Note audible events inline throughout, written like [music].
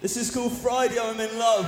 This is called Friday, I'm in love.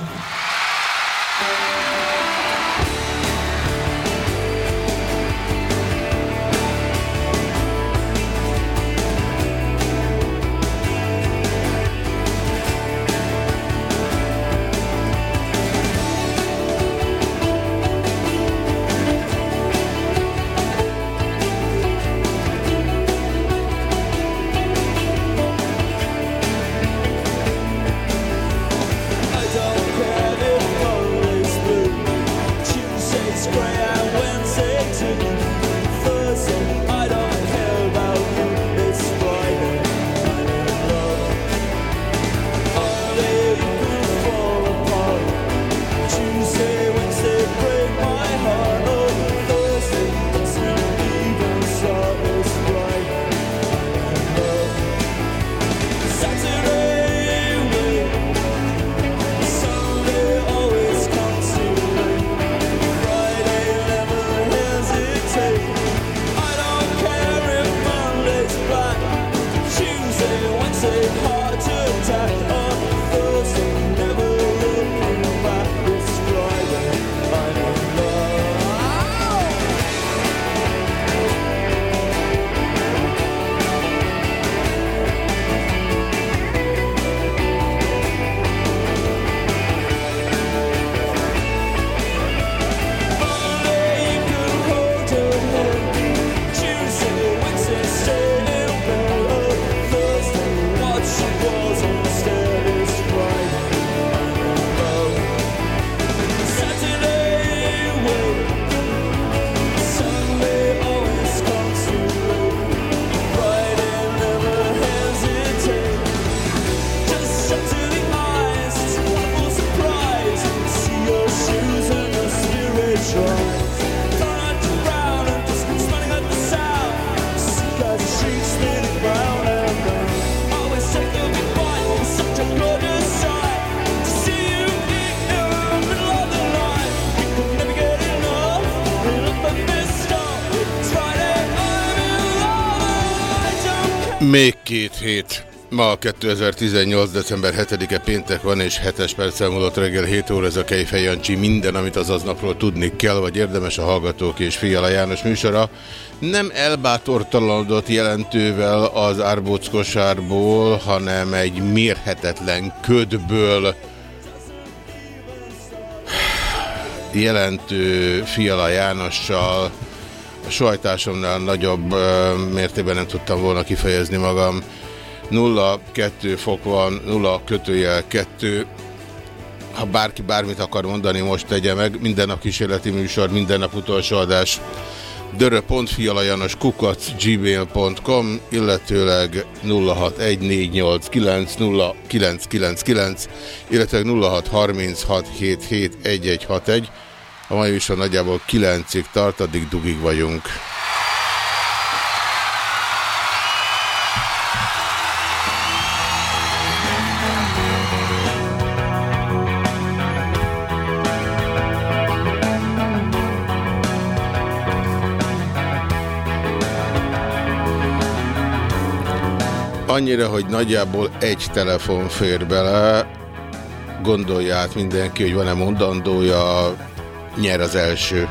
Ma 2018. december 7-e péntek van, és 7-es perccel múlott reggel 7 óra ez a Kejfej. Minden, amit az aznapról tudni kell, vagy érdemes a Hallgatók és Fiala János műsora. Nem elbátortalanodott jelentővel az árbóc kosárból, hanem egy mérhetetlen ködből jelentő Fiala Jánossal, a sajtásomnál nagyobb ö, mértékben nem tudtam volna kifejezni magam. 0-2 fok van, 0 kötőjel 2. Ha bárki bármit akar mondani, most tegye meg. Minden nap kísérleti műsor, minden nap utolsó adás. dörö.fialajanos kukac gmail.com, illetőleg 0614890999, illetve 0636771161. A mai műsor nagyjából 9-ig tart, addig dugig vagyunk. Annyira, hogy nagyjából egy telefon fér bele, gondolja át mindenki, hogy van-e mondandója, nyer az első.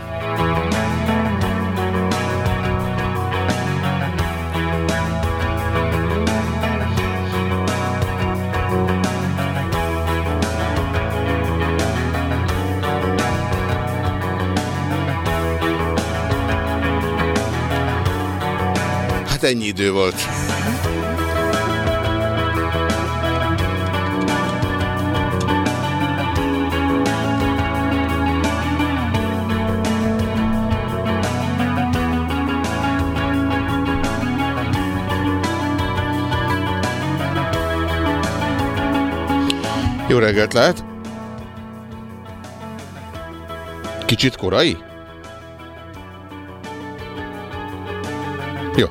Hát ennyi idő volt. Jó reggelt lehet! Kicsit korai? Jó.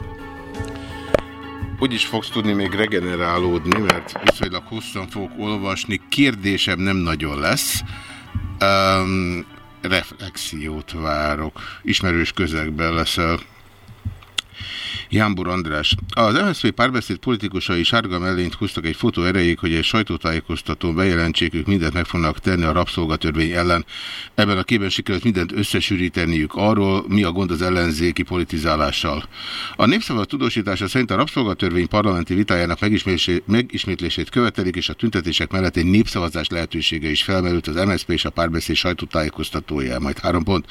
Úgyis fogsz tudni még regenerálódni, mert viszonylag hosszan fogok olvasni. Kérdésem nem nagyon lesz. Um, reflexiót várok. Ismerős közegben leszel. Jámbor András. Az MSZP párbeszéd politikusai sárga mellényt húztak egy fotó erejéig, hogy egy sajtótájékoztatón bejelentsék, ők mindent meg fognak tenni a rabszolgatörvény ellen. Ebben a képben sikerült mindent összesűríteniük arról, mi a gond az ellenzéki politizálással. A népszava tudósítása szerint a rabszolgatörvény parlamenti vitájának megismétlését, követelik, és a tüntetések mellett egy népszavazás lehetősége is felmerült az MSZP és a párbeszéd sajtótájékoztatója. Majd három pont.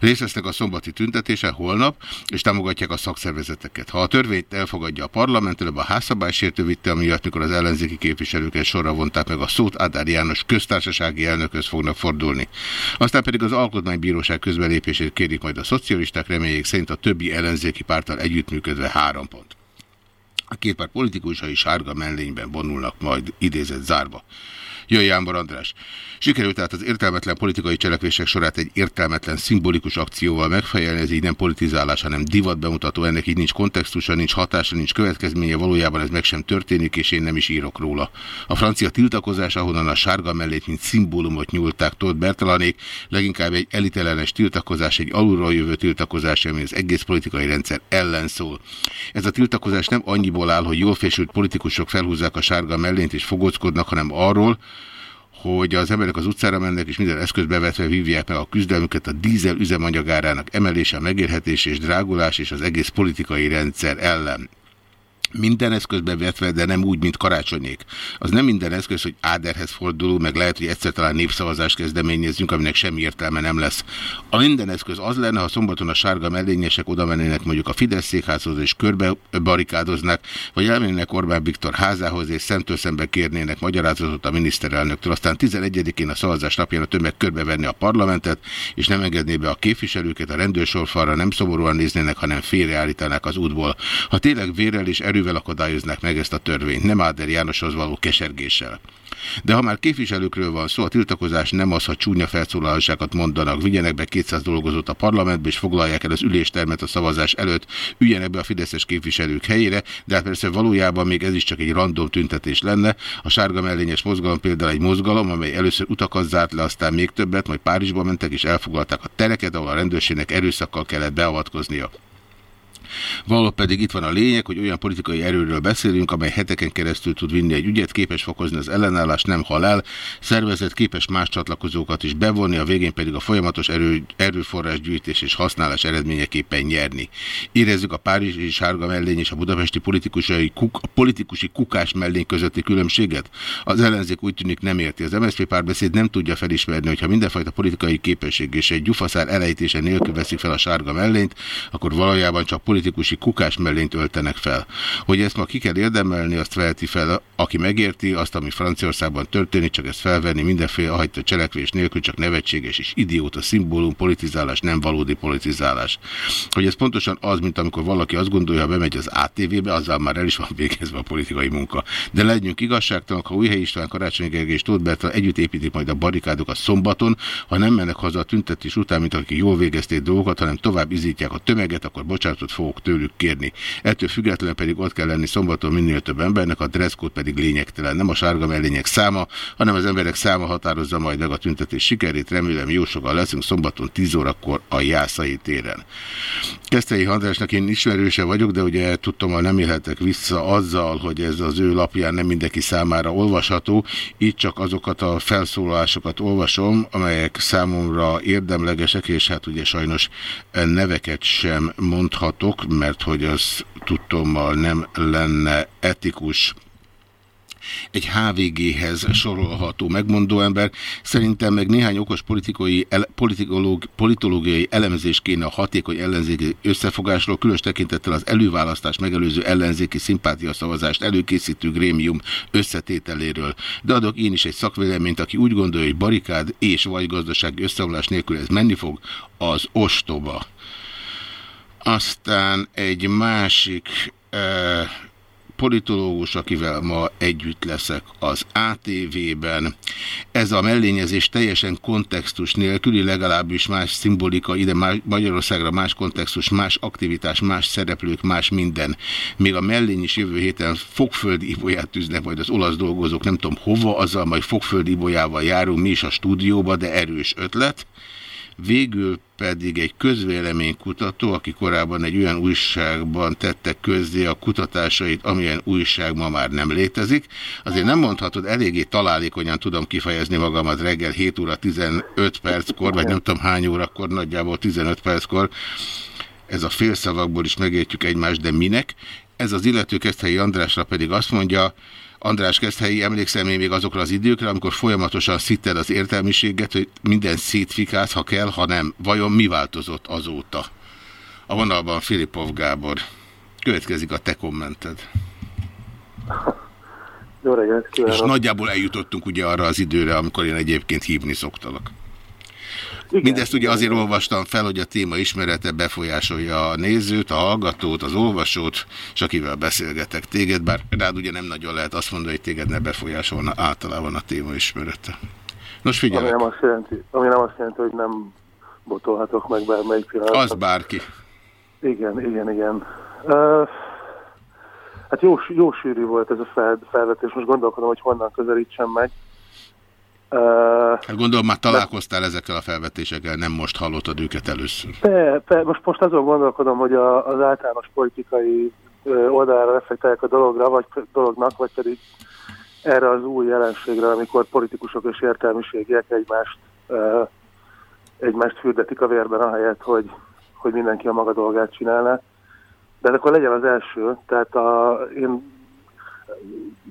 Részt a szombati tüntetése holnap, és támogatják a szakszervezeteket. Ha a törvényt elfogadja a parlament, előbb a házszabálysértő vitte, miatt, mikor az ellenzéki képviselőket sorra vonták meg a szót, Ádár János köztársasági elnökhöz fognak fordulni. Aztán pedig az alkotmánybíróság közbelépését kérik majd a szocialisták, reméljék szerint a többi ellenzéki párttal együttműködve három pont. A két párt politikusai sárga mellényben vonulnak majd idézett zárba. Jöjj Jámbor András! Sikerült tehát az értelmetlen politikai cselekvések sorát egy értelmetlen, szimbolikus akcióval megfejelni, ez így nem politizálás, hanem divat bemutató, ennek így nincs kontextusa, nincs hatása, nincs következménye, valójában ez meg sem történik, és én nem is írok róla. A francia tiltakozás, ahonnan a sárga mellét, mint szimbólumot nyúlták Tóth Bertalanék, leginkább egy elitelenes tiltakozás, egy alulról jövő tiltakozás, ami az egész politikai rendszer ellen szól. Ez a tiltakozás nem annyiból áll, hogy jól fésült politikusok felhúzzák a sárga mellényt és fogockodnak, hanem arról, hogy az emberek az utcára mennek, és minden eszköz bevetve vívják meg a küzdelmüket a dízel üzemanyagárának emelése, a megérhetés és drágulás és az egész politikai rendszer ellen minden eszközbe vetve, de nem úgy, mint karácsonyék. Az nem minden eszköz, hogy Áderhez forduló, meg lehet, hogy egyszer talán népszavazást kezdeményezünk, aminek semmi értelme nem lesz. A minden eszköz az lenne, ha szombaton a sárga mellényesek oda mennének mondjuk a Fidesz székházhoz és körbe barikádoznak, vagy elmennének Orbán Viktor házához és szemtől szembe kérnének magyarázatot a miniszterelnöktől. Aztán 11-én a szavazás napján a tömeg körbevenni a parlamentet, és nem engedné be a képviselőket, a rendőrsorfalra nem szomorúan néznének, hanem félreállítanák az útból. Ha tényleg vérrel és erővel akadályoznák meg ezt a törvényt, nem Áder Jánoshoz való kesergéssel. De ha már képviselőkről van szó, a tiltakozás nem az, ha csúnya felszólalásokat mondanak, vigyenek be 200 dolgozót a parlamentbe, és foglalják el az üléstermet a szavazás előtt, üljenek be a fideszes képviselők helyére, de hát persze valójában még ez is csak egy random tüntetés lenne. A sárga mellényes mozgalom például egy mozgalom, amely először utakat zárt le, aztán még többet, majd Párizsba mentek és elfoglalták a tereket, ahol a rendőrségnek erőszakkal kellett beavatkoznia. Való pedig itt van a lényeg, hogy olyan politikai erőről beszélünk, amely heteken keresztül tud vinni egy ügyet, képes fokozni az ellenállást, nem hal el, szervezet képes más csatlakozókat is bevonni, a végén pedig a folyamatos erő, erőforrás gyűjtés és használás eredményeképpen nyerni. Érezzük a Párizsi sárga mellény és a budapesti politikusai kuk, a politikusi kukás mellény közötti különbséget? Az ellenzék úgy tűnik nem érti. Az MSZP párbeszéd nem tudja felismerni, hogyha mindenfajta politikai képesség és egy gyufaszár elejtése nélkül veszik fel a sárga mellényt, akkor valójában csak politikusi kukás mellényt öltenek fel. Hogy ezt ma ki kell érdemelni, azt veheti fel, aki megérti, azt, ami Franciaországban történik, csak ezt felvenni mindenféle hagyta cselekvés nélkül, csak nevetséges és idióta szimbólum, politizálás, nem valódi politizálás. Hogy ez pontosan az, mint amikor valaki azt gondolja, ha bemegy az ATV-be, azzal már el is van végezve a politikai munka. De legyünk igazságtalanok, ha Újhely István, Karácsony Gergely és Tóth együtt építik majd a barikádokat szombaton, ha nem mennek haza a tüntetés után, mint akik jól végezték dolgokat, hanem tovább izítják a tömeget, akkor bocsánatot fogok tőlük kérni. Ettől függetlenül pedig ott kell lenni szombaton minél több embernek, a dresszkód pedig lényegtelen. Nem a sárga mellények száma, hanem az emberek száma határozza majd meg a tüntetés sikerét. Remélem jó sokan leszünk szombaton 10 órakor a Jászai téren. Keszthelyi Andrásnak én ismerőse vagyok, de ugye hogy nem élhetek vissza azzal, hogy ez az ő lapján nem mindenki számára olvasható. Így csak azokat a felszólalásokat olvasom, amelyek számomra érdemlegesek, és hát ugye sajnos neveket sem mondhatok, mert hogy az tudtommal nem lenne etikus egy HVG-hez sorolható megmondó ember. Szerintem meg néhány okos politikai, ele, politológiai elemzés kéne a hatékony ellenzéki összefogásról, különös tekintettel az előválasztás megelőző ellenzéki szimpátia szavazást előkészítő grémium összetételéről. De adok én is egy szakvéleményt, aki úgy gondolja, hogy barikád és vagy gazdasági összeomlás nélkül ez menni fog, az ostoba. Aztán egy másik uh, politológus, akivel ma együtt leszek az ATV-ben. Ez a mellényezés teljesen kontextus nélküli, legalábbis más szimbolika, ide Magyarországra más kontextus, más aktivitás, más szereplők, más minden. Még a mellény is jövő héten fogföldi ibolyát tűznek majd az olasz dolgozók, nem tudom hova, azzal majd fogföldi ibolyával járunk mi is a stúdióba, de erős ötlet. Végül pedig egy közvéleménykutató, aki korábban egy olyan újságban tette közzé a kutatásait, amilyen újság ma már nem létezik. Azért nem mondhatod, eléggé találékonyan tudom kifejezni magamat reggel 7 óra 15 perckor, vagy nem tudom hány órakor, nagyjából 15 perckor. Ez a félszavakból is megértjük egymást, de minek? Ez az illető Keszthelyi Andrásra pedig azt mondja, András Keszthelyi, emlékszem én még azokra az időkre, amikor folyamatosan szitted az értelmiséget, hogy minden szétfikálsz, ha kell, ha nem. Vajon mi változott azóta? A vonalban Filipov Gábor. Következik a te kommented. Jó reggelt És nagyjából eljutottunk ugye arra az időre, amikor én egyébként hívni szoktalak. Igen, Mindezt ugye azért olvastam fel, hogy a téma ismerete befolyásolja a nézőt, a hallgatót, az olvasót, és akivel beszélgetek téged, bár rád ugye nem nagyon lehet azt mondani, hogy téged ne befolyásolna általában a téma ismerete. Nos ami figyelj, nem, azt jelenti, ami nem azt jelenti, hogy nem botolhatok meg bármelyik pillanatban. az bárki. Igen, igen, igen. Uh, hát jó, jó sűrű volt ez a fel, felvetés, most gondolkodom, hogy honnan közelítsem meg. Uh, Hát gondolom már találkoztál ezekkel a felvetésekkel, nem most hallottad őket először. pe, pe, most, most azon gondolkodom, hogy a, az általános politikai oldalára reflektálják a dologra, vagy dolognak, vagy pedig erre az új jelenségre, amikor politikusok és értelmiségiek egymást, ö, egymást fürdetik a vérben, ahelyett, hogy, hogy mindenki a maga dolgát csinálna. De akkor legyen az első, tehát a, én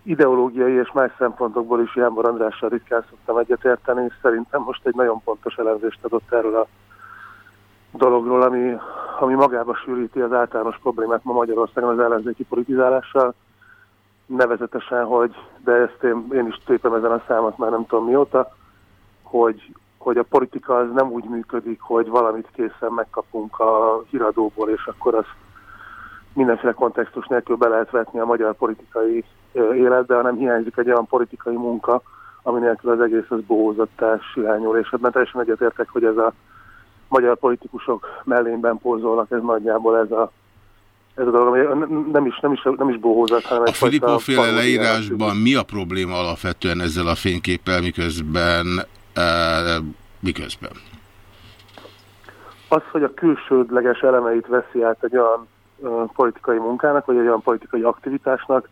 ideológiai és más szempontokból is Jámbor Andrással ritkán szoktam egyetérteni, és szerintem most egy nagyon pontos elemzést adott erről a dologról, ami, ami magába sűríti az általános problémát ma Magyarországon az ellenzéki politizálással, nevezetesen, hogy, de ezt én, én is tépem ezen a számot már nem tudom mióta, hogy, hogy a politika az nem úgy működik, hogy valamit készen megkapunk a híradóból, és akkor azt mindenféle kontextus nélkül be lehet vetni a magyar politikai életbe, hanem hiányzik egy olyan politikai munka, ami nélkül az egész az bohózottás irányul, és ebben teljesen egyetértek, hogy ez a magyar politikusok mellényben pózolnak, ez nagyjából ez a, ez a dolog, ami nem- is, nem is, nem is bohózat, hanem A egyfajta Filippo féle paródia. leírásban mi a probléma alapvetően ezzel a fényképpel, miközben, e, miközben? az, hogy a külsődleges elemeit veszi át egy olyan politikai munkának, vagy egy olyan politikai aktivitásnak,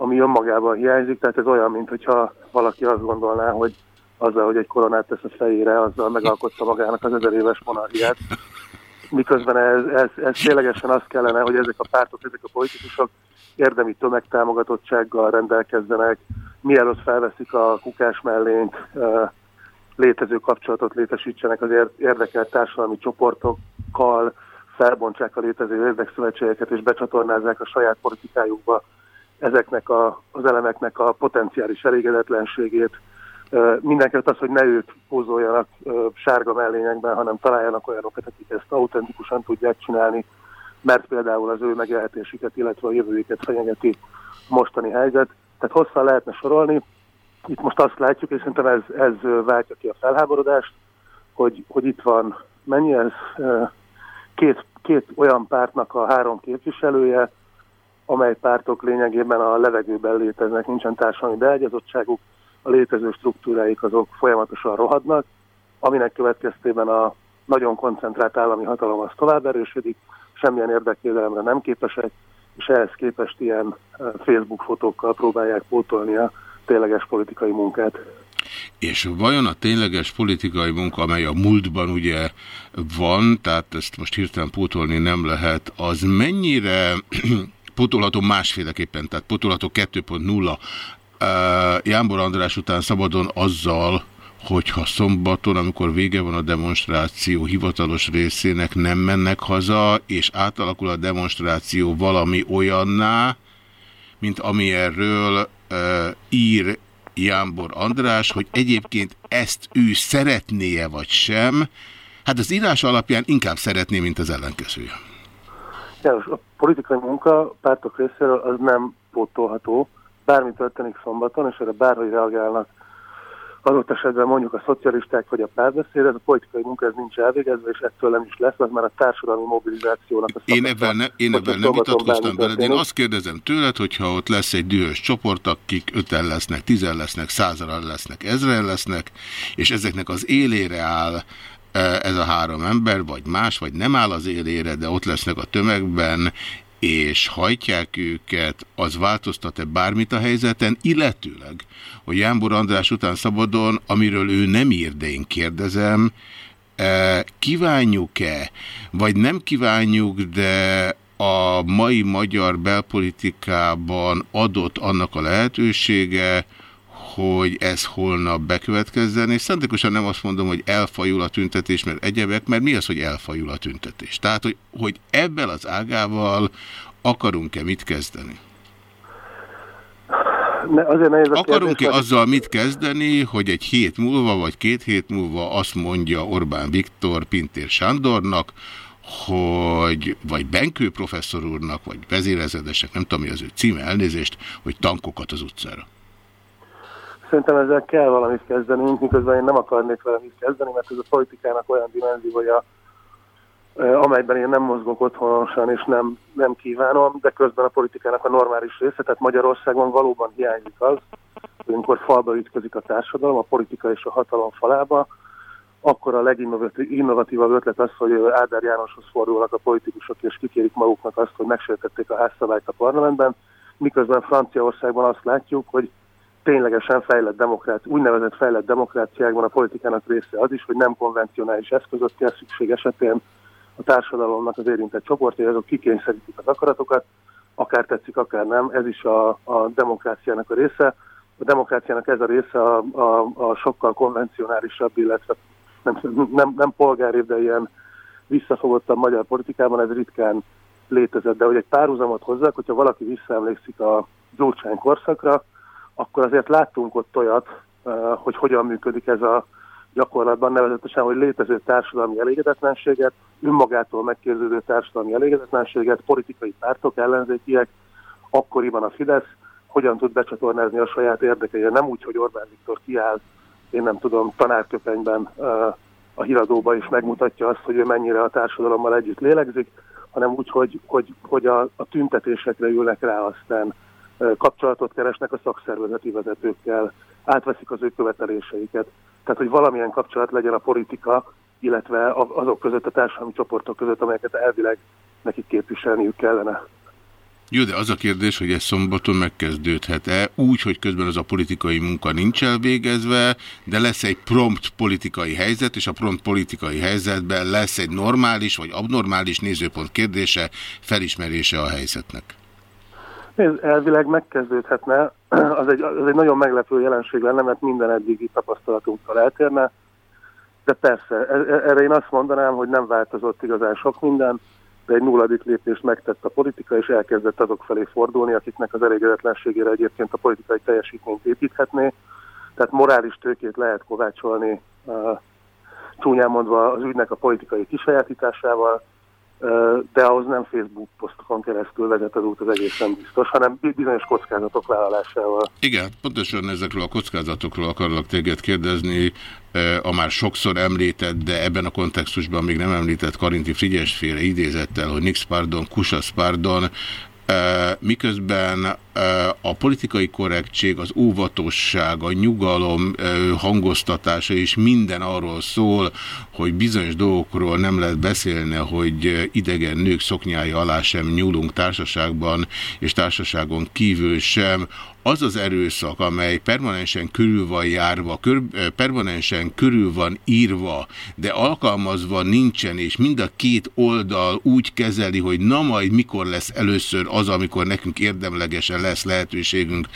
ami önmagában hiányzik, tehát ez olyan, mint hogyha valaki azt gondolná, hogy azzal, hogy egy koronát tesz a fejére, azzal megalkotta magának az ezer éves monarchiát. Miközben ez, ez, ez ténylegesen azt kellene, hogy ezek a pártok, ezek a politikusok érdemi tömegtámogatottsággal rendelkezzenek, mielőtt felveszik a kukás mellényt, létező kapcsolatot létesítsenek az ér- érdekelt társadalmi csoportokkal, felbontsák a létező érdekszövetségeket és becsatornázzák a saját politikájukba ezeknek a, az elemeknek a potenciális elégedetlenségét. Ö, Mindenket az, hogy ne ők pózoljanak ö, sárga mellényekben, hanem találjanak olyanokat, akik ezt autentikusan tudják csinálni, mert például az ő megélhetésüket, illetve a jövőjüket fenyegeti mostani helyzet. Tehát hosszan lehetne sorolni, itt most azt látjuk, és szerintem ez, ez váltja ki a felháborodást, hogy, hogy itt van, mennyi ez, két, két olyan pártnak a három képviselője, amely pártok lényegében a levegőben léteznek, nincsen társadalmi beágyazottságuk, a létező struktúráik azok folyamatosan rohadnak, aminek következtében a nagyon koncentrált állami hatalom az tovább erősödik, semmilyen érdekvédelemre nem képesek, és ehhez képest ilyen ö, Facebook fotókkal próbálják pótolni a tényleges politikai munkát. És vajon a tényleges politikai munka, amely a múltban ugye van, tehát ezt most hirtelen pótolni nem lehet, az mennyire pótolható másféleképpen, tehát pótolható 2.0 uh, Jánbor András után szabadon azzal, hogyha szombaton, amikor vége van a demonstráció hivatalos részének nem mennek haza, és átalakul a demonstráció valami olyanná, mint ami erről uh, ír Jámbor András, hogy egyébként ezt ő szeretnie vagy sem, hát az írás alapján inkább szeretné, mint az ellenkezője. János, a politikai munka pártok részéről az nem pótolható, bármi történik szombaton, és erre bárhogy reagálnak adott esetben mondjuk a szocialisták vagy a párbeszéd, ez a politikai munka ez nincs elvégezve, és ettől nem is lesz, az már a társadalmi mobilizációnak a Én ebben, ne, én ebben nem vitatkoztam veled. Én azt kérdezem tőled, hogyha ott lesz egy dühös csoport, akik öten lesznek, tizen lesznek, százan lesznek, ezren lesznek, és ezeknek az élére áll ez a három ember, vagy más, vagy nem áll az élére, de ott lesznek a tömegben, és hajtják őket, az változtat-e bármit a helyzeten, illetőleg, hogy Jánbor András után szabadon, amiről ő nem ír, de én kérdezem, eh, kívánjuk-e, vagy nem kívánjuk, de a mai magyar belpolitikában adott annak a lehetősége, hogy ez holnap bekövetkezzen, és szándékosan nem azt mondom, hogy elfajul a tüntetés, mert egyebek, mert mi az, hogy elfajul a tüntetés? Tehát, hogy, hogy ebben az ágával akarunk-e mit kezdeni? Ne, azért nehéz Akarunk-e azzal mit kezdeni, hogy egy hét múlva, vagy két hét múlva azt mondja Orbán Viktor Pintér Sándornak, hogy, vagy Benkő professzor úrnak, vagy vezérezredesek, nem tudom mi az ő címe, elnézést, hogy tankokat az utcára. Szerintem ezzel kell valamit kezdenünk, miközben én nem akarnék vele mit kezdeni, mert ez a politikának olyan dimenziója, amelyben én nem mozgok otthonosan és nem, nem kívánom, de közben a politikának a normális része, tehát Magyarországon valóban hiányzik az, amikor falba ütközik a társadalom, a politika és a hatalom falába, akkor a leginnovatívabb ötlet az, hogy Ádár Jánoshoz fordulnak a politikusok, és kikérik maguknak azt, hogy megsértették a házszabályt a parlamentben, miközben Franciaországban azt látjuk, hogy ténylegesen fejlett demokrácia, úgynevezett fejlett demokráciákban a politikának része az is, hogy nem konvencionális eszközökkel szükség esetén a társadalomnak az érintett csoportjai, azok kikényszerítik az akaratokat, akár tetszik, akár nem, ez is a, a demokráciának a része. A demokráciának ez a része a, a, a sokkal konvencionálisabb, illetve nem, nem, nem polgári, de ilyen visszafogottabb magyar politikában ez ritkán létezett. De hogy egy párhuzamot hozzak, hogyha valaki visszaemlékszik a Gyurcsány korszakra, akkor azért láttunk ott olyat, hogy hogyan működik ez a gyakorlatban, nevezetesen, hogy létező társadalmi elégedetlenséget, önmagától megkérdező társadalmi elégedetlenséget, politikai pártok, ellenzékiek, akkoriban a Fidesz hogyan tud becsatornázni a saját érdekeire. Nem úgy, hogy Orbán Viktor kiáll, én nem tudom, tanárköpenyben a híradóba is megmutatja azt, hogy ő mennyire a társadalommal együtt lélegzik, hanem úgy, hogy, hogy, hogy a, a tüntetésekre ülnek rá aztán kapcsolatot keresnek a szakszervezeti vezetőkkel, átveszik az ő követeléseiket. Tehát, hogy valamilyen kapcsolat legyen a politika, illetve azok között, a társadalmi csoportok között, amelyeket elvileg nekik képviselniük kellene. Jó, de az a kérdés, hogy ez szombaton megkezdődhet-e úgy, hogy közben az a politikai munka nincs elvégezve, de lesz egy prompt politikai helyzet, és a prompt politikai helyzetben lesz egy normális vagy abnormális nézőpont kérdése, felismerése a helyzetnek. Nézd, elvileg megkezdődhetne, az egy, az egy nagyon meglepő jelenség lenne, mert minden eddigi tapasztalatunkkal eltérne, de persze, e- e- erre én azt mondanám, hogy nem változott igazán sok minden, de egy nulladik lépést megtett a politika, és elkezdett azok felé fordulni, akiknek az elégedetlenségére egyébként a politikai teljesítményt építhetné. Tehát morális tőkét lehet kovácsolni, uh, csúnyán mondva az ügynek a politikai kisajátításával, de ahhoz nem Facebook posztokon keresztül vezet az út, az egészen biztos, hanem bi- bizonyos kockázatok vállalásával. Igen, pontosan ezekről a kockázatokról akarlak téged kérdezni, a már sokszor említett, de ebben a kontextusban még nem említett Karinti Frigyesféle idézettel, hogy nix pardon, kusas pardon, miközben a politikai korrektség, az óvatosság, a nyugalom hangoztatása és minden arról szól, hogy bizonyos dolgokról nem lehet beszélni, hogy idegen nők szoknyája alá sem nyúlunk társaságban és társaságon kívül sem, az az erőszak, amely permanensen körül van járva, kör, permanensen körül van írva, de alkalmazva nincsen, és mind a két oldal úgy kezeli, hogy na majd mikor lesz először az, amikor nekünk érdemlegesen lesz lehetőségünk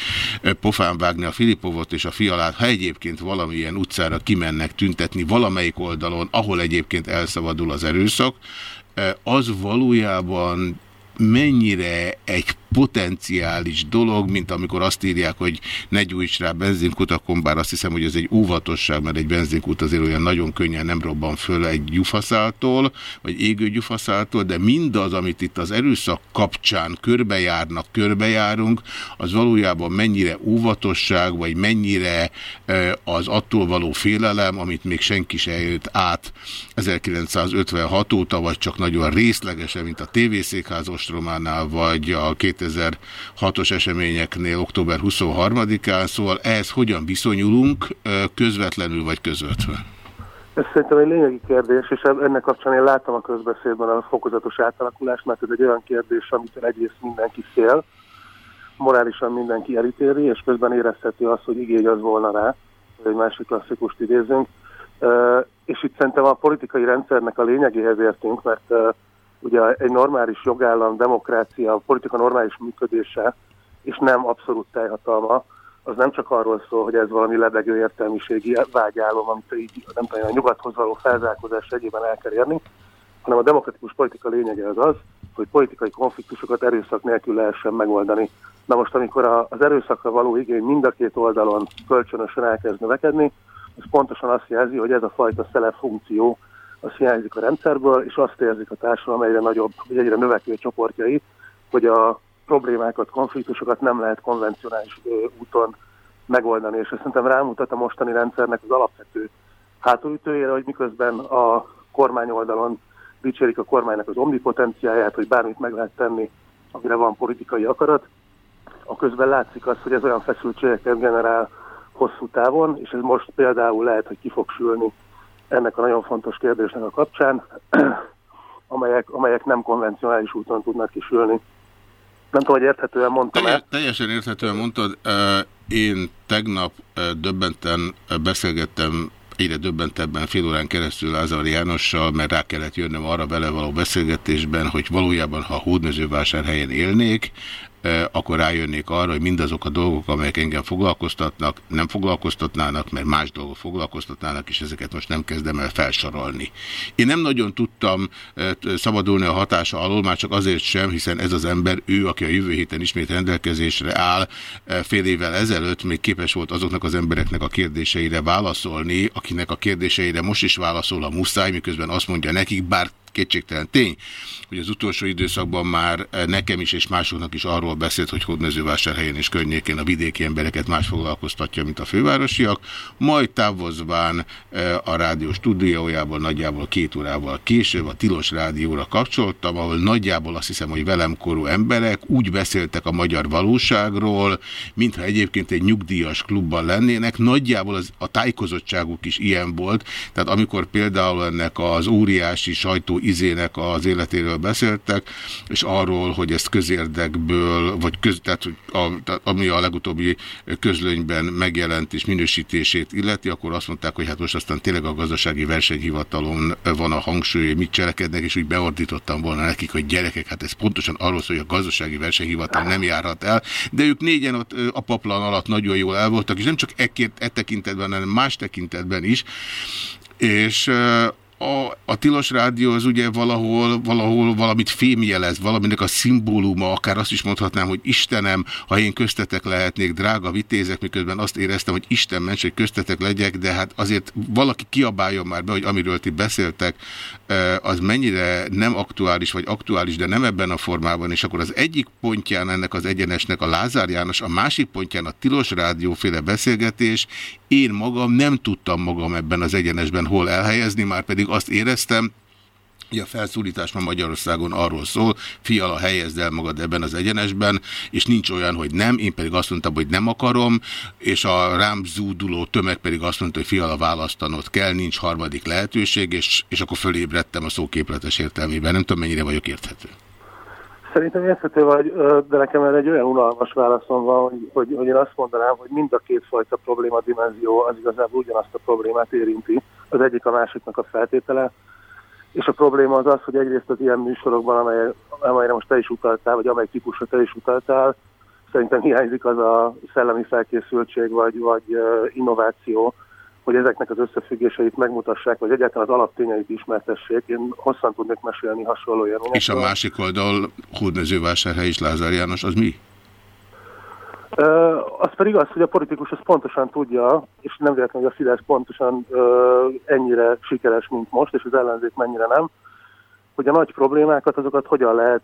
eh, pofán vágni a Filipovot és a fialát, ha egyébként valamilyen utcára kimennek tüntetni valamelyik oldalon, ahol egyébként elszabadul az erőszak, az valójában mennyire egy potenciális dolog, mint amikor azt írják, hogy ne gyújts rá benzinkutakon, bár azt hiszem, hogy ez egy óvatosság, mert egy benzinkút azért olyan nagyon könnyen nem robban föl egy gyufaszáltól, vagy égő gyufaszáltól, de mindaz, amit itt az erőszak kapcsán körbejárnak, körbejárunk, az valójában mennyire óvatosság, vagy mennyire az attól való félelem, amit még senki se élt át 1956 óta, vagy csak nagyon részlegesen, mint a tévészékház ostrománál, vagy a 2006-os eseményeknél október 23-án, szóval ehhez hogyan viszonyulunk, közvetlenül vagy közvetve? Ez szerintem egy lényegi kérdés, és ennek kapcsán én láttam a közbeszédben a fokozatos átalakulást, mert ez egy olyan kérdés, amit egyrészt mindenki fél, morálisan mindenki elítéli, és közben érezhető az, hogy igény az volna rá, egy másik klasszikust idézünk. És itt szerintem a politikai rendszernek a lényegéhez értünk, mert ugye egy normális jogállam, demokrácia, a politika normális működése, és nem abszolút teljhatalma, az nem csak arról szól, hogy ez valami lebegő értelmiségi vágyálom, amit így nem tudom, a nyugathoz való felzárkózás egyében el kell érni, hanem a demokratikus politika lényege az az, hogy politikai konfliktusokat erőszak nélkül lehessen megoldani. Na most, amikor a, az erőszakra való igény mind a két oldalon kölcsönösen elkezd növekedni, ez pontosan azt jelzi, hogy ez a fajta szelep funkció az hiányzik a rendszerből, és azt érzik a társadalom egyre nagyobb, vagy egyre növekvő csoportjai, hogy a problémákat, konfliktusokat nem lehet konvencionális úton megoldani, és ez szerintem rámutat a mostani rendszernek az alapvető hátulütőjére, hogy miközben a kormány oldalon dicsérik a kormánynak az omnipotenciáját, hogy bármit meg lehet tenni, amire van politikai akarat, a közben látszik az, hogy ez olyan feszültségeket generál hosszú távon, és ez most például lehet, hogy ki fog sülni ennek a nagyon fontos kérdésnek a kapcsán, [clears throat] amelyek, amelyek nem konvencionális úton tudnak kisülni. Nem tudom, hogy érthetően mondtam Teljes, el. teljesen érthetően mondtad. Én tegnap döbbenten beszélgettem egyre döbbentebben fél órán keresztül Lázár Jánossal, mert rá kellett jönnöm arra vele való beszélgetésben, hogy valójában, ha hódmezővásárhelyen élnék, akkor rájönnék arra, hogy mindazok a dolgok, amelyek engem foglalkoztatnak, nem foglalkoztatnának, mert más dolgok foglalkoztatnának, és ezeket most nem kezdem el felsorolni. Én nem nagyon tudtam szabadulni a hatása alól, már csak azért sem, hiszen ez az ember, ő, aki a jövő héten ismét rendelkezésre áll, fél évvel ezelőtt még képes volt azoknak az embereknek a kérdéseire válaszolni, akinek a kérdéseire most is válaszol a muszáj, miközben azt mondja nekik, bár kétségtelen tény, hogy az utolsó időszakban már nekem is és másoknak is arról beszélt, hogy Hódmezővásárhelyen és környékén a vidéki embereket más foglalkoztatja, mint a fővárosiak, majd távozván a rádió stúdiójában nagyjából két órával később a Tilos Rádióra kapcsoltam, ahol nagyjából azt hiszem, hogy velem korú emberek úgy beszéltek a magyar valóságról, mintha egyébként egy nyugdíjas klubban lennének, nagyjából az, a tájékozottságuk is ilyen volt, tehát amikor például ennek az óriási sajtó izének az életéről beszéltek, és arról, hogy ezt közérdekből, vagy köz, tehát, a, tehát, ami a legutóbbi közlönyben megjelent és minősítését illeti, akkor azt mondták, hogy hát most aztán tényleg a gazdasági versenyhivatalon van a hangsúly, hogy mit cselekednek, és úgy beordítottam volna nekik, hogy gyerekek, hát ez pontosan arról szól, hogy a gazdasági versenyhivatal nem járhat el, de ők négyen ott a paplan alatt nagyon jól el voltak, és nem csak e, e tekintetben, hanem más tekintetben is, és a, a tilos rádió az ugye valahol, valahol valamit fémjelez, valaminek a szimbóluma, akár azt is mondhatnám, hogy Istenem, ha én köztetek lehetnék, drága vitézek, miközben azt éreztem, hogy Isten ments, hogy köztetek legyek, de hát azért valaki kiabáljon már be, hogy amiről ti beszéltek, az mennyire nem aktuális, vagy aktuális, de nem ebben a formában, és akkor az egyik pontján ennek az egyenesnek a Lázár János, a másik pontján a Tilos Rádióféle beszélgetés, én magam nem tudtam magam ebben az egyenesben hol elhelyezni, már pedig azt éreztem, a felszólítás ma Magyarországon arról szól, fiala, helyezd el magad ebben az egyenesben, és nincs olyan, hogy nem, én pedig azt mondtam, hogy nem akarom, és a rám zúduló tömeg pedig azt mondta, hogy fiala választanod kell, nincs harmadik lehetőség, és, és akkor fölébredtem a szóképletes értelmében. Nem tudom, mennyire vagyok érthető. Szerintem érthető vagy, de nekem egy olyan unalmas válaszom van, hogy, hogy, hogy én azt mondanám, hogy mind a kétfajta probléma dimenzió az igazából ugyanazt a problémát érinti. Az egyik a másiknak a feltétele, és a probléma az az, hogy egyrészt az ilyen műsorokban, amely, amelyre most te is utaltál, vagy amely típusra te is utaltál, szerintem hiányzik az a szellemi felkészültség, vagy, vagy innováció, hogy ezeknek az összefüggéseit megmutassák, vagy egyáltalán az alaptényeit ismertessék. Én hosszan tudnék mesélni hasonló élményekről. És a másik oldal, Hódmezővásárhely és Lázár János, az mi? Az pedig az, hogy a politikus az pontosan tudja, és nem véletlenül, hogy a Fidesz pontosan ennyire sikeres, mint most, és az ellenzék mennyire nem, hogy a nagy problémákat, azokat hogyan lehet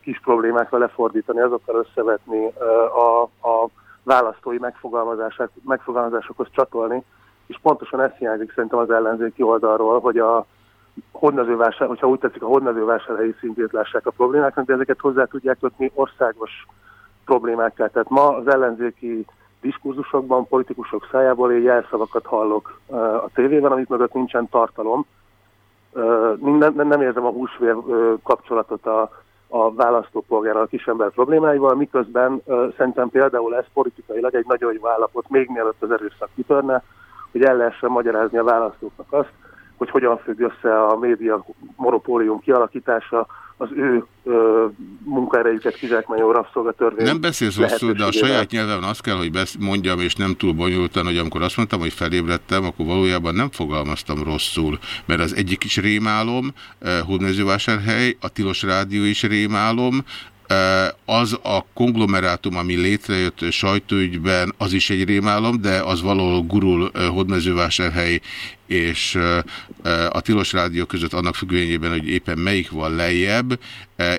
kis problémákra lefordítani, azokkal összevetni, a, a választói megfogalmazását, megfogalmazásokhoz csatolni, és pontosan ez hiányzik szerintem az ellenzéki oldalról, hogy a hódmezővásár, hogyha úgy tetszik, a hódmezővásárhelyi szintjét lássák a problémáknak, de ezeket hozzá tudják kötni országos problémákká. Tehát ma az ellenzéki diskurzusokban, politikusok szájából én jelszavakat hallok uh, a tévében, amit mögött nincsen tartalom. Uh, nem, nem érzem a húsvér uh, kapcsolatot a, a választópolgárral, a kisember problémáival, miközben szerintem például ez politikailag egy nagyon jó állapot, még mielőtt az erőszak kitörne, hogy el lehessen magyarázni a választóknak azt, hogy hogyan függ össze a média monopólium kialakítása az ő ö, munkaerejüket kizsákmányoló rabszolgatörvény. Nem beszélsz rosszul, de a saját nyelven azt kell, hogy mondjam, és nem túl bonyolultan, hogy amikor azt mondtam, hogy felébredtem, akkor valójában nem fogalmaztam rosszul, mert az egyik is rémálom, eh, Hódmezővásárhely, a Tilos Rádió is rémálom, az a konglomerátum, ami létrejött sajtóügyben, az is egy rémálom, de az valahol gurul Hódmezővásárhely és a Tilos Rádió között annak függvényében, hogy éppen melyik van lejjebb,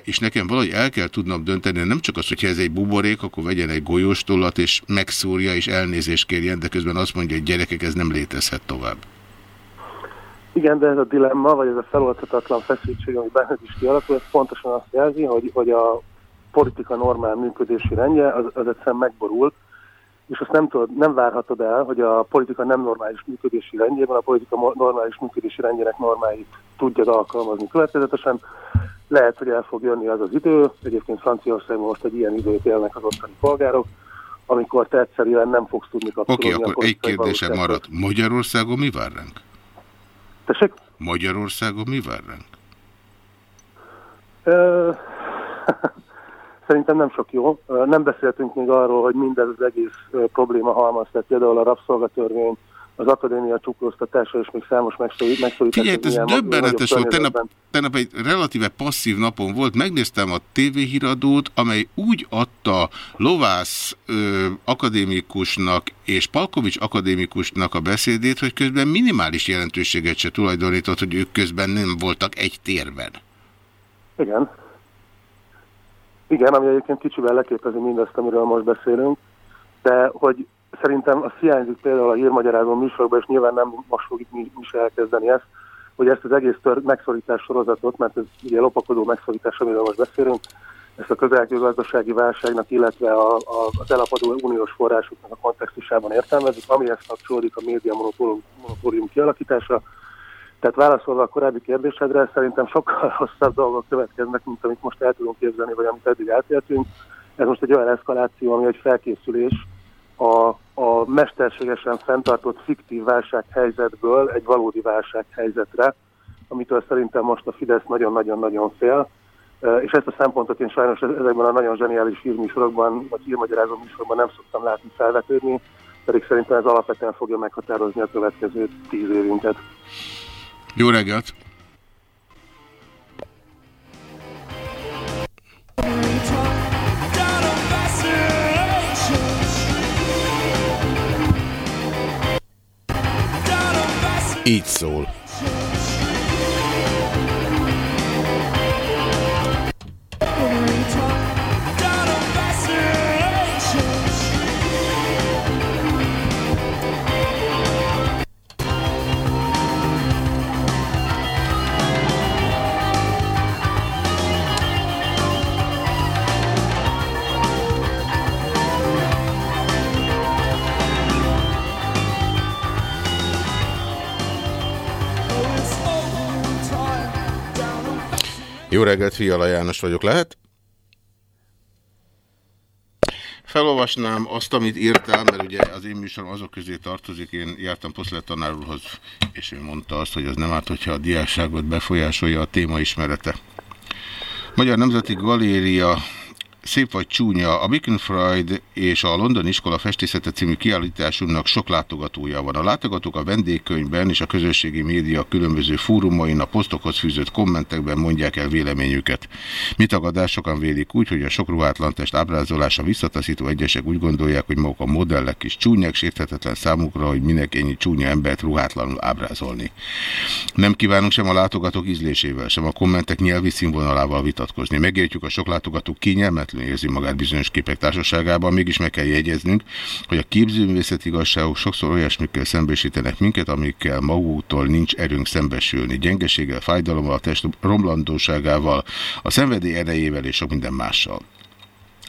és nekem valahogy el kell tudnom dönteni, nem csak az, hogyha ez egy buborék, akkor vegyen egy golyóstollat, és megszúrja, és elnézést kérjen, de közben azt mondja, hogy gyerekek, ez nem létezhet tovább. Igen, de ez a dilemma, vagy ez a feloldhatatlan feszültség, ami benned is kialakul, ez pontosan azt jelzi, hogy, hogy a politika normál működési rendje az, az egyszerűen megborul, és azt nem, tudod, nem várhatod el, hogy a politika nem normális működési rendjében, a politika normális működési rendjének normáit tudjad alkalmazni következetesen. Lehet, hogy el fog jönni az az idő, egyébként Franciaországban most egy ilyen időt élnek az ottani polgárok, amikor te egyszerűen nem fogsz tudni Oké, kapcsolódni okay, a akkor egy kérdésem maradt. Magyarországon mi vár ránk? Tessék? Magyarországon mi vár ránk? [laughs] Szerintem nem sok jó. Nem beszéltünk még arról, hogy mindez az egész probléma halmaz, tehát például a rabszolgatörvény, az akadémia csuklóztatása és még számos megszorítás. Figyelj, ez döbbenetes volt. Tegnap, tegnap egy relatíve passzív napon volt, megnéztem a tévéhíradót, amely úgy adta Lovász ö, akadémikusnak és Palkovics akadémikusnak a beszédét, hogy közben minimális jelentőséget se tulajdonított, hogy ők közben nem voltak egy térben. Igen. Igen, ami egyébként kicsivel leképezi mindazt, amiről most beszélünk, de hogy szerintem az hiányzik például a hírmagyarázó műsorban, és nyilván nem most fogjuk mi, mi se elkezdeni ezt, hogy ezt az egész tör, megszorítás sorozatot, mert ez ugye lopakodó megszorítás, amiről most beszélünk, ezt a közelgő gazdasági válságnak, illetve a, a, az elapadó uniós forrásoknak a kontextusában értelmezik, amihez kapcsolódik a média monopólium kialakítása. Tehát válaszolva a korábbi kérdésedre, szerintem sokkal [laughs] rosszabb dolgok következnek, mint amit most el tudunk képzelni, vagy amit eddig átéltünk. Ez most egy olyan eszkaláció, ami egy felkészülés a, a mesterségesen fenntartott fiktív válsághelyzetből egy valódi válsághelyzetre, amitől szerintem most a Fidesz nagyon-nagyon-nagyon fél. És ezt a szempontot én sajnos ezekben a nagyon zseniális hírműsorokban, vagy hírmagyarázó műsorokban nem szoktam látni felvetődni, pedig szerintem ez alapvetően fogja meghatározni a következő tíz évünket. Jó reggelt! Így szól. Jó reggelt, Fiala János vagyok, lehet? Felolvasnám azt, amit írtál, mert ugye az én műsorom azok közé tartozik, én jártam Poszlet tanár és ő mondta azt, hogy az nem árt, hogyha a diákságot befolyásolja a téma ismerete. Magyar Nemzeti Galéria szép vagy csúnya, a Freud és a London Iskola Festészete című kiállításunknak sok látogatója van. A látogatók a vendégkönyvben és a közösségi média különböző fórumain a posztokhoz fűzött kommentekben mondják el véleményüket. Mi tagadás sokan vélik úgy, hogy a sok ruhátlan test ábrázolása visszataszító egyesek úgy gondolják, hogy maguk a modellek is csúnyák, sérthetetlen számukra, hogy minek ennyi csúnya embert ruhátlanul ábrázolni. Nem kívánunk sem a látogatók ízlésével, sem a kommentek nyelvi színvonalával vitatkozni. Megértjük a sok látogatók kényelmetlen érzi magát bizonyos képek társaságában, mégis meg kell jegyeznünk, hogy a képzőművészeti igazságok sokszor olyasmikkel szembesítenek minket, amikkel maguktól nincs erőnk szembesülni. Gyengeséggel, fájdalommal, a test romlandóságával, a szenvedély erejével és sok minden mással.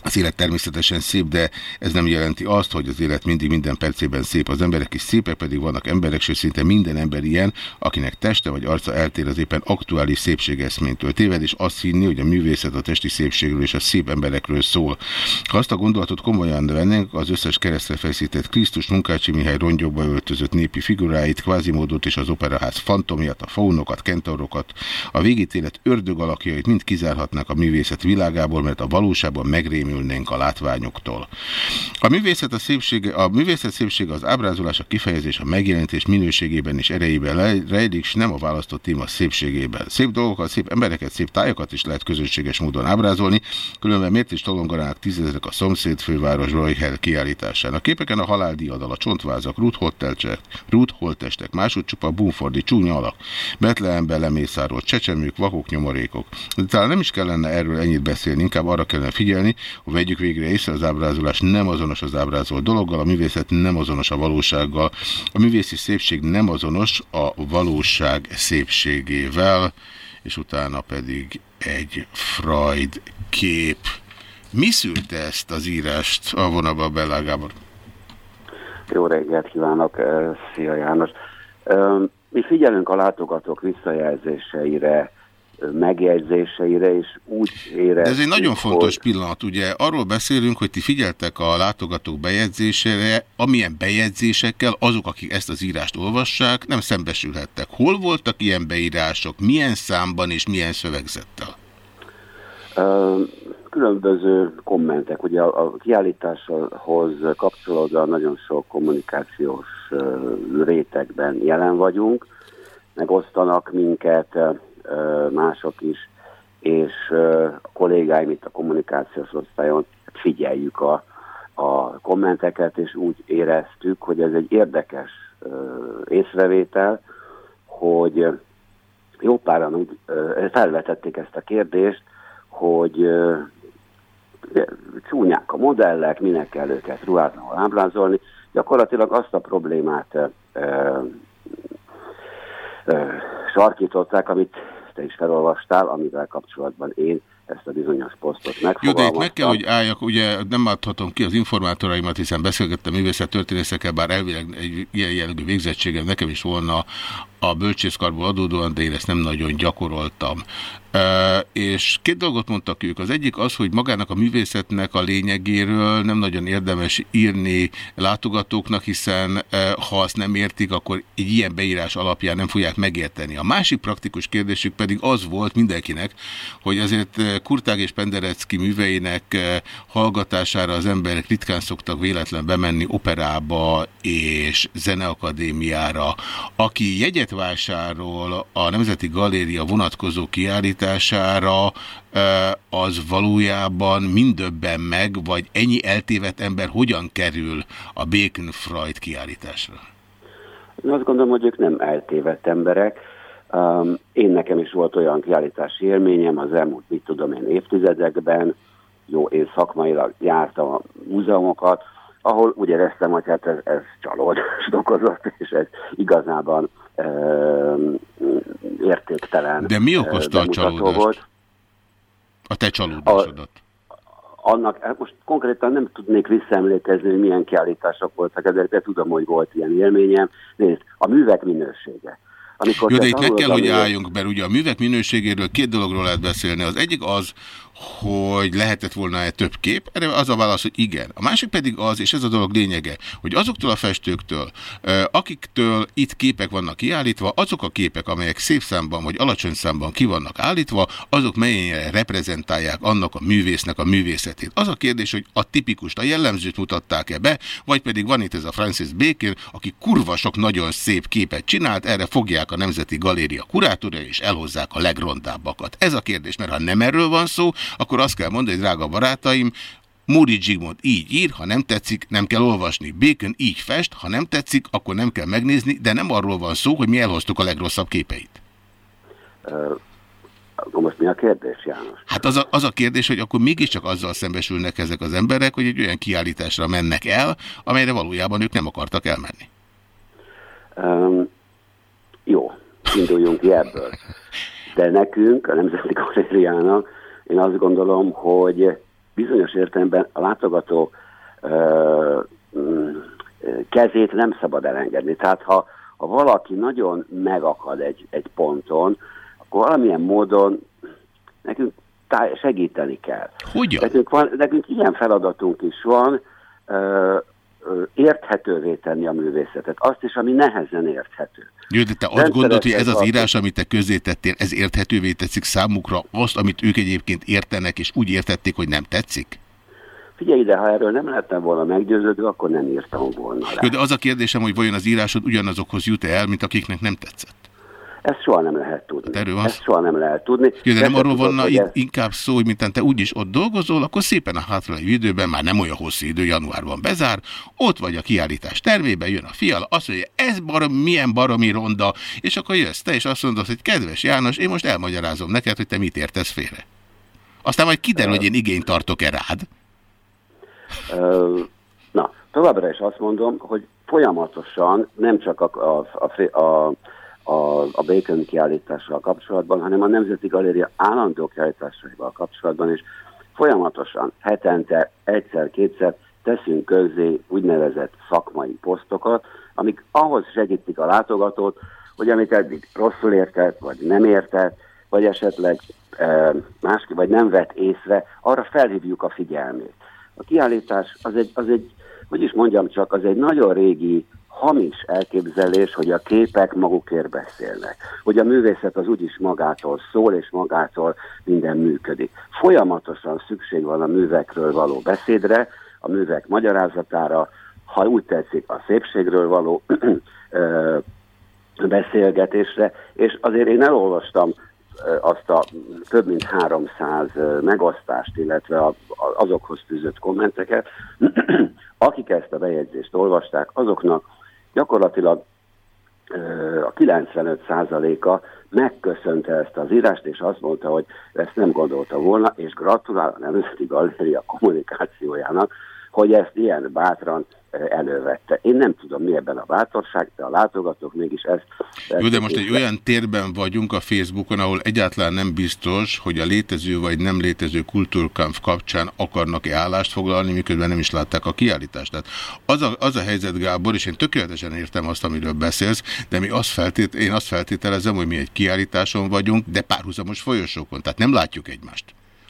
Az élet természetesen szép, de ez nem jelenti azt, hogy az élet mindig minden percében szép. Az emberek is szépek, pedig vannak emberek, sőt szinte minden ember ilyen, akinek teste vagy arca eltér az éppen aktuális szépségeszménytől. Téved és azt hinni, hogy a művészet a testi szépségről és a szép emberekről szól. Ha azt a gondolatot komolyan vennénk, az összes keresztre feszített Krisztus, Munkácsi Mihály rongyokba öltözött népi figuráit, kvázimódot és az operaház fantomját, a faunokat, kentaurokat, a végítélet ördög alakjait mind kizárhatnak a művészet világából, mert a valóságban megrémül elkülönülnénk a látványoktól. A művészet, a, szépsége, a művészet szépsége az ábrázolás, a kifejezés, a megjelenítés minőségében és erejében rejlik, és nem a választott téma szépségében. Szép dolgokat, szép embereket, szép tájakat is lehet közönséges módon ábrázolni, különben miért is tolonganának tízezerek a szomszéd főváros Royhel kiállításán. A képeken a haláldiadal, a csontvázak, rútholtestek, máshogy csupa bumfordi csúnya alak, Betlehemben lemészárolt csecsemők, vakok, nyomorékok. De talán nem is kellene erről ennyit beszélni, inkább arra kellene figyelni, hogy vegyük végre észre, az ábrázolás nem azonos az ábrázolt dologgal, a művészet nem azonos a valósággal, a művészi szépség nem azonos a valóság szépségével, és utána pedig egy Freud kép. Mi szülte ezt az írást a vonalban Bellá Gábor? Jó reggelt kívánok, eh, szia János. Mi figyelünk a látogatók visszajelzéseire, megjegyzéseire, és úgy érezzük, De ez egy nagyon fontos hogy... pillanat, ugye arról beszélünk, hogy ti figyeltek a látogatók bejegyzésére, amilyen bejegyzésekkel azok, akik ezt az írást olvassák, nem szembesülhettek. Hol voltak ilyen beírások, milyen számban és milyen szövegzettel? Különböző kommentek, ugye a, a kiállításhoz kapcsolódóan nagyon sok kommunikációs rétegben jelen vagyunk, megosztanak minket mások is, és a kollégáim itt a kommunikációs osztályon figyeljük a, a kommenteket, és úgy éreztük, hogy ez egy érdekes észrevétel, hogy jó páran úgy felvetették ezt a kérdést, hogy csúnyák a modellek, minek kell őket ruhátlanul ábrázolni. Gyakorlatilag azt a problémát ö, ö, sarkították, amit te is felolvastál, amivel kapcsolatban én ezt a bizonyos posztot Jó, de megfogalmaztam. itt meg kell, hogy álljak, ugye nem adhatom ki az informátoraimat, hiszen beszélgettem művészettörténészekkel, bár elvileg egy ilyen jellegű végzettségem nekem is volna a bölcsészkarból adódóan, de én ezt nem nagyon gyakoroltam. És két dolgot mondtak ők. Az egyik az, hogy magának a művészetnek a lényegéről nem nagyon érdemes írni látogatóknak, hiszen ha azt nem értik, akkor egy ilyen beírás alapján nem fogják megérteni. A másik praktikus kérdésük pedig az volt mindenkinek, hogy azért Kurtág és Penderecki műveinek hallgatására az emberek ritkán szoktak véletlen bemenni operába és zeneakadémiára. Aki jegyet vásárol a Nemzeti Galéria vonatkozó kiállítására, az valójában mindöbben meg, vagy ennyi eltévedt ember hogyan kerül a Bacon Freud kiállításra? Én azt gondolom, hogy ők nem eltévedt emberek. Én nekem is volt olyan kiállítási élményem az elmúlt, mit tudom én, évtizedekben. Jó, én szakmailag jártam a múzeumokat, ahol úgy éreztem, hogy hát ez, ez csalódást okozott, és ez igazában um, értéktelen De mi okozta a csalódást? Volt. A te csalódásodat. annak, hát most konkrétan nem tudnék visszaemlékezni, hogy milyen kiállítások voltak ezek, de tudom, hogy volt ilyen élményem. Nézd, a művek minősége. Amikor Jó, de itt meg kell, a hogy álljunk, mert ugye a művek minőségéről két dologról lehet beszélni. Az egyik az, hogy lehetett volna-e több kép, erre az a válasz, hogy igen. A másik pedig az, és ez a dolog lényege, hogy azoktól a festőktől, akiktől itt képek vannak kiállítva, azok a képek, amelyek szép számban vagy alacsony számban ki vannak állítva, azok mennyire reprezentálják annak a művésznek a művészetét. Az a kérdés, hogy a tipikust, a jellemzőt mutatták-e be, vagy pedig van itt ez a Francis Bacon, aki kurva sok nagyon szép képet csinált, erre fogják a Nemzeti Galéria kurátora, és elhozzák a legrondábbakat. Ez a kérdés, mert ha nem erről van szó, akkor azt kell mondani, hogy drága barátaim, Múri Zsigmond így ír, ha nem tetszik, nem kell olvasni. Bacon így fest, ha nem tetszik, akkor nem kell megnézni, de nem arról van szó, hogy mi elhoztuk a legrosszabb képeit. Akkor most mi a kérdés, János? Hát az a, az a kérdés, hogy akkor mégiscsak azzal szembesülnek ezek az emberek, hogy egy olyan kiállításra mennek el, amelyre valójában ők nem akartak elmenni. Um, jó, induljunk ki ebből. De nekünk, a Nemzeti Galériának, én azt gondolom, hogy bizonyos értelemben a látogató ö, mm, kezét nem szabad elengedni. Tehát ha, ha valaki nagyon megakad egy, egy ponton, akkor valamilyen módon nekünk segíteni kell. Hogyan? Nekünk, van, nekünk ilyen feladatunk is van, ö, érthetővé tenni a művészetet. Azt is, ami nehezen érthető. Jó, de te azt gondolod, hogy ez az írás, amit te közzétettél, ez érthetővé tetszik számukra azt, amit ők egyébként értenek, és úgy értették, hogy nem tetszik? Figyelj ide, ha erről nem lehetne volna meggyőződő, akkor nem írtam volna le. Jó, de az a kérdésem, hogy vajon az írásod ugyanazokhoz jut-e el, mint akiknek nem tetszett? Ezt soha nem lehet tudni. Erről van Ezt soha nem lehet tudni. Jó, de nem arról itt ez- inkább szó, hogy mintán te úgyis ott dolgozol, akkor szépen a hátralévő időben, már nem olyan hosszú idő, januárban bezár, ott vagy a kiállítás termében, jön a fiala, azt mondja, ez barom, milyen baromi ronda, és akkor jössz te, és azt mondod, hogy kedves János, én most elmagyarázom neked, hogy te mit értesz félre. Aztán majd kiderül, hogy én igényt tartok-e rád. Na, továbbra is azt mondom, hogy folyamatosan nem csak a, a, a, a, a, a Bacon kiállítással kapcsolatban, hanem a Nemzeti Galéria állandó kiállításaival kapcsolatban is folyamatosan, hetente, egyszer-kétszer teszünk közzé úgynevezett szakmai posztokat, amik ahhoz segítik a látogatót, hogy amit eddig rosszul értett, vagy nem értett, vagy esetleg e, más, vagy nem vett észre, arra felhívjuk a figyelmét. A kiállítás az egy, az egy, hogy is mondjam csak, az egy nagyon régi, hamis elképzelés, hogy a képek magukért beszélnek. Hogy a művészet az úgyis magától szól, és magától minden működik. Folyamatosan szükség van a művekről való beszédre, a művek magyarázatára, ha úgy tetszik, a szépségről való [clears throat] beszélgetésre, és azért én elolvastam azt a több mint 300 ö, megosztást, illetve azokhoz fűzött kommenteket, [clears throat] akik ezt a bejegyzést olvasták, azoknak gyakorlatilag a 95%-a megköszönte ezt az írást, és azt mondta, hogy ezt nem gondolta volna, és gratulál a Nemzeti Galéria kommunikációjának, hogy ezt ilyen bátran ö, elővette. Én nem tudom, mi ebben a bátorság, de a látogatók mégis ezt... Jó, de most egy olyan térben vagyunk a Facebookon, ahol egyáltalán nem biztos, hogy a létező vagy nem létező kultúrkampf kapcsán akarnak-e állást foglalni, miközben nem is látták a kiállítást. Tehát az a, az a helyzet, Gábor, és én tökéletesen értem azt, amiről beszélsz, de mi azt feltét, én azt feltételezem, hogy mi egy kiállításon vagyunk, de párhuzamos folyosókon, tehát nem látjuk egymást.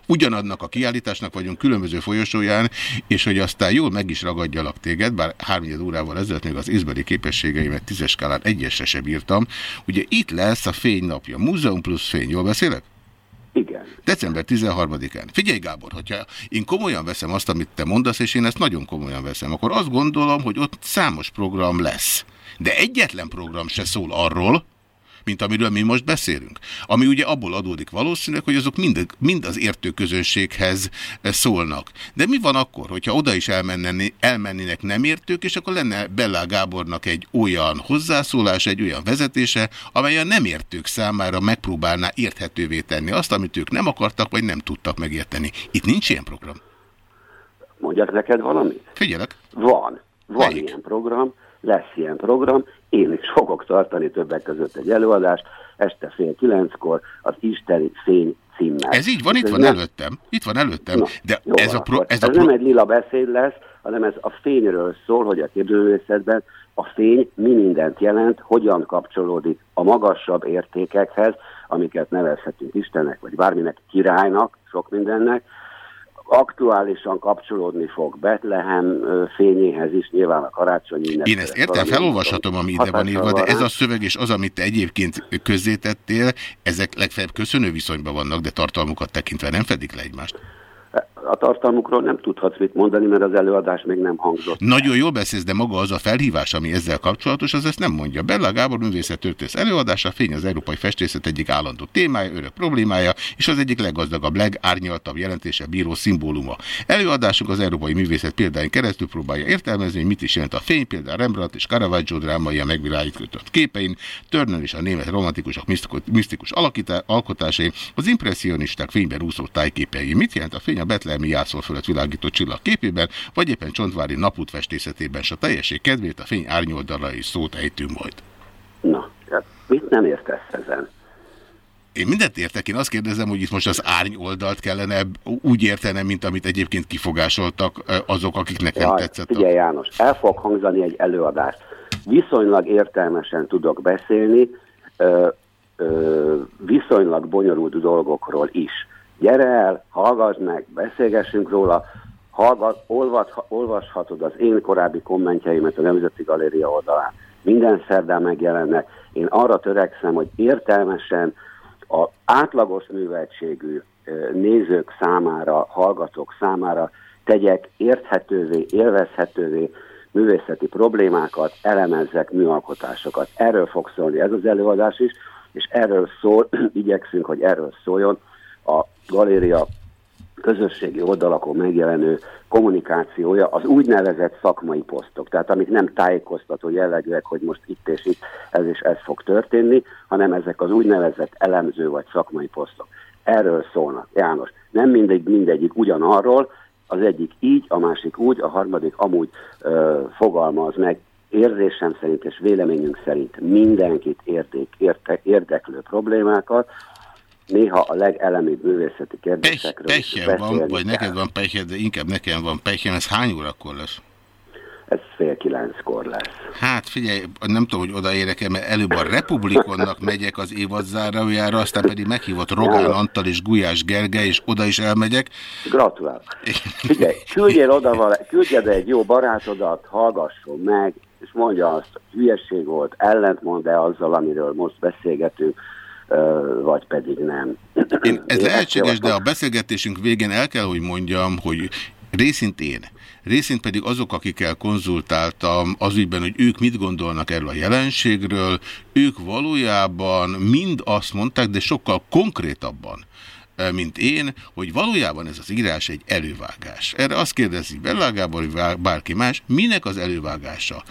Ugyanadnak a kiállításnak vagyunk különböző folyosóján, és hogy aztán jól meg is ragadjalak téged, bár háromnyed órával ezelőtt még az észbeli képességeimet tízes skálán egyesre sem bírtam. Ugye itt lesz a fény napja, múzeum plusz fény, jól beszélek? Igen. December 13-án. Figyelj Gábor, hogyha én komolyan veszem azt, amit te mondasz, és én ezt nagyon komolyan veszem, akkor azt gondolom, hogy ott számos program lesz. De egyetlen program se szól arról, mint amiről mi most beszélünk. Ami ugye abból adódik valószínűleg, hogy azok mind, mind az értőközönséghez eh, szólnak. De mi van akkor, hogyha oda is elmenni, elmennének nem értők, és akkor lenne Bellá Gábornak egy olyan hozzászólás, egy olyan vezetése, amely a nem értők számára megpróbálná érthetővé tenni azt, amit ők nem akartak, vagy nem tudtak megérteni. Itt nincs ilyen program. Mondjak neked valamit? Figyelek. Van. Van Melyik? ilyen program, lesz ilyen program. Én is fogok tartani többek között egy előadást. este fél kilenckor az Isteni Fény címmel. Ez így van, itt Ez van nem- előttem. Itt van előttem. Na, De jó ez van a, pro, ez a pro, nem egy lila beszéd lesz, hanem ez a fényről szól, hogy a képzőművészetben a fény mi mindent jelent, hogyan kapcsolódik a magasabb értékekhez, amiket nevezhetünk Istennek, vagy bárminek, királynak, sok mindennek, aktuálisan kapcsolódni fog Betlehem fényéhez is, nyilván a karácsonyi ünnep. Én ezt értem, felolvashatom, ami ide van írva, de ez a szöveg és az, amit te egyébként közzétettél, ezek legfeljebb köszönő viszonyban vannak, de tartalmukat tekintve nem fedik le egymást. A tartalmukról nem tudhatsz mit mondani, mert az előadás még nem hangzott. Nagyon jól beszélsz, de maga az a felhívás, ami ezzel kapcsolatos, az ezt nem mondja. Bella Gábor művészettörténész előadása, fény az európai festészet egyik állandó témája, örök problémája, és az egyik leggazdagabb, legárnyaltabb jelentése bíró szimbóluma. Előadásunk az európai művészet példáin keresztül próbálja értelmezni, mit is jelent a fény, például Rembrandt és Caravaggio drámai a megvilágított képein, Turner és a német romantikusok misztikus, alakítá- alkotásai, az impressionisták fényben úszó tájképei. Mit jelent a fény a betlehemi játszol fölött világított csillag képében, vagy éppen Csontvári napút festészetében, s a teljesség kedvéért a fény árnyoldalai szót ejtünk majd. Na, hát mit nem értesz ezen? Én mindent értek, én azt kérdezem, hogy itt most az árny oldalt kellene úgy értenem, mint amit egyébként kifogásoltak azok, akik nekem Jaj, tetszett. a- figyelj János, el fog hangzani egy előadás. Viszonylag értelmesen tudok beszélni, ö, ö, viszonylag bonyolult dolgokról is. Gyere el, hallgass meg, beszélgessünk róla, hallgat, olvad, olvashatod az én korábbi kommentjeimet a Nemzeti Galéria oldalán. Minden szerdán megjelennek. Én arra törekszem, hogy értelmesen a átlagos műveltségű nézők számára, hallgatók számára tegyek érthetővé, élvezhetővé művészeti problémákat, elemezzek műalkotásokat. Erről fog szólni ez az előadás is, és erről szól, [clears throat] igyekszünk, hogy erről szóljon a galéria közösségi oldalakon megjelenő kommunikációja, az úgynevezett szakmai posztok, tehát amik nem tájékoztató jellegűek, hogy most itt és itt ez és ez fog történni, hanem ezek az úgynevezett elemző vagy szakmai posztok. Erről szólnak. János, nem mindegy, mindegyik ugyanarról, az egyik így, a másik úgy, a harmadik amúgy ö, fogalmaz meg érzésem szerint és véleményünk szerint mindenkit érdek, érte, érdeklő problémákat, néha a legelemibb művészeti Pech, kérdésekről pehje van, vagy neked van pehje, de inkább nekem van pehjem, ez hány órakor lesz? Ez fél kilenckor lesz. Hát figyelj, nem tudom, hogy odaérek-e, mert előbb a Republikonnak megyek az évad zárójára, aztán pedig meghívott Rogán. Antal és Gulyás Gergely, és oda is elmegyek. Gratulálok. Figyelj, küldjél oda vala, küldj oda egy jó barátodat, hallgasson meg, és mondja azt, hogy hülyeség volt, ellentmond-e azzal, amiről most beszélgetünk, vagy pedig nem. Én, ez Én lehetséges, de a beszélgetésünk végén el kell, hogy mondjam, hogy részint én, részint pedig azok, akikkel konzultáltam az ügyben, hogy ők mit gondolnak erről a jelenségről, ők valójában mind azt mondták, de sokkal konkrétabban, mint én, hogy valójában ez az írás egy elővágás. Erre azt kérdezik Bella Gábor, vagy bár- bárki más, minek az elővágása?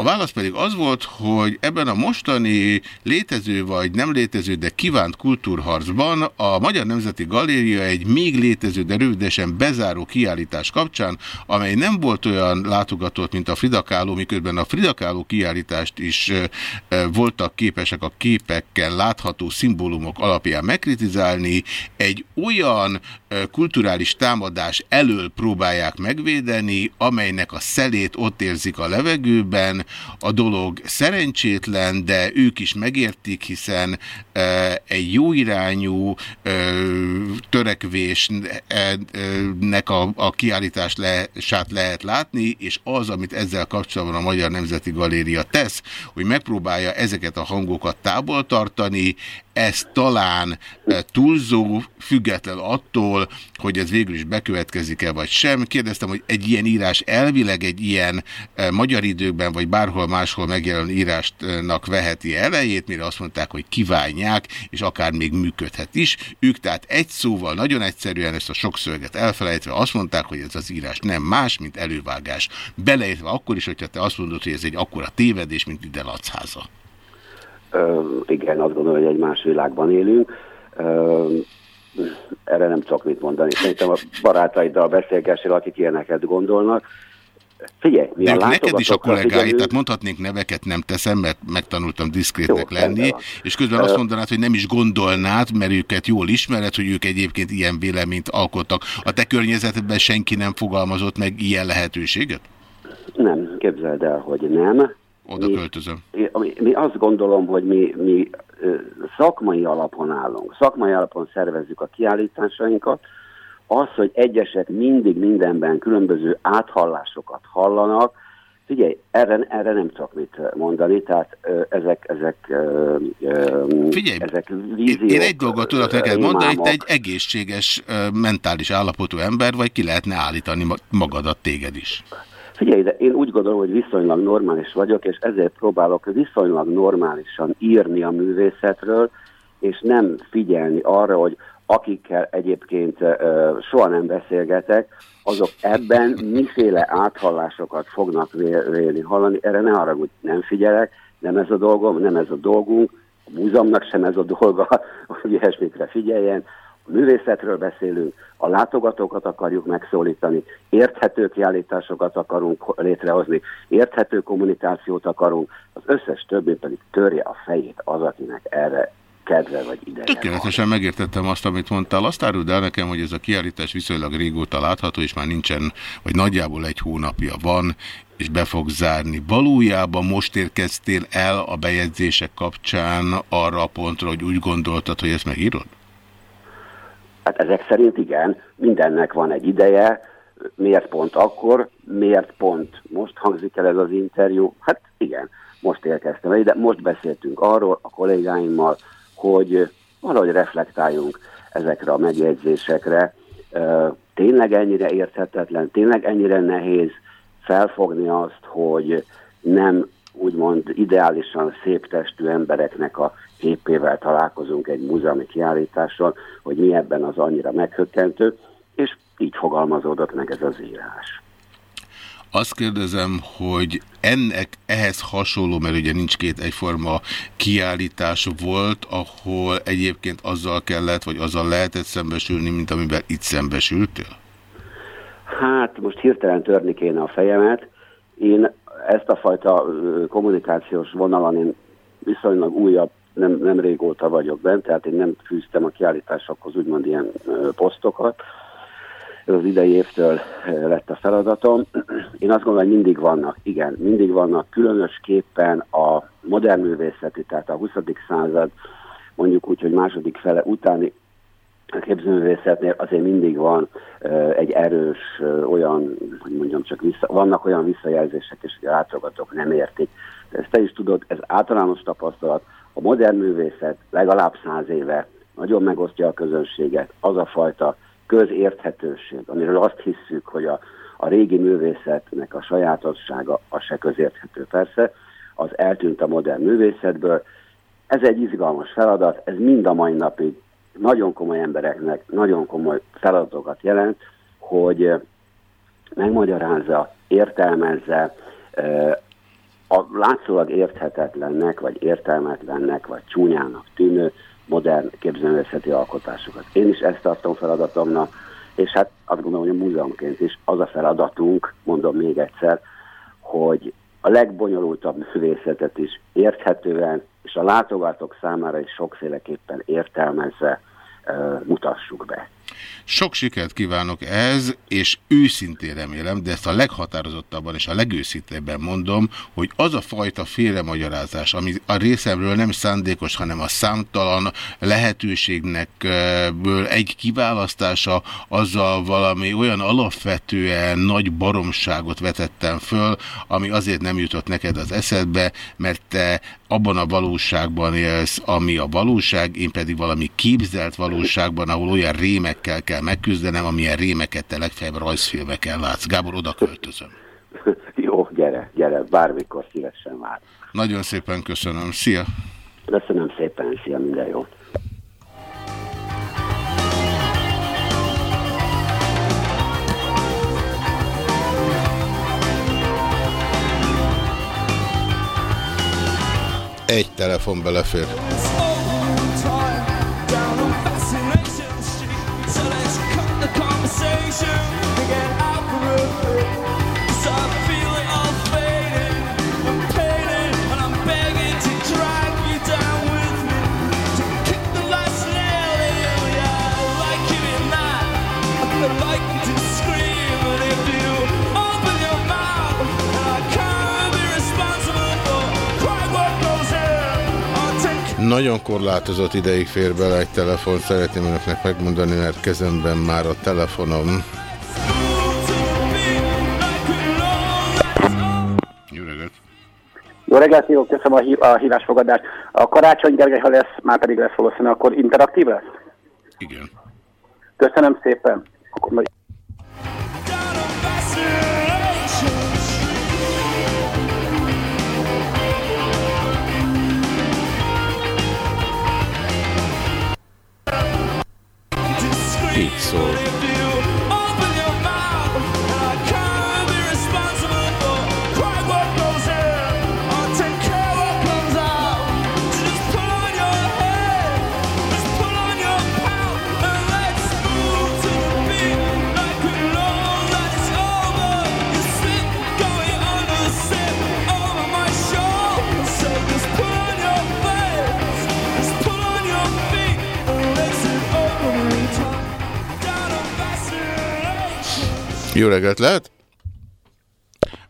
A válasz pedig az volt, hogy ebben a mostani létező vagy nem létező, de kívánt kultúrharcban a Magyar Nemzeti Galéria egy még létező, de rövidesen bezáró kiállítás kapcsán, amely nem volt olyan látogatott, mint a Fridakáló, miközben a Fridakáló kiállítást is voltak képesek a képekkel látható szimbólumok alapján megkritizálni, egy olyan kulturális támadás elől próbálják megvédeni, amelynek a szelét ott érzik a levegőben, a dolog szerencsétlen, de ők is megértik, hiszen e, egy jó irányú e, törekvésnek a, a kiállítás le, lehet látni, és az, amit ezzel kapcsolatban a Magyar Nemzeti Galéria tesz, hogy megpróbálja ezeket a hangokat távol tartani, ez talán e, túlzó, független attól, hogy ez végül is bekövetkezik-e vagy sem. Kérdeztem, hogy egy ilyen írás elvileg egy ilyen e, magyar időkben, vagy bárhol máshol megjelenő írásnak veheti elejét, mire azt mondták, hogy kívánják, és akár még működhet is. Ők tehát egy szóval, nagyon egyszerűen ezt a sok szöveget elfelejtve azt mondták, hogy ez az írás nem más, mint elővágás. Beleértve akkor is, hogyha te azt mondod, hogy ez egy akkora tévedés, mint ide Lacháza. Igen, azt gondolom, hogy egy más világban élünk. Erre nem csak mit mondani. Szerintem a barátaiddal beszélgessél, akik ilyeneket gondolnak. Figyelj, mi De a neked is a kollégáid, figyelünk. tehát mondhatnék neveket, nem teszem, mert megtanultam diszkrétnek lenni, van. és közben azt mondanád, hogy nem is gondolnád, mert őket jól ismered, hogy ők egyébként ilyen véleményt alkottak. A te környezetedben senki nem fogalmazott meg ilyen lehetőséget? Nem, képzeld el, hogy nem. Oda Mi- költözöm. mi, mi azt gondolom, hogy mi, mi szakmai alapon állunk, szakmai alapon szervezzük a kiállításainkat. Az, hogy egyesek mindig mindenben különböző áthallásokat hallanak, figyelj, erre, erre nem tudok mit mondani, tehát ö, ezek, ezek, ö, ö, Figyelj, ezek víziók. én egy dolgot tudok neked ö, mondani, te egy egészséges mentális állapotú ember vagy, ki lehetne állítani ma- magadat téged is. Figyelj, de én úgy gondolom, hogy viszonylag normális vagyok, és ezért próbálok viszonylag normálisan írni a művészetről, és nem figyelni arra, hogy akikkel egyébként ö, soha nem beszélgetek, azok ebben miféle áthallásokat fognak vé- vélni hallani. Erre ne hogy nem figyelek, nem ez a dolgom, nem ez a dolgunk, a múzeumnak sem ez a dolga, [laughs] hogy ilyesmikre figyeljen. Művészetről beszélünk, a látogatókat akarjuk megszólítani, érthető kiállításokat akarunk létrehozni, érthető kommunikációt akarunk, az összes többi pedig törje a fejét az, akinek erre kedve vagy ideje van. Tökéletesen megértettem azt, amit mondtál. Azt áruld el nekem, hogy ez a kiállítás viszonylag régóta látható, és már nincsen, vagy nagyjából egy hónapja van, és be fog zárni. Valójában most érkeztél el a bejegyzések kapcsán arra a pontra, hogy úgy gondoltad, hogy ezt megírod? Hát ezek szerint igen, mindennek van egy ideje, miért pont akkor, miért pont most hangzik el ez az interjú, hát igen, most érkeztem ide, most beszéltünk arról a kollégáimmal, hogy valahogy reflektáljunk ezekre a megjegyzésekre. Tényleg ennyire érthetetlen, tényleg ennyire nehéz felfogni azt, hogy nem úgymond ideálisan szép testű embereknek a képével találkozunk egy múzeumi kiállításon, hogy mi ebben az annyira meghökkentő, és így fogalmazódott meg ez az írás. Azt kérdezem, hogy ennek ehhez hasonló, mert ugye nincs két egyforma kiállítás volt, ahol egyébként azzal kellett, vagy azzal lehetett szembesülni, mint amivel itt szembesültél? Hát most hirtelen törni kéne a fejemet. Én ezt a fajta kommunikációs vonalon én viszonylag újabb, nem, nem régóta vagyok bent, tehát én nem fűztem a kiállításokhoz úgymond ilyen posztokat. Ez az idei évtől lett a feladatom. Én azt gondolom, hogy mindig vannak, igen, mindig vannak különösképpen a modern művészeti, tehát a 20. század, mondjuk úgy, hogy második fele utáni a képzőművészetnél azért mindig van ö, egy erős ö, olyan, hogy mondjam csak, vissza, vannak olyan visszajelzések is, hogy a látogatók nem értik. De ezt te is tudod, ez általános tapasztalat. A modern művészet legalább száz éve nagyon megosztja a közönséget. Az a fajta közérthetőség, amiről azt hisszük, hogy a, a régi művészetnek a sajátossága, az se közérthető persze, az eltűnt a modern művészetből. Ez egy izgalmas feladat, ez mind a mai napig nagyon komoly embereknek nagyon komoly feladatokat jelent, hogy megmagyarázza, értelmezze a látszólag érthetetlennek, vagy értelmetlennek, vagy csúnyának tűnő modern képzőművészeti alkotásokat. Én is ezt tartom feladatomnak, és hát azt gondolom, hogy a múzeumként is az a feladatunk, mondom még egyszer, hogy a legbonyolultabb művészetet is érthetően, és a látogatók számára is sokféleképpen értelmezve uh, mutassuk be. Sok sikert kívánok ez, és őszintén remélem, de ezt a leghatározottabban és a legőszintebben mondom, hogy az a fajta félremagyarázás, ami a részemről nem szándékos, hanem a számtalan lehetőségnek ből egy kiválasztása, azzal valami olyan alapvetően nagy baromságot vetettem föl, ami azért nem jutott neked az eszedbe, mert te abban a valóságban élsz, ami a valóság, én pedig valami képzelt valóságban, ahol olyan rémekkel kell megküzdenem, amilyen rémeket te legfeljebb rajzfilmeken látsz. Gábor, oda költözöm. [laughs] Jó, gyere, gyere, bármikor szívesen vár. Nagyon szépen köszönöm. Szia! Köszönöm szépen, szia, minden jót. Egy telefon belefér. Nagyon korlátozott ideig fér bele egy telefon, szeretném önöknek megmondani, mert kezemben már a telefonom. Jó reggelt! Jó reggelt, jó, köszönöm a, hí- a hívásfogadást. A Karácsony Gergely, ha lesz, már pedig lesz valószínűleg, akkor interaktív lesz? Igen. Köszönöm szépen. Akkor majd... Így Jó reggelt lehet?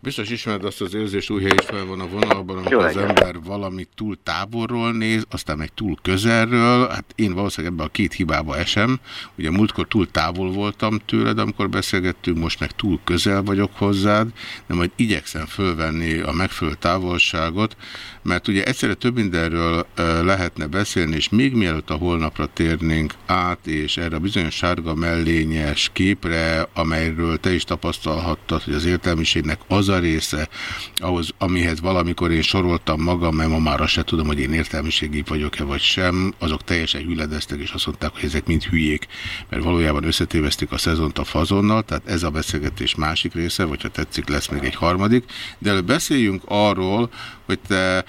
Biztos ismered azt az érzést, új hely is fel van a vonalban, amikor Jó az ember valamit túl távolról néz, aztán meg túl közelről. Hát én valószínűleg ebbe a két hibába esem. Ugye múltkor túl távol voltam tőled, amikor beszélgettünk, most meg túl közel vagyok hozzád, de majd igyekszem fölvenni a megfelelő távolságot, mert ugye egyszerre több mindenről lehetne beszélni, és még mielőtt a holnapra térnénk át, és erre a bizonyos sárga mellényes képre, amelyről te is tapasztalhattad, hogy az értelmiségnek az a része, ahhoz, amihez valamikor én soroltam magam, mert ma már azt se tudom, hogy én értelmiségi vagyok-e vagy sem, azok teljesen hüledeztek, és azt mondták, hogy ezek mind hülyék, mert valójában összetévezték a szezont a fazonnal, tehát ez a beszélgetés másik része, vagy ha tetszik, lesz még egy harmadik, de előbb beszéljünk arról, hogy te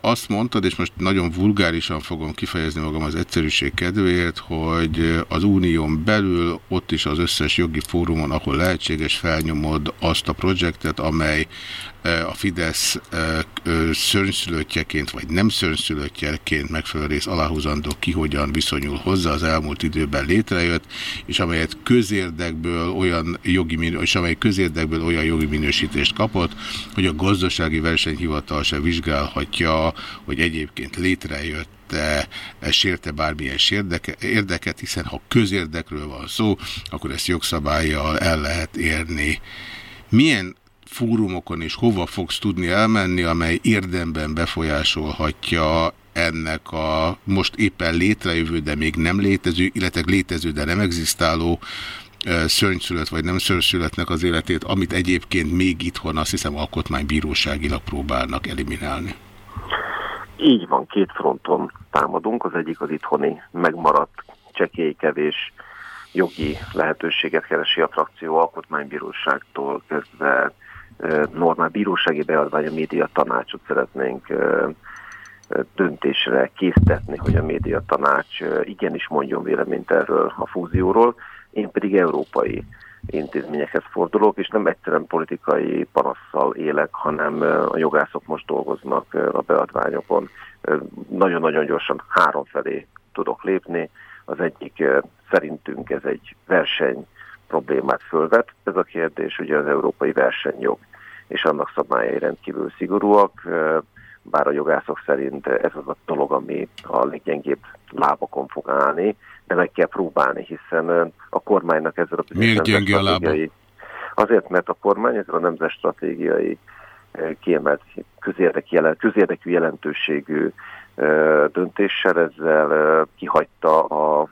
azt mondtad, és most nagyon vulgárisan fogom kifejezni magam az egyszerűség kedvéért, hogy az unión belül, ott is az összes jogi fórumon, ahol lehetséges, felnyomod azt a projektet, amely a Fidesz e, szörnyszülöttjeként, vagy nem szörnyszülöttjeként megfelelő rész aláhúzandó ki hogyan viszonyul hozzá, az elmúlt időben létrejött, és amelyet közérdekből olyan jogi és amely közérdekből olyan jogi minősítést kapott, hogy a gazdasági versenyhivatal se vizsgálhatja, hogy egyébként létrejött te sérte bármilyen sérdeke, érdeket, hiszen ha közérdekről van szó, akkor ezt jogszabályjal el lehet érni. Milyen fórumokon és hova fogsz tudni elmenni, amely érdemben befolyásolhatja ennek a most éppen létrejövő, de még nem létező, illetve létező, de nem egzisztáló szörnyszület vagy nem szörnyszületnek az életét, amit egyébként még itthon azt hiszem alkotmánybíróságilag próbálnak eliminálni. Így van, két fronton támadunk. Az egyik az itthoni megmaradt csekély kevés jogi lehetőséget keresi a frakció alkotmánybíróságtól kezdve normál bírósági beadvány a média tanácsot szeretnénk döntésre késztetni, hogy a média tanács igenis mondjon véleményt erről a fúzióról. Én pedig európai intézményekhez fordulok, és nem egyszerűen politikai panasszal élek, hanem a jogászok most dolgoznak a beadványokon. Nagyon-nagyon gyorsan három felé tudok lépni. Az egyik szerintünk ez egy verseny problémát fölvet. Ez a kérdés ugye az európai versenyjog és annak szabályai rendkívül szigorúak, bár a jogászok szerint ez az a dolog, ami a leggyengébb lábakon fog állni, de meg kell próbálni, hiszen a kormánynak ezzel a Miért gyenge a lába? Azért, mert a kormány ezzel a nemzetstratégiai ö, kiemelt közérdekű, jelen, közérdekű jelentőségű döntéssel ezzel kihagyta a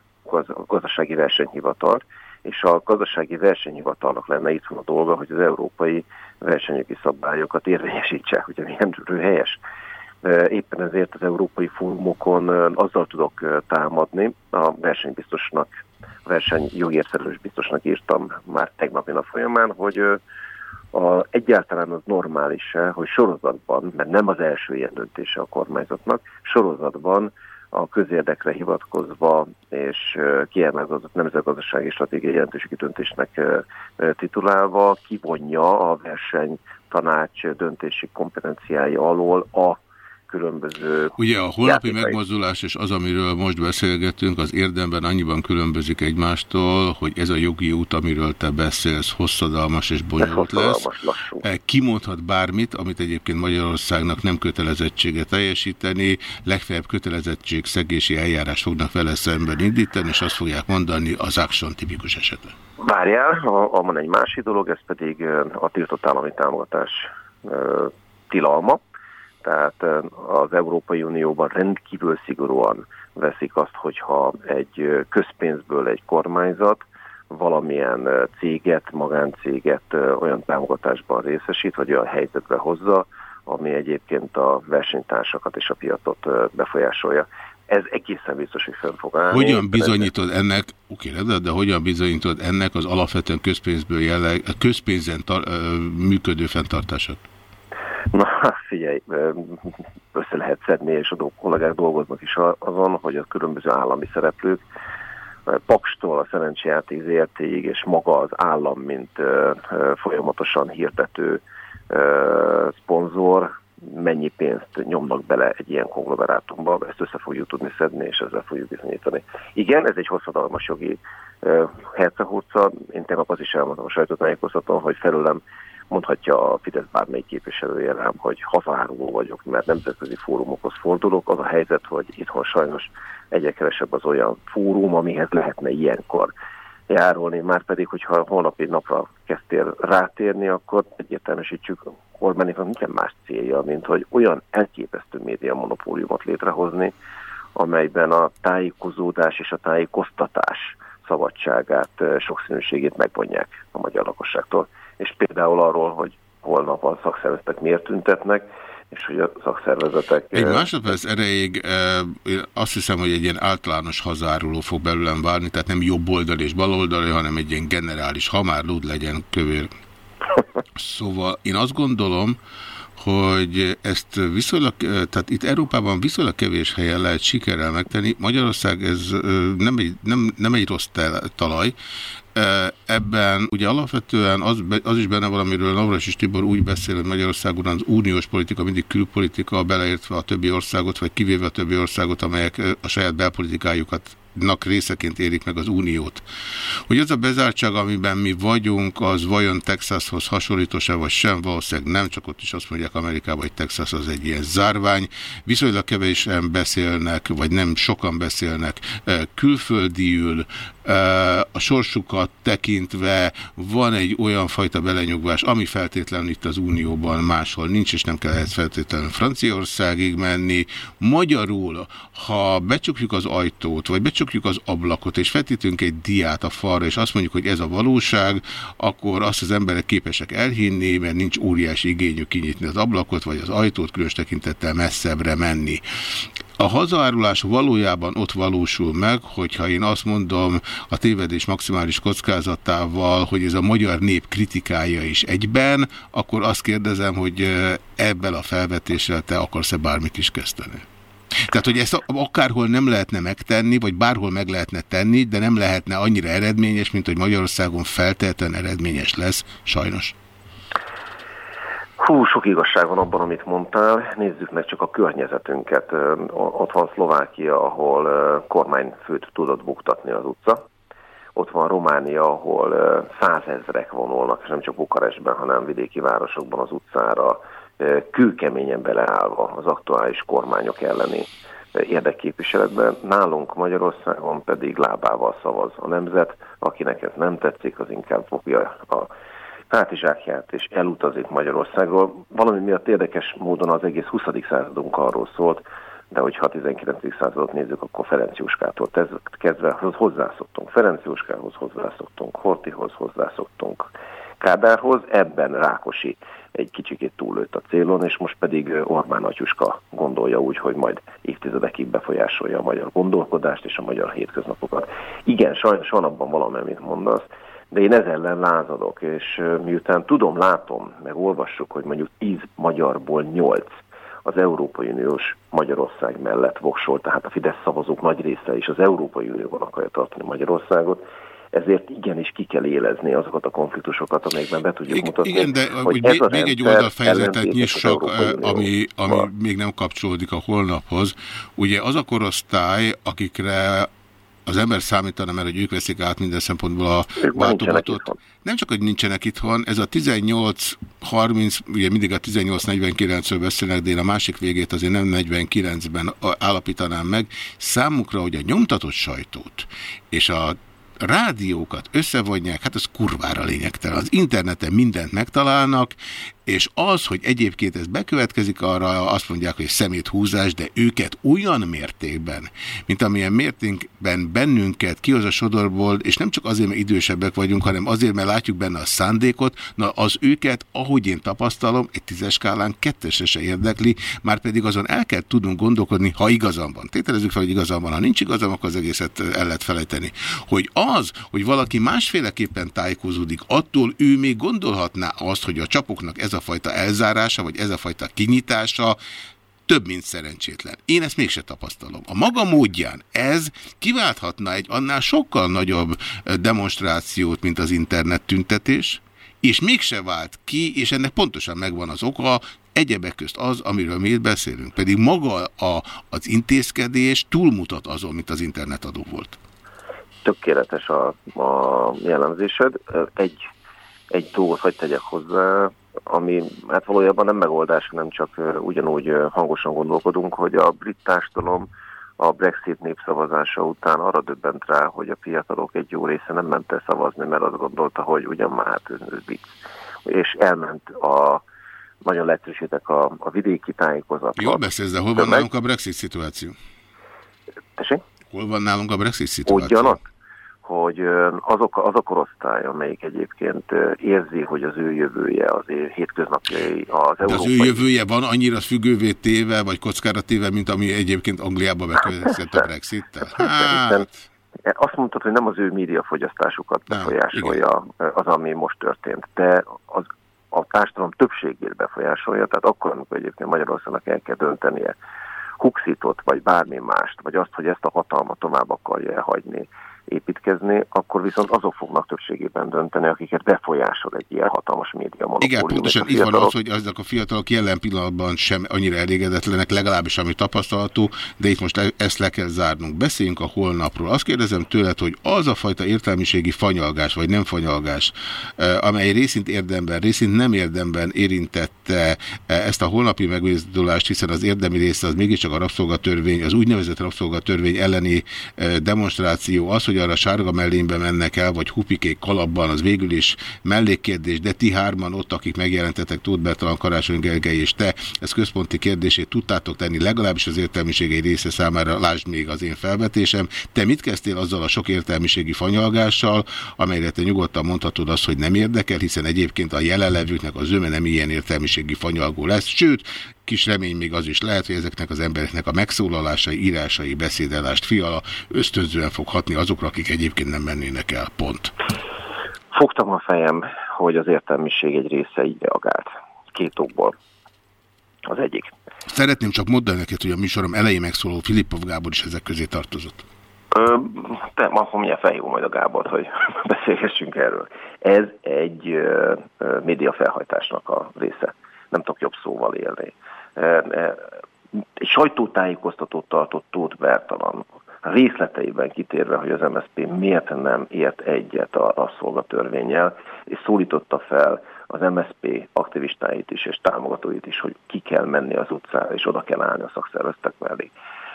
gazdasági versenyhivatalt, és a gazdasági versenyhivatalnak lenne itt van a dolga, hogy az európai versenyjogi szabályokat érvényesítse, ugye milyen helyes. Éppen ezért az európai fórumokon azzal tudok támadni, a versenybiztosnak, a versenyjogért felelős biztosnak írtam már tegnap a folyamán, hogy a, egyáltalán az normális-e, hogy sorozatban, mert nem az első ilyen döntése a kormányzatnak, sorozatban a közérdekre hivatkozva és kiemelkedett nemzetgazdasági stratégiai jelentőségi döntésnek titulálva kivonja a verseny tanács döntési kompetenciái alól a különböző... Ugye a holnapi játékai. megmozdulás és az, amiről most beszélgetünk, az érdemben annyiban különbözik egymástól, hogy ez a jogi út, amiről te beszélsz, hosszadalmas és bonyolult lesz. lassú. Eh, Kimondhat bármit, amit egyébként Magyarországnak nem kötelezettsége teljesíteni, legfeljebb kötelezettségszegési eljárás fognak vele szemben indítani, és azt fogják mondani az action tipikus esete. Várjál, van egy másik dolog, ez pedig ö, a tiltott állami támogatás ö, tilalma. Tehát az Európai Unióban rendkívül szigorúan veszik azt, hogyha egy közpénzből egy kormányzat valamilyen céget, magáncéget olyan támogatásban részesít, vagy olyan helyzetbe hozza, ami egyébként a versenytársakat és a piacot befolyásolja. Ez egészen biztos, hogy fönn fog állni. Hogyan bizonyítod ennek, oké, de, de hogyan bizonyítod ennek az alapvetően közpénzből jelleg, közpénzen tar, működő fenntartását? Na, figyelj, ö, össze lehet szedni, és a kollégák dolgoznak is azon, hogy a különböző állami szereplők, Pakstól a szerencsejáték ZRT-ig, és maga az állam, mint folyamatosan hirdető szponzor, mennyi pénzt nyomnak bele egy ilyen konglomerátumba, ezt össze fogjuk tudni szedni, és ezzel fogjuk bizonyítani. Igen, ez egy hosszadalmas jogi ö, hercehurca. Én tegnap az is elmondtam a sajtótájékoztatón, hogy felőlem mondhatja a Fidesz bármelyik képviselője rám, hogy hazáruló vagyok, mert nemzetközi fórumokhoz fordulok. Az a helyzet, hogy itthon sajnos egyre kevesebb az olyan fórum, amihez lehetne ilyenkor járulni, már pedig, hogyha holnapi napra kezdtél rátérni, akkor egyértelműsítsük Orbániknak nincsen más célja, mint hogy olyan elképesztő média monopóliumot létrehozni, amelyben a tájékozódás és a tájékoztatás szabadságát, eh, sokszínűségét megvonják a magyar lakosságtól. És például arról, hogy holnap a szakszervezetek miért tüntetnek, és hogy a szakszervezetek... Egy másodperc erejéig én azt hiszem, hogy egy ilyen általános hazáruló fog belőlem várni, tehát nem jobb és baloldali, hanem egy ilyen generális, ha már lúd legyen kövér. [laughs] Szóval én azt gondolom, hogy ezt viszonylag, eh, tehát itt Európában viszonylag kevés helyen lehet sikerrel megtenni. Magyarország ez nem egy, nem, nem egy rossz talaj, Ebben ugye alapvetően az, az is benne valamiről Navras és Tibor úgy beszél, hogy Magyarországon az uniós politika mindig külpolitika, beleértve a többi országot, vagy kivéve a többi országot, amelyek a saját belpolitikájukat nak részeként érik meg az uniót. Hogy az a bezártság, amiben mi vagyunk, az vajon Texashoz hasonlítós-e, vagy sem, valószínűleg nem, csak ott is azt mondják Amerikában, hogy Texas az egy ilyen zárvány. Viszonylag kevésen beszélnek, vagy nem sokan beszélnek eh, külföldiül, eh, a sorsukat tekintve van egy olyan fajta belenyugvás, ami feltétlenül itt az Unióban máshol nincs, és nem kell ehhez feltétlenül Franciaországig menni. Magyarul, ha becsukjuk az ajtót, vagy becsukjuk az ablakot, és feltétünk egy diát a falra, és azt mondjuk, hogy ez a valóság, akkor azt az emberek képesek elhinni, mert nincs óriási igényük kinyitni az ablakot, vagy az ajtót, különös tekintettel messzebbre menni. A hazaárulás valójában ott valósul meg, hogyha én azt mondom a tévedés maximális kockázatával, hogy ez a magyar nép kritikája is egyben, akkor azt kérdezem, hogy eh, ebben a felvetéssel te akarsz-e bármit is kezdeni? Tehát, hogy ezt akárhol nem lehetne megtenni, vagy bárhol meg lehetne tenni, de nem lehetne annyira eredményes, mint hogy Magyarországon feltétlenül eredményes lesz, sajnos. Hú, sok igazság van abban, amit mondtál. Nézzük meg csak a környezetünket. Ott van Szlovákia, ahol kormányfőt tudott buktatni az utca. Ott van Románia, ahol százezrek vonulnak, és nem csak Bukarestben, hanem vidéki városokban az utcára, kőkeményen beleállva az aktuális kormányok elleni érdekképviseletben. Nálunk Magyarországon pedig lábával szavaz a nemzet, akinek ez nem tetszik, az inkább fogja a hátizsákját és elutazik Magyarországról. Valami miatt érdekes módon az egész 20. századunk arról szólt, de hogyha a 19. századot nézzük, akkor Ferenc Jóskától kezdve hozzászoktunk. Ferenc Jóskához hozzászoktunk, Hortihoz hozzászoktunk, Kádárhoz, ebben Rákosi egy kicsikét túllőtt a célon, és most pedig Orbán Atyuska gondolja úgy, hogy majd évtizedekig befolyásolja a magyar gondolkodást és a magyar hétköznapokat. Igen, sajnos van abban valami, amit mondasz, de én ez ellen lázadok, és miután tudom, látom, meg olvassuk, hogy mondjuk 10 magyarból 8 az Európai Uniós Magyarország mellett voksol, tehát a Fidesz szavazók nagy része is az Európai Unióban akarja tartani Magyarországot. Ezért igenis ki kell élezni azokat a konfliktusokat, amelyekben be tudjuk Igen, mutatni. igen, de hogy még, még egy oldalfejezetet nyissak, ami, ami még nem kapcsolódik a holnaphoz. Ugye az a korosztály, akikre az ember számítana, mert hogy ők veszik át minden szempontból a változatot. Nem csak, hogy nincsenek itthon, ez a 18-30, ugye mindig a 18-49-ről beszélnek, de én a másik végét azért nem 49-ben állapítanám meg. Számukra, hogy a nyomtatott sajtót és a rádiókat összevonják, hát az kurvára lényegtelen. Az interneten mindent megtalálnak, és az, hogy egyébként ez bekövetkezik, arra azt mondják, hogy szeméthúzás, de őket olyan mértékben, mint amilyen mértékben bennünket kihoz a sodorból, és nem csak azért, mert idősebbek vagyunk, hanem azért, mert látjuk benne a szándékot, na az őket, ahogy én tapasztalom, egy tízes skálán kettesre se érdekli, már pedig azon el kell tudnunk gondolkodni, ha igazam van. Tételezzük fel, hogy igazam van, ha nincs igazam, akkor az egészet el lehet felejteni. Hogy az, hogy valaki másféleképpen tájékozódik, attól ő még gondolhatná azt, hogy a csapoknak ez a fajta elzárása, vagy ez a fajta kinyitása több, mint szerencsétlen. Én ezt mégse tapasztalom. A maga módján ez kiválthatna egy annál sokkal nagyobb demonstrációt, mint az internet tüntetés, és mégse vált ki, és ennek pontosan megvan az oka, egyebek közt az, amiről mi itt beszélünk. Pedig maga a, az intézkedés túlmutat azon, mint az internetadó volt. tökéletes a, a jellemzésed. Egy, egy dolgot hagy tegyek hozzá, ami hát valójában nem megoldás, hanem csak ugyanúgy hangosan gondolkodunk, hogy a brit társadalom a Brexit népszavazása után arra döbbent rá, hogy a fiatalok egy jó része nem ment el szavazni, mert azt gondolta, hogy ugyan már hát ez, vicc. És elment a nagyon leegyszerűsítek a, a vidéki tájékozatra. Jól beszélsz, de hol van Tömeg- nálunk a Brexit szituáció? Tessék? Hol van nálunk a Brexit szituáció? Ugyanott, hogy azok, az a korosztály, amelyik egyébként érzi, hogy az ő jövője, az ő hétköznapjai, az De az európai... ő jövője van annyira függővé téve, vagy kockára téve, mint ami egyébként Angliába bekövetkezett a Brexit-tel? [laughs] Hát, Hiszen azt mondtad, hogy nem az ő médiafogyasztásukat befolyásolja az, ami most történt, de az, a társadalom többségét befolyásolja, tehát akkor, amikor egyébként Magyarországnak el kell döntenie Huxitot, vagy bármi mást, vagy azt, hogy ezt a hatalmat tovább akarja elhagyni, építkezni, akkor viszont azok fognak többségében dönteni, akiket befolyásol egy ilyen hatalmas média monopólium. igen, pontosan így van az, hogy azok a fiatalok jelen pillanatban sem annyira elégedetlenek, legalábbis ami tapasztalható, de itt most le, ezt le kell zárnunk. Beszéljünk a holnapról. Azt kérdezem tőled, hogy az a fajta értelmiségi fanyalgás, vagy nem fanyalgás, amely részint érdemben, részint nem érdemben érintette ezt a holnapi megmozdulást, hiszen az érdemi része az mégiscsak a rabszolgatörvény, az úgynevezett rabszolgatörvény elleni demonstráció, az, hogy arra sárga mellénybe mennek el, vagy hupikék kalapban, az végül is mellékkérdés, de ti hárman ott, akik megjelentetek Tóth Bertalan, Karácsony Gergely és te, ez központi kérdését tudtátok tenni, legalábbis az értelmiség egy része számára, lásd még az én felvetésem. Te mit kezdtél azzal a sok értelmiségi fanyalgással, amelyre te nyugodtan mondhatod azt, hogy nem érdekel, hiszen egyébként a jelenlevőknek az zöme nem ilyen értelmiségi fanyalgó lesz, sőt, kis remény még az is lehet, hogy ezeknek az embereknek a megszólalásai, írásai, beszédelást fiala ösztönzően fog hatni azokra, akik egyébként nem mennének el. Pont. Fogtam a fejem, hogy az értelmiség egy része így reagált. Két okból. Az egyik. Szeretném csak mondani neked, hogy a műsorom elején megszóló Filippov Gábor is ezek közé tartozott. Ö, te, akkor mindjárt felhívom majd a Gábor, hogy [laughs] beszélgessünk erről. Ez egy ö, ö, média felhajtásnak a része. Nem tudok jobb szóval élni. Egy sajtótájékoztatót tartott Tóth Bertalan részleteiben kitérve, hogy az MSZP miért nem ért egyet a rabszolgatörvényel, és szólította fel az MSZP aktivistáit is és támogatóit is, hogy ki kell menni az utcára, és oda kell állni a szakszervezetek mellé.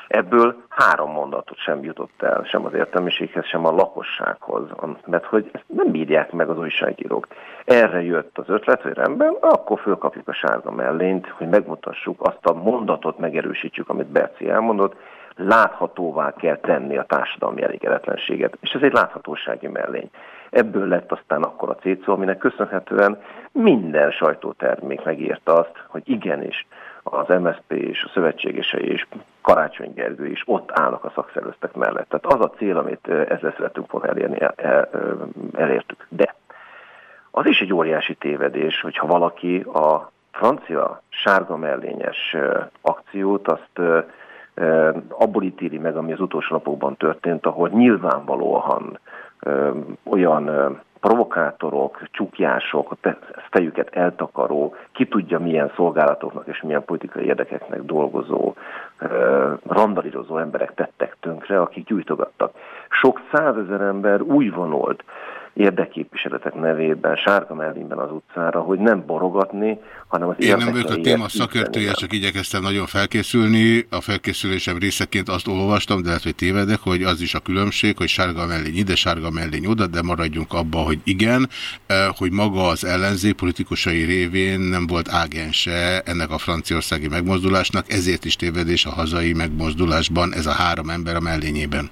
Ebből három mondatot sem jutott el, sem az értelmiséghez, sem a lakossághoz, mert hogy ezt nem bírják meg az újságírók. Erre jött az ötlet, hogy rendben, akkor fölkapjuk a sárga mellényt, hogy megmutassuk azt a mondatot, megerősítsük, amit Berci elmondott, láthatóvá kell tenni a társadalmi elégedetlenséget, és ez egy láthatósági mellény. Ebből lett aztán akkor a cétszó, aminek köszönhetően minden sajtótermék megírta azt, hogy igenis az MSZP és a szövetségesei és Karácsony Gergő is ott állnak a szakszervezetek mellett. Tehát az a cél, amit ezzel szeretünk volna elérni, el, ö, elértük. De az is egy óriási tévedés, hogyha valaki a francia sárga mellényes akciót azt abból ítéli meg, ami az utolsó napokban történt, ahol nyilvánvalóan olyan provokátorok, csukjások, fejüket eltakaró, ki tudja milyen szolgálatoknak és milyen politikai érdekeknek dolgozó, randalírozó emberek tettek tönkre, akik gyújtogattak. Sok százezer ember úgy vonolt érdekképviseletek nevében, sárga mellényben az utcára, hogy nem borogatni, hanem az Én nem vagyok a téma szakértője, csak igyekeztem nagyon felkészülni. A felkészülésem részeként azt olvastam, de lehet, hogy tévedek, hogy az is a különbség, hogy sárga mellény ide, sárga mellény oda, de maradjunk abba, hogy igen, eh, hogy maga az ellenzék politikusai révén nem volt ágense ennek a franciaországi megmozdulásnak, ezért is tévedés a hazai megmozdulásban ez a három ember a mellényében.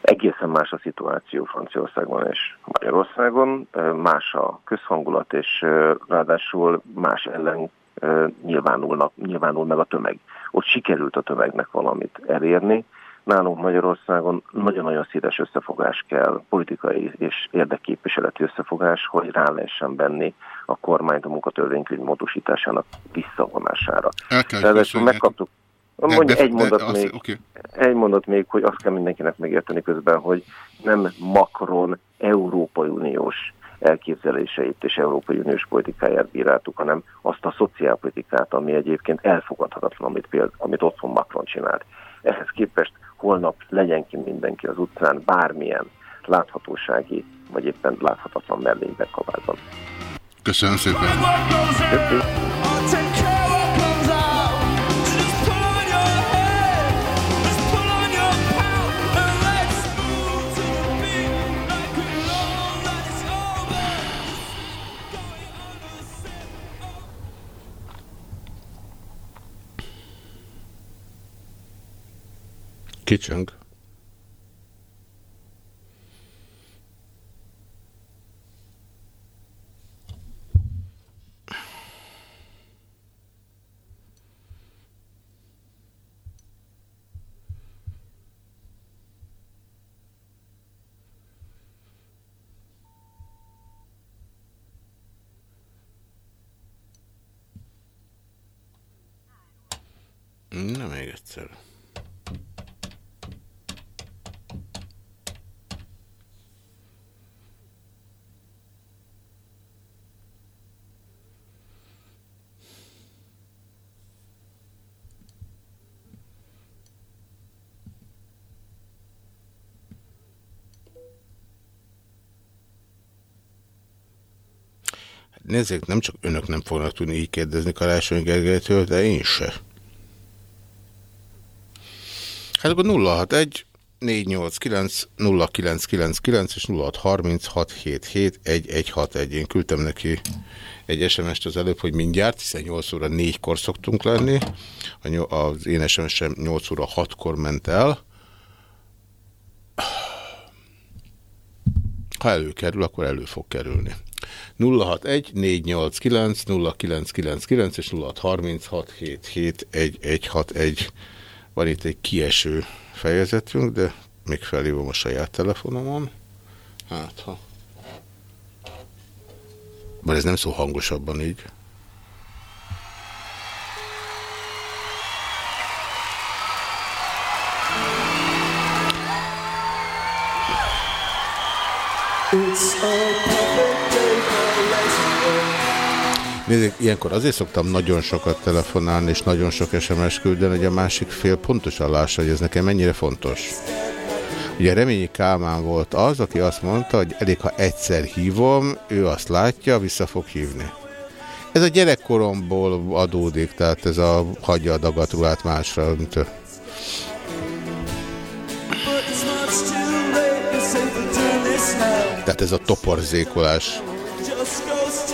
Egészen más a szituáció Franciaországban és Magyarországon, más a közhangulat, és ráadásul más ellen nyilvánulnak, nyilvánul meg a tömeg. Ott sikerült a tömegnek valamit elérni. Nálunk Magyarországon nagyon-nagyon széles összefogás kell, politikai és érdekképviseleti összefogás, hogy rá lehessen venni a kormányt a munkatörvénykönyv módosításának visszavonására. El kell, hogy Ráadásul köszönjek. megkaptuk. De- egy mondat azt- még. oké. Egy mondat még, hogy azt kell mindenkinek megérteni közben, hogy nem Macron Európai Uniós elképzeléseit és Európai Uniós politikáját bíráltuk, hanem azt a szociálpolitikát, ami egyébként elfogadhatatlan, amit, péld, amit otthon Macron csinált. Ehhez képest holnap legyen ki mindenki az utcán bármilyen láthatósági, vagy éppen láthatatlan mellényben kabátban. Köszönöm szépen. Kicsöng. Na, még egyszer. Nézzék, nem csak önök nem fognak tudni így kérdezni Karácsony Gergelytől, de én se. Hát akkor 061 489 0999 és 0636771161. Én küldtem neki egy SMS-t az előbb, hogy mindjárt, hiszen 8 óra 4-kor szoktunk lenni. Az én SMS-em 8 óra 6-kor ment el. Ha előkerül, akkor elő fog kerülni. 061 489 0999 és 0636771161. Van itt egy kieső fejezetünk, de még felhívom a saját telefonomon. Hát, ha... Bár ez nem szó hangosabban így. Nézzék, ilyenkor azért szoktam nagyon sokat telefonálni, és nagyon sok SMS küldeni, hogy a másik fél pontosan lássa, hogy ez nekem mennyire fontos. Ugye Reményi Kálmán volt az, aki azt mondta, hogy elég, ha egyszer hívom, ő azt látja, vissza fog hívni. Ez a gyerekkoromból adódik, tehát ez a hagyja a dagatruhát másra. Mint a... Tehát ez a toporzékolás.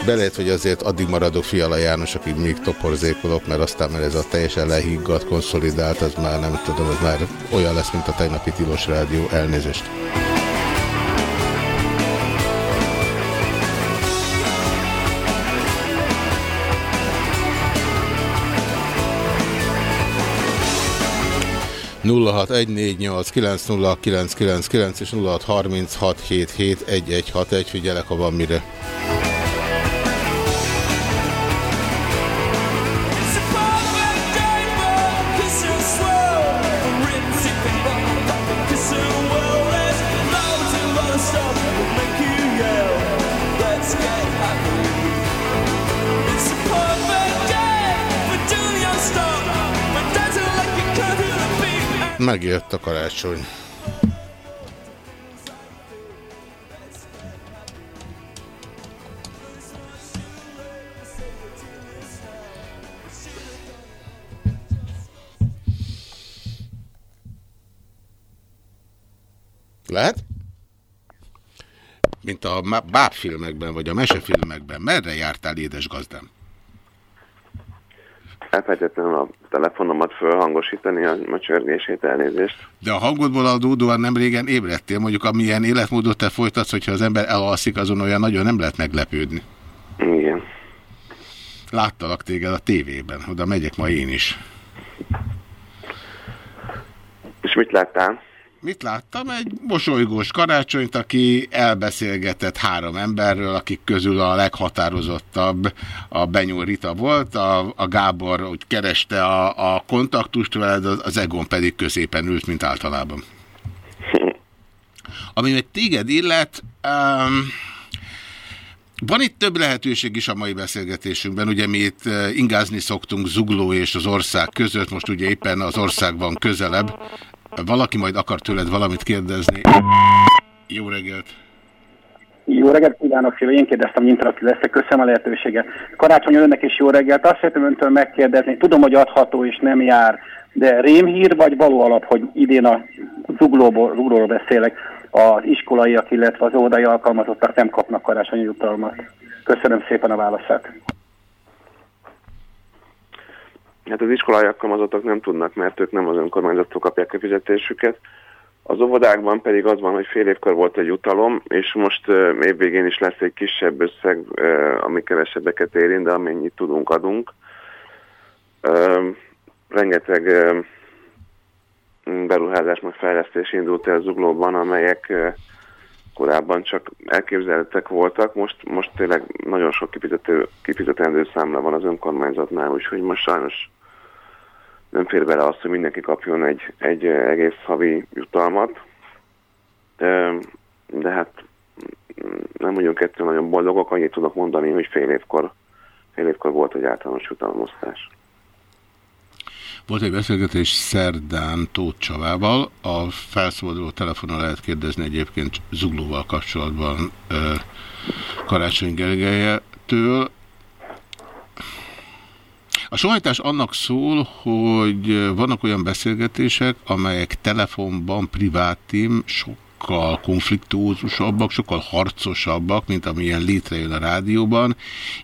Belejött, hogy azért addig maradok Fiala János, akik még toporzékolok, mert aztán mert ez a teljesen lehiggadt, konszolidált, az már nem tudom, az már olyan lesz, mint a tegnapi Tilos Rádió. Elnézést. nulla hat egy négy nyolc kilenc Megjött a karácsony. Lehet? Mint a bábfilmekben, vagy a mesefilmekben. Merre jártál, édes gazdám? Elfelejtettem a telefonomat fölhangosítani a, a csörgését, elnézést. De a hangodból adódóan nem régen ébredtél, mondjuk amilyen életmódot te folytatsz, hogyha az ember elalszik, azon olyan nagyon nem lehet meglepődni. Igen. Láttalak téged a tévében, oda megyek ma én is. És mit láttál? Mit láttam? Egy mosolygós karácsonyt, aki elbeszélgetett három emberről, akik közül a leghatározottabb a Benyó Rita volt, a, a Gábor úgy kereste a, a kontaktust veled, az, Egon pedig középen ült, mint általában. Ami meg téged illet, um, van itt több lehetőség is a mai beszélgetésünkben, ugye mi itt eh, ingázni szoktunk Zugló és az ország között, most ugye éppen az ország van közelebb. Valaki majd akar tőled valamit kérdezni. Jó reggelt! Jó reggelt kívánok, Szilvi. Én kérdeztem, interaktív leszek. Köszönöm a lehetőséget. Karácsony önnek is jó reggelt. Azt szeretném öntől megkérdezni. Tudom, hogy adható és nem jár, de rémhír vagy való alap, hogy idén a zuglóból, zuglóról beszélek, az iskolaiak, illetve az óvodai alkalmazottak nem kapnak karácsonyi jutalmat. Köszönöm szépen a válaszát. Hát az iskolai alkalmazottak nem tudnak, mert ők nem az önkormányzattól kapják a fizetésüket. Az óvodákban pedig az van, hogy fél évkor volt egy jutalom, és most évvégén is lesz egy kisebb összeg, ami kevesebbeket érint, de amennyit tudunk, adunk. Rengeteg uh, beruházás, meg fejlesztés indult el Zuglóban, amelyek korábban csak elképzeltek voltak, most, most tényleg nagyon sok kifizető, kifizetendő számla van az önkormányzatnál, úgyhogy most sajnos nem fér bele azt, hogy mindenki kapjon egy, egy eh, egész havi jutalmat. De, de hát mm, nem vagyunk ettől nagyon boldogok, annyit tudok mondani, hogy fél évkor, fél évkor volt egy általános jutalomosztás. Volt egy beszélgetés szerdán Tóth Csavával, a felszabaduló telefonon lehet kérdezni egyébként Zuglóval kapcsolatban ö, Karácsony Gergelytől. A sohajtás annak szól, hogy vannak olyan beszélgetések, amelyek telefonban, privátim, sokkal konfliktózusabbak, sokkal harcosabbak, mint amilyen létrejön a rádióban,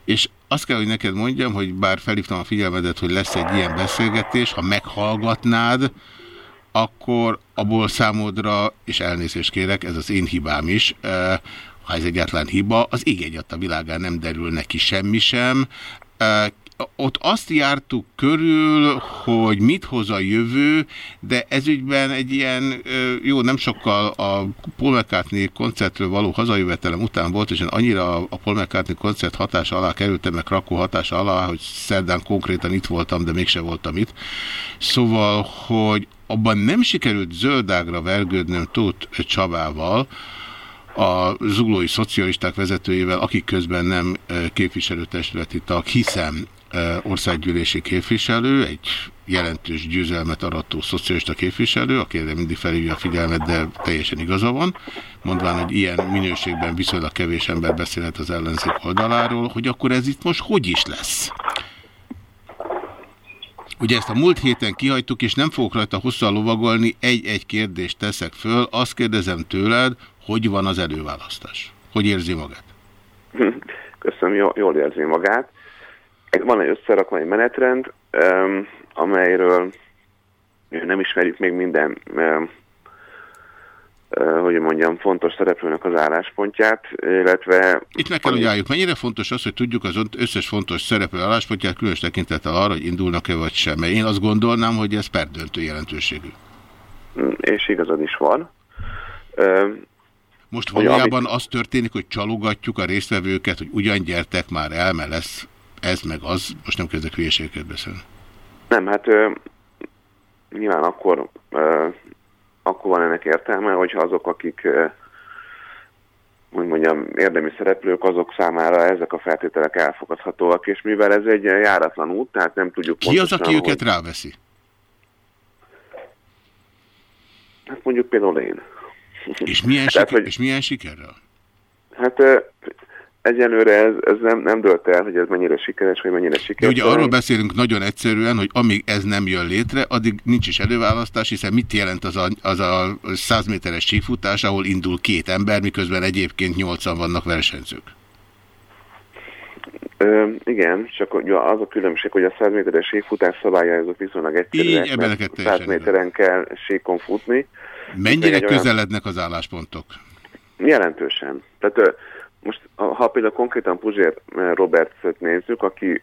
és azt kell, hogy neked mondjam, hogy bár felhívtam a figyelmedet, hogy lesz egy ilyen beszélgetés, ha meghallgatnád, akkor abból számodra, és elnézést kérek, ez az én hibám is, ha ez egyetlen hiba, az ég a világán nem derül neki semmi sem. Ott azt jártuk körül, hogy mit hoz a jövő, de ezügyben egy ilyen, jó, nem sokkal a Paul McCartney koncertről való hazajövetelem után volt, és én annyira a Paul McCartney koncert hatása alá kerültem, meg Rakó hatása alá, hogy szerdán konkrétan itt voltam, de mégse voltam itt. Szóval, hogy abban nem sikerült zöldágra vergődnöm Tóth Csabával, a zuglói szocialisták vezetőjével, akik közben nem képviselőtestületi tag, hiszen ö, országgyűlési képviselő, egy jelentős győzelmet arató szocialista képviselő, akire mindig felhívja a figyelmet, de teljesen igaza van, mondván, hogy ilyen minőségben viszonylag kevés ember beszélhet az ellenzék oldaláról, hogy akkor ez itt most hogy is lesz? Ugye ezt a múlt héten kihagytuk, és nem fogok rajta hosszan lovagolni, egy-egy kérdést teszek föl, azt kérdezem tőled, hogy van az előválasztás? Hogy érzi magát? Köszönöm, jól, jól érzi magát. Van egy összerakva egy menetrend, um, amelyről nem ismerjük még minden, um, uh, hogy mondjam, fontos szereplőnek az álláspontját, illetve... Itt meg kell, hogy álljuk. Mennyire fontos az, hogy tudjuk az összes fontos szereplő álláspontját, különös tekintettel arra, hogy indulnak-e vagy sem. Mert én azt gondolnám, hogy ez perdöntő jelentőségű. És igazad is van. Um, Most valójában amit- az történik, hogy csalogatjuk a résztvevőket, hogy ugyan gyertek már el, mert lesz ez meg az. Most nem kezdek hülyeségeket beszélni. Nem, hát ö, nyilván akkor, ö, akkor van ennek értelme, hogyha azok, akik ö, hogy mondjam, érdemi szereplők, azok számára ezek a feltételek elfogadhatóak, és mivel ez egy járatlan út, tehát nem tudjuk Ki az, aki őket hogy- ráveszi? Hát mondjuk például én. És milyen, [laughs] Tehát, siker, hogy- és milyen sikerrel? Hát ö, egyelőre ez, ez nem, nem dölt el, hogy ez mennyire sikeres, vagy mennyire De sikeres. ugye arról beszélünk nagyon egyszerűen, hogy amíg ez nem jön létre, addig nincs is előválasztás, hiszen mit jelent az a, az a 100 méteres sífutás, ahol indul két ember, miközben egyébként nyolcan vannak versenyzők. Ö, igen, csak az a különbség, hogy a 100 méteres évfutás szabálya azok viszonylag Így, ebben mert neked 100 teljesen méteren kell síkon futni. Mennyire Egy olyan- közelednek az álláspontok? Jelentősen. Tehát most, ha például konkrétan Puzsér Roberts-et nézzük, aki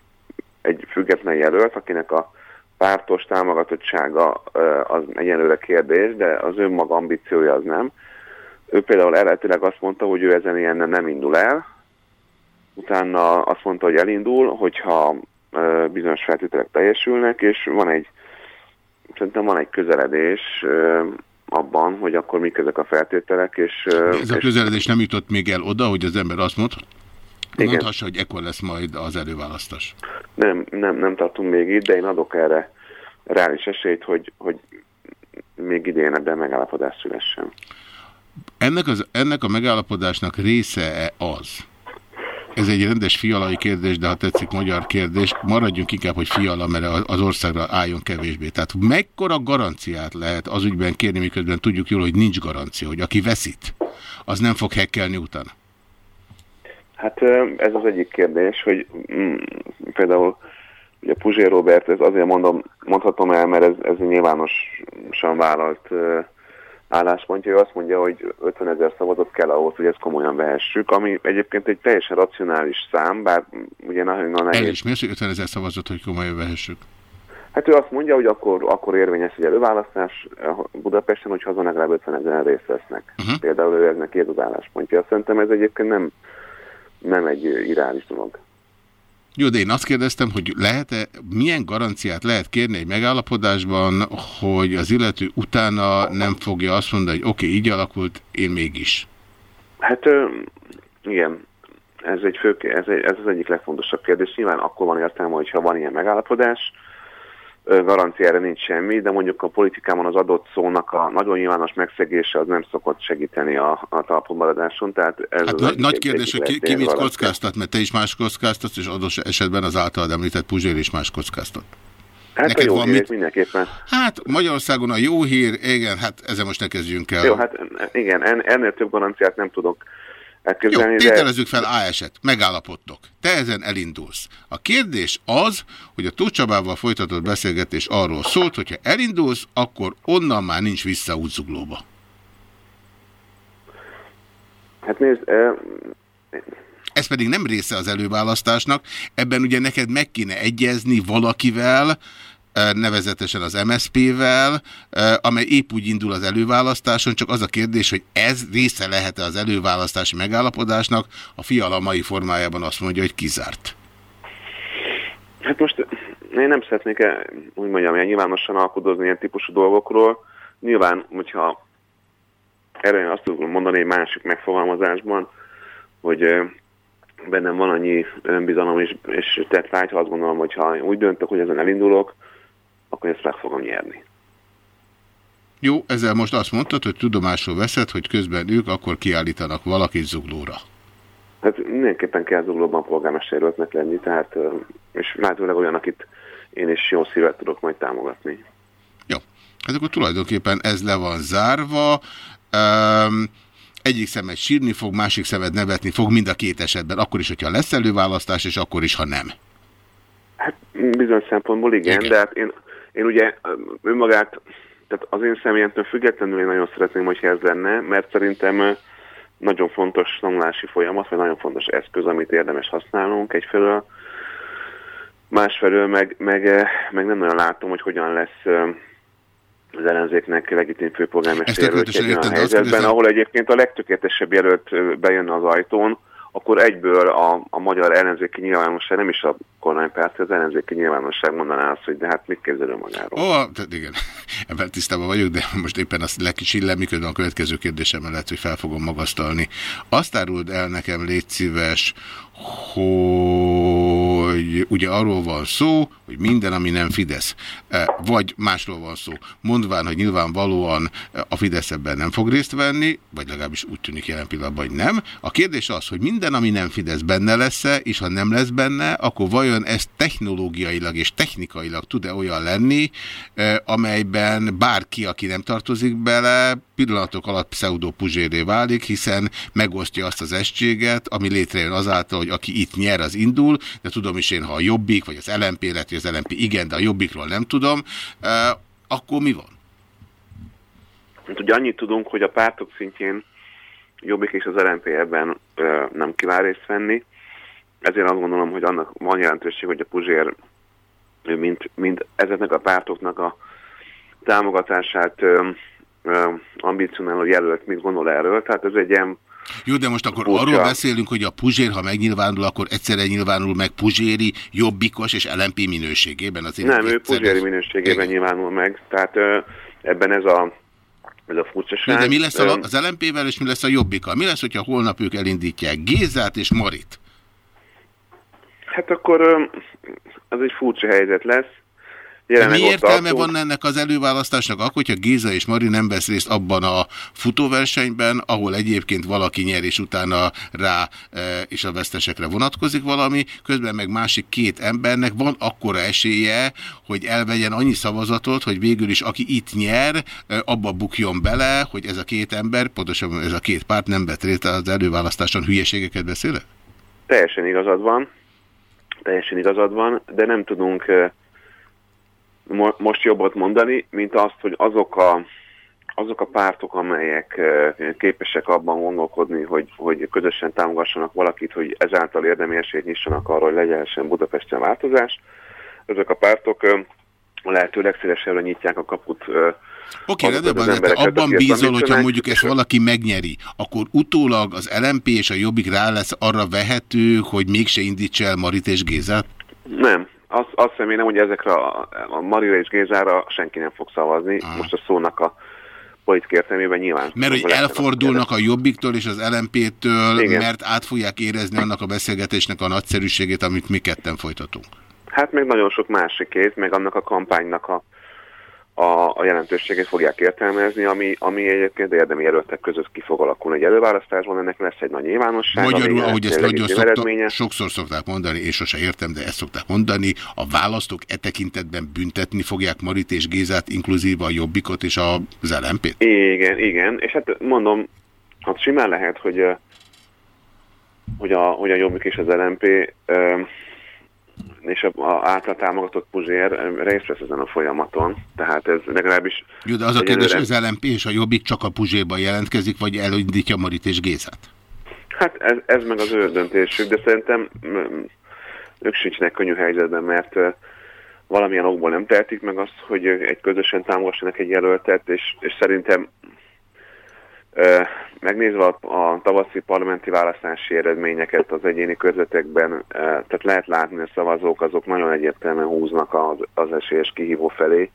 egy független jelölt, akinek a pártos támogatottsága ö, az egyelőre kérdés, de az önmaga ambíciója az nem. Ő például eredetileg azt mondta, hogy ő ezen ilyen nem indul el, utána azt mondta, hogy elindul, hogyha ö, bizonyos feltételek teljesülnek, és van egy, szerintem van egy közeledés abban, hogy akkor mik ezek a feltételek, és, De ez a és közeledés nem jutott még el oda, hogy az ember azt mond, Igen. mondhassa, hogy ekkor lesz majd az előválasztás. nem, nem, nem tartunk még itt, de én adok erre reális esélyt, hogy, hogy még idén ebben megállapodás szülessen. Ennek, az, ennek a megállapodásnak része-e az, ez egy rendes fialai kérdés, de ha tetszik magyar kérdés, maradjunk inkább, hogy fiala, mert az országra álljon kevésbé. Tehát mekkora garanciát lehet az ügyben kérni, miközben tudjuk jól, hogy nincs garancia, hogy aki veszít, az nem fog hekkelni utána? Hát ez az egyik kérdés, hogy mm, például ugye Puzsé Robert, ez azért mondom, mondhatom el, mert ez, ez nyilvánosan vállalt ö, álláspontja, ő azt mondja, hogy 50 ezer szavazat kell ahhoz, hogy ezt komolyan vehessük, ami egyébként egy teljesen racionális szám, bár ugye nagyon nehéz. Elismersz, hogy 50 ezer szavazott, hogy komolyan vehessük. Hát ő azt mondja, hogy akkor, akkor érvényes egy előválasztás eh, Budapesten, hogyha azon legalább 50 ezeren részt vesznek. Mhm. Uh-huh. Például ő ez neki ez az álláspontja. Szerintem ez egyébként nem, nem egy irreális dolog. Jó, de én azt kérdeztem, hogy lehet-e, milyen garanciát lehet kérni egy megállapodásban, hogy az illető utána nem fogja azt mondani, hogy oké, okay, így alakult, én mégis. Hát igen, ez, egy fő, ez, egy, ez az egyik legfontosabb kérdés. Nyilván akkor van értelme, hogyha van ilyen megállapodás, garanciára nincs semmi, de mondjuk a politikában az adott szónak a nagyon nyilvános megszegése az nem szokott segíteni a, a talpon maradáson. Tehát ez Hát nagy, nagy kérdés, hogy ki, ki mit kockáztat, mert te is más kockáztatsz, és adott esetben az általad említett Puzsér is más kockáztat. Hát Neked a jó van hírek mit? mindenképpen. Hát Magyarországon a jó hír, igen, hát ezzel most ne kezdjünk el. Jó, hát igen, en, ennél több garanciát nem tudok elképzelni, de tételezzük fel A eset, megállapodtok. Te ezen elindulsz. A kérdés az, hogy a Tóth Csabával folytatott beszélgetés arról szólt, hogyha elindulsz, akkor onnan már nincs vissza útzuglóba. hát nézd, eh, Ez pedig nem része az előválasztásnak, ebben ugye neked meg kéne egyezni valakivel, nevezetesen az MSZP-vel, amely épp úgy indul az előválasztáson, csak az a kérdés, hogy ez része lehet-e az előválasztási megállapodásnak, a fiala mai formájában azt mondja, hogy kizárt. Hát most én nem szeretnék, eh, úgy mondjam, ilyen nyilvánosan alkudozni ilyen típusú dolgokról. Nyilván, hogyha erre azt tudom mondani egy másik megfogalmazásban, hogy bennem van annyi önbizalom és, és tett vágy, ha azt gondolom, hogy úgy döntök, hogy ezen elindulok, akkor ezt meg fogom nyerni. Jó, ezzel most azt mondtad, hogy tudomásul veszed, hogy közben ők akkor kiállítanak valakit zuglóra. Hát mindenképpen kell zuglóban polgármesterjelöltnek lenni, tehát, és lehetőleg olyan, akit én is jó szívet tudok majd támogatni. Jó, hát akkor tulajdonképpen ez le van zárva. Um, egyik szemed sírni fog, másik szemed nevetni fog mind a két esetben, akkor is, hogyha lesz előválasztás, és akkor is, ha nem. Bizonyos szempontból igen, Igen. igen. de hát én, én ugye önmagát, tehát az én személyemtől függetlenül én nagyon szeretném, hogyha ez lenne, mert szerintem nagyon fontos tanulási folyamat, vagy nagyon fontos eszköz, amit érdemes használnunk egyfelől. Másfelől meg, meg, meg nem nagyon látom, hogy hogyan lesz az ellenzéknek legitim főpolgármester tökéletesen egy olyan helyzetben, ahol egyébként a legtökéletesebb jelölt ö, bejönne az ajtón, akkor egyből a, a magyar ellenzéki nyilvánosság, nem is a kormánypárt, az ellenzéki nyilvánosság mondaná azt, hogy de hát mit képzel magáról. Ó, tehát igen, [laughs] ebben tisztában vagyok, de most éppen azt lekisillem, miközben a következő kérdésem lehet, hogy fel fogom magasztalni. Azt áruld el nekem, légy szíves, hogy hogy ugye arról van szó, hogy minden, ami nem Fidesz, eh, vagy másról van szó, mondván, hogy nyilvánvalóan eh, a Fidesz ebben nem fog részt venni, vagy legalábbis úgy tűnik jelen pillanatban, hogy nem. A kérdés az, hogy minden, ami nem Fidesz benne lesz-e, és ha nem lesz benne, akkor vajon ez technológiailag és technikailag tud-e olyan lenni, eh, amelyben bárki, aki nem tartozik bele, pillanatok alatt pseudo puzséré válik, hiszen megosztja azt az estséget, ami létrejön azáltal, hogy aki itt nyer, az indul, de tudom is én, ha a Jobbik, vagy az LMP lett, hogy az LMP igen, de a Jobbikról nem tudom, akkor mi van? Hát ugye annyit tudunk, hogy a pártok szintjén Jobbik és az LNP ebben ö, nem kíván részt venni. Ezért azt gondolom, hogy annak van jelentőség, hogy a Puzsér mint, mint ezeknek a pártoknak a támogatását ambicionáló jelölt, mit gondol erről. Tehát ez egy ilyen Jó, de most akkor Furcsa. arról beszélünk, hogy a Puzsér, ha megnyilvánul, akkor egyszerre nyilvánul meg Puzséri, Jobbikos és LMP minőségében. Az Nem, ő Puzséri minőségében nyilvánul meg. Tehát ebben ez a, ez a furcsaság. de mi lesz a, az LMP-vel és mi lesz a Jobbikkal? Mi lesz, hogyha holnap ők elindítják Gézát és Marit? Hát akkor az egy furcsa helyzet lesz. Jelenleg mi értelme van ennek az előválasztásnak? Akkor, hogyha Géza és Mari nem vesz részt abban a futóversenyben, ahol egyébként valaki nyer, és utána rá e, és a vesztesekre vonatkozik valami, közben meg másik két embernek van akkora esélye, hogy elvegyen annyi szavazatot, hogy végül is aki itt nyer, e, abba bukjon bele, hogy ez a két ember, pontosabban ez a két párt nem vett részt az előválasztáson. Hülyeségeket beszélek? Teljesen igazad van, teljesen igazad van, de nem tudunk eh, mo- most jobbat mondani, mint azt, hogy azok a, azok a pártok, amelyek képesek abban gondolkodni, hogy, hogy közösen támogassanak valakit, hogy ezáltal érdemi esélyt nyissanak arra, hogy legyen Budapesten változás, ezek a pártok a lehető legszélesebbre nyitják a kaput Oké, okay, de van, te abban bízol, hogyha mondjuk ezt valaki megnyeri, akkor utólag az LMP és a Jobbik rá lesz arra vehető, hogy mégse indítsa el Marit és Gézát? Nem. Azt, azt remélem, hogy ezekre a, a Maria és Gézára senki nem fog szavazni. Ah. Most a szónak a politikai értelmében nyilván. Mert hogy elfordulnak a Jobbiktól és az LMP-től, mert át fogják érezni annak a beszélgetésnek a nagyszerűségét, amit mi ketten folytatunk. Hát még nagyon sok másik kéz, meg annak a kampánynak a, a, a jelentőségét fogják értelmezni, ami, ami egyébként érdemi jelöltek között ki fog alakulni egy előválasztásban, ennek lesz egy nagy nyilvánosság. Magyarul, ahogy ezt nagyon szokta, eredménye. sokszor szokták mondani, és sose értem, de ezt szokták mondani, a választók e tekintetben büntetni fogják Marit és Gézát, inkluzíve a Jobbikot és az LMP-t? Igen, igen, és hát mondom, hát simán lehet, hogy, hogy, a, hogy a Jobbik és az LMP és a, a által támogatott Puzsér részt vesz ezen a folyamaton, tehát ez legalábbis Jó, de az a kérdés, hogy az LMP és a Jobbik csak a Puzséban jelentkezik, vagy elindítja Marit és Gézát? Hát ez, ez meg az ő döntésük, de szerintem ők sincsenek könnyű helyzetben, mert valamilyen okból nem tehetik meg azt, hogy egy közösen támogassanak egy jelöltet, és, és szerintem megnézve a, tavaszi parlamenti választási eredményeket az egyéni körzetekben, tehát lehet látni, hogy a szavazók azok nagyon egyértelműen húznak az, az esélyes kihívó felé,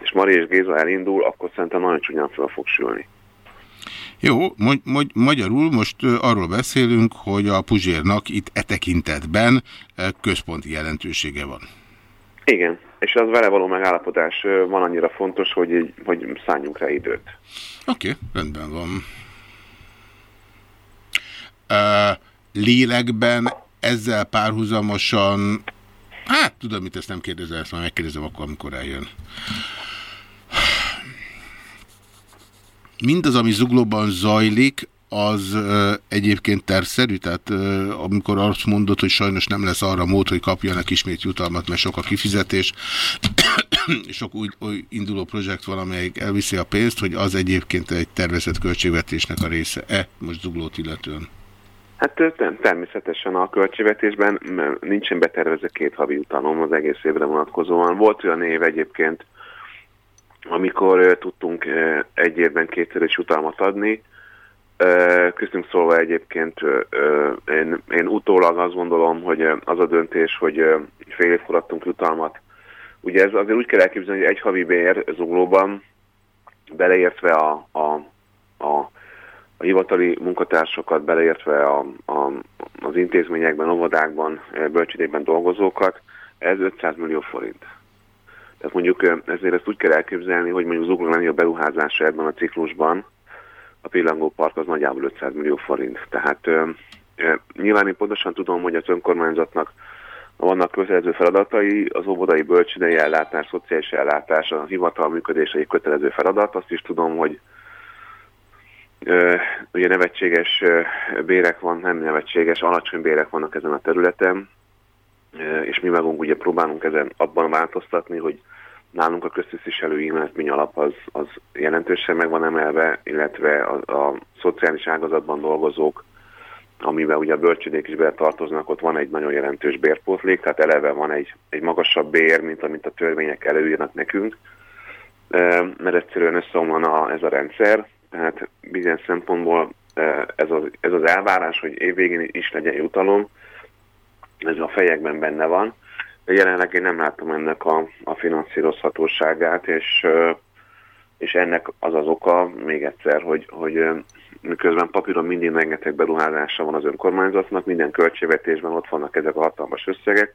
és Mari és Géza elindul, akkor szerintem nagyon csúnyán fel fog sülni. Jó, magy magy magyarul most arról beszélünk, hogy a Puzsérnak itt e tekintetben központi jelentősége van. Igen, és az vele való megállapodás van annyira fontos, hogy, hogy szálljunk rá időt. Oké, okay, rendben van. Uh, lélekben ezzel párhuzamosan, hát tudom, mit ezt nem kérdezem, ezt már megkérdezem akkor, amikor eljön. Mindaz, ami zuglóban zajlik, az egyébként tervszerű? Tehát amikor azt mondod, hogy sajnos nem lesz arra mód, hogy kapjanak ismét jutalmat, mert sok a kifizetés, [coughs] és sok úgy, úgy induló projekt van, amelyik elviszi a pénzt, hogy az egyébként egy tervezett költségvetésnek a része-e, most zuglót illetően? Hát ö, tem- természetesen a költségvetésben nincsen betervezve két havi utalom az egész évre vonatkozóan. Volt olyan év egyébként, amikor tudtunk egy évben kétszer is utalmat adni. Köztünk szólva egyébként én, én utólag azt gondolom, hogy az a döntés, hogy fél évkor adtunk utalmat. Ugye ez azért úgy kell elképzelni, hogy egy havi bér zuglóban, beleértve a, a, a a hivatali munkatársokat, beleértve a, a, az intézményekben, óvodákban, bölcsődében dolgozókat, ez 500 millió forint. Tehát mondjuk ezért ezt úgy kell elképzelni, hogy mondjuk ukrán a beruházása ebben a ciklusban, a Pillangó Park az nagyjából 500 millió forint. Tehát ö, ö, nyilván én pontosan tudom, hogy az önkormányzatnak vannak kötelező feladatai, az óvodai bölcsődei ellátás, szociális ellátás, a hivatal működése egy kötelező feladat. Azt is tudom, hogy ö, ugye nevetséges bérek van, nem nevetséges, alacsony bérek vannak ezen a területen, és mi magunk ugye próbálunk ezen abban változtatni, hogy nálunk a köztisztviselői illetmény alap az, az jelentősen meg van emelve, illetve a, a szociális ágazatban dolgozók, amiben ugye a bölcsödék is tartoznak, ott van egy nagyon jelentős bérpótlék, tehát eleve van egy, egy magasabb bér, mint amit a törvények előírnak nekünk, mert egyszerűen összeomlan a, ez a rendszer, tehát bizonyos szempontból ez az, ez az elvárás, hogy évvégén is legyen jutalom, ez a fejekben benne van, jelenleg én nem látom ennek a, a finanszírozhatóságát, és, és ennek az az oka, még egyszer, hogy, hogy miközben papíron mindig rengeteg beruházása van az önkormányzatnak, minden költségvetésben ott vannak ezek a hatalmas összegek,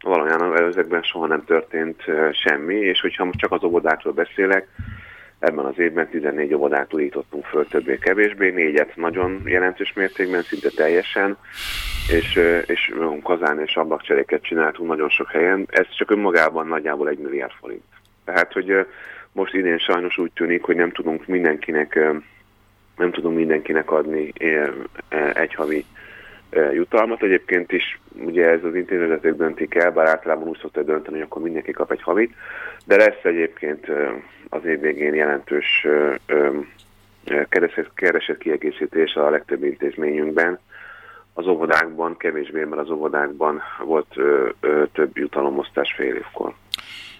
valójában ezekben soha nem történt semmi, és hogyha most csak az óvodákról beszélek, ebben az évben 14 óvodát újítottunk föl többé-kevésbé, négyet nagyon jelentős mértékben, szinte teljesen, és, és kazán és ablakcseréket csináltunk nagyon sok helyen. Ez csak önmagában nagyjából egy milliárd forint. Tehát, hogy most idén sajnos úgy tűnik, hogy nem tudunk mindenkinek, nem tudunk mindenkinek adni egy havi jutalmat. Egyébként is ugye ez az intézetek döntik el, bár általában úgy szokta dönteni, hogy akkor mindenki kap egy havit, de lesz egyébként az év végén jelentős ö, keresett, kiegészítés a legtöbb intézményünkben. Az óvodákban, kevésbé, mert az óvodákban volt ö, ö, több jutalomosztás fél évkor.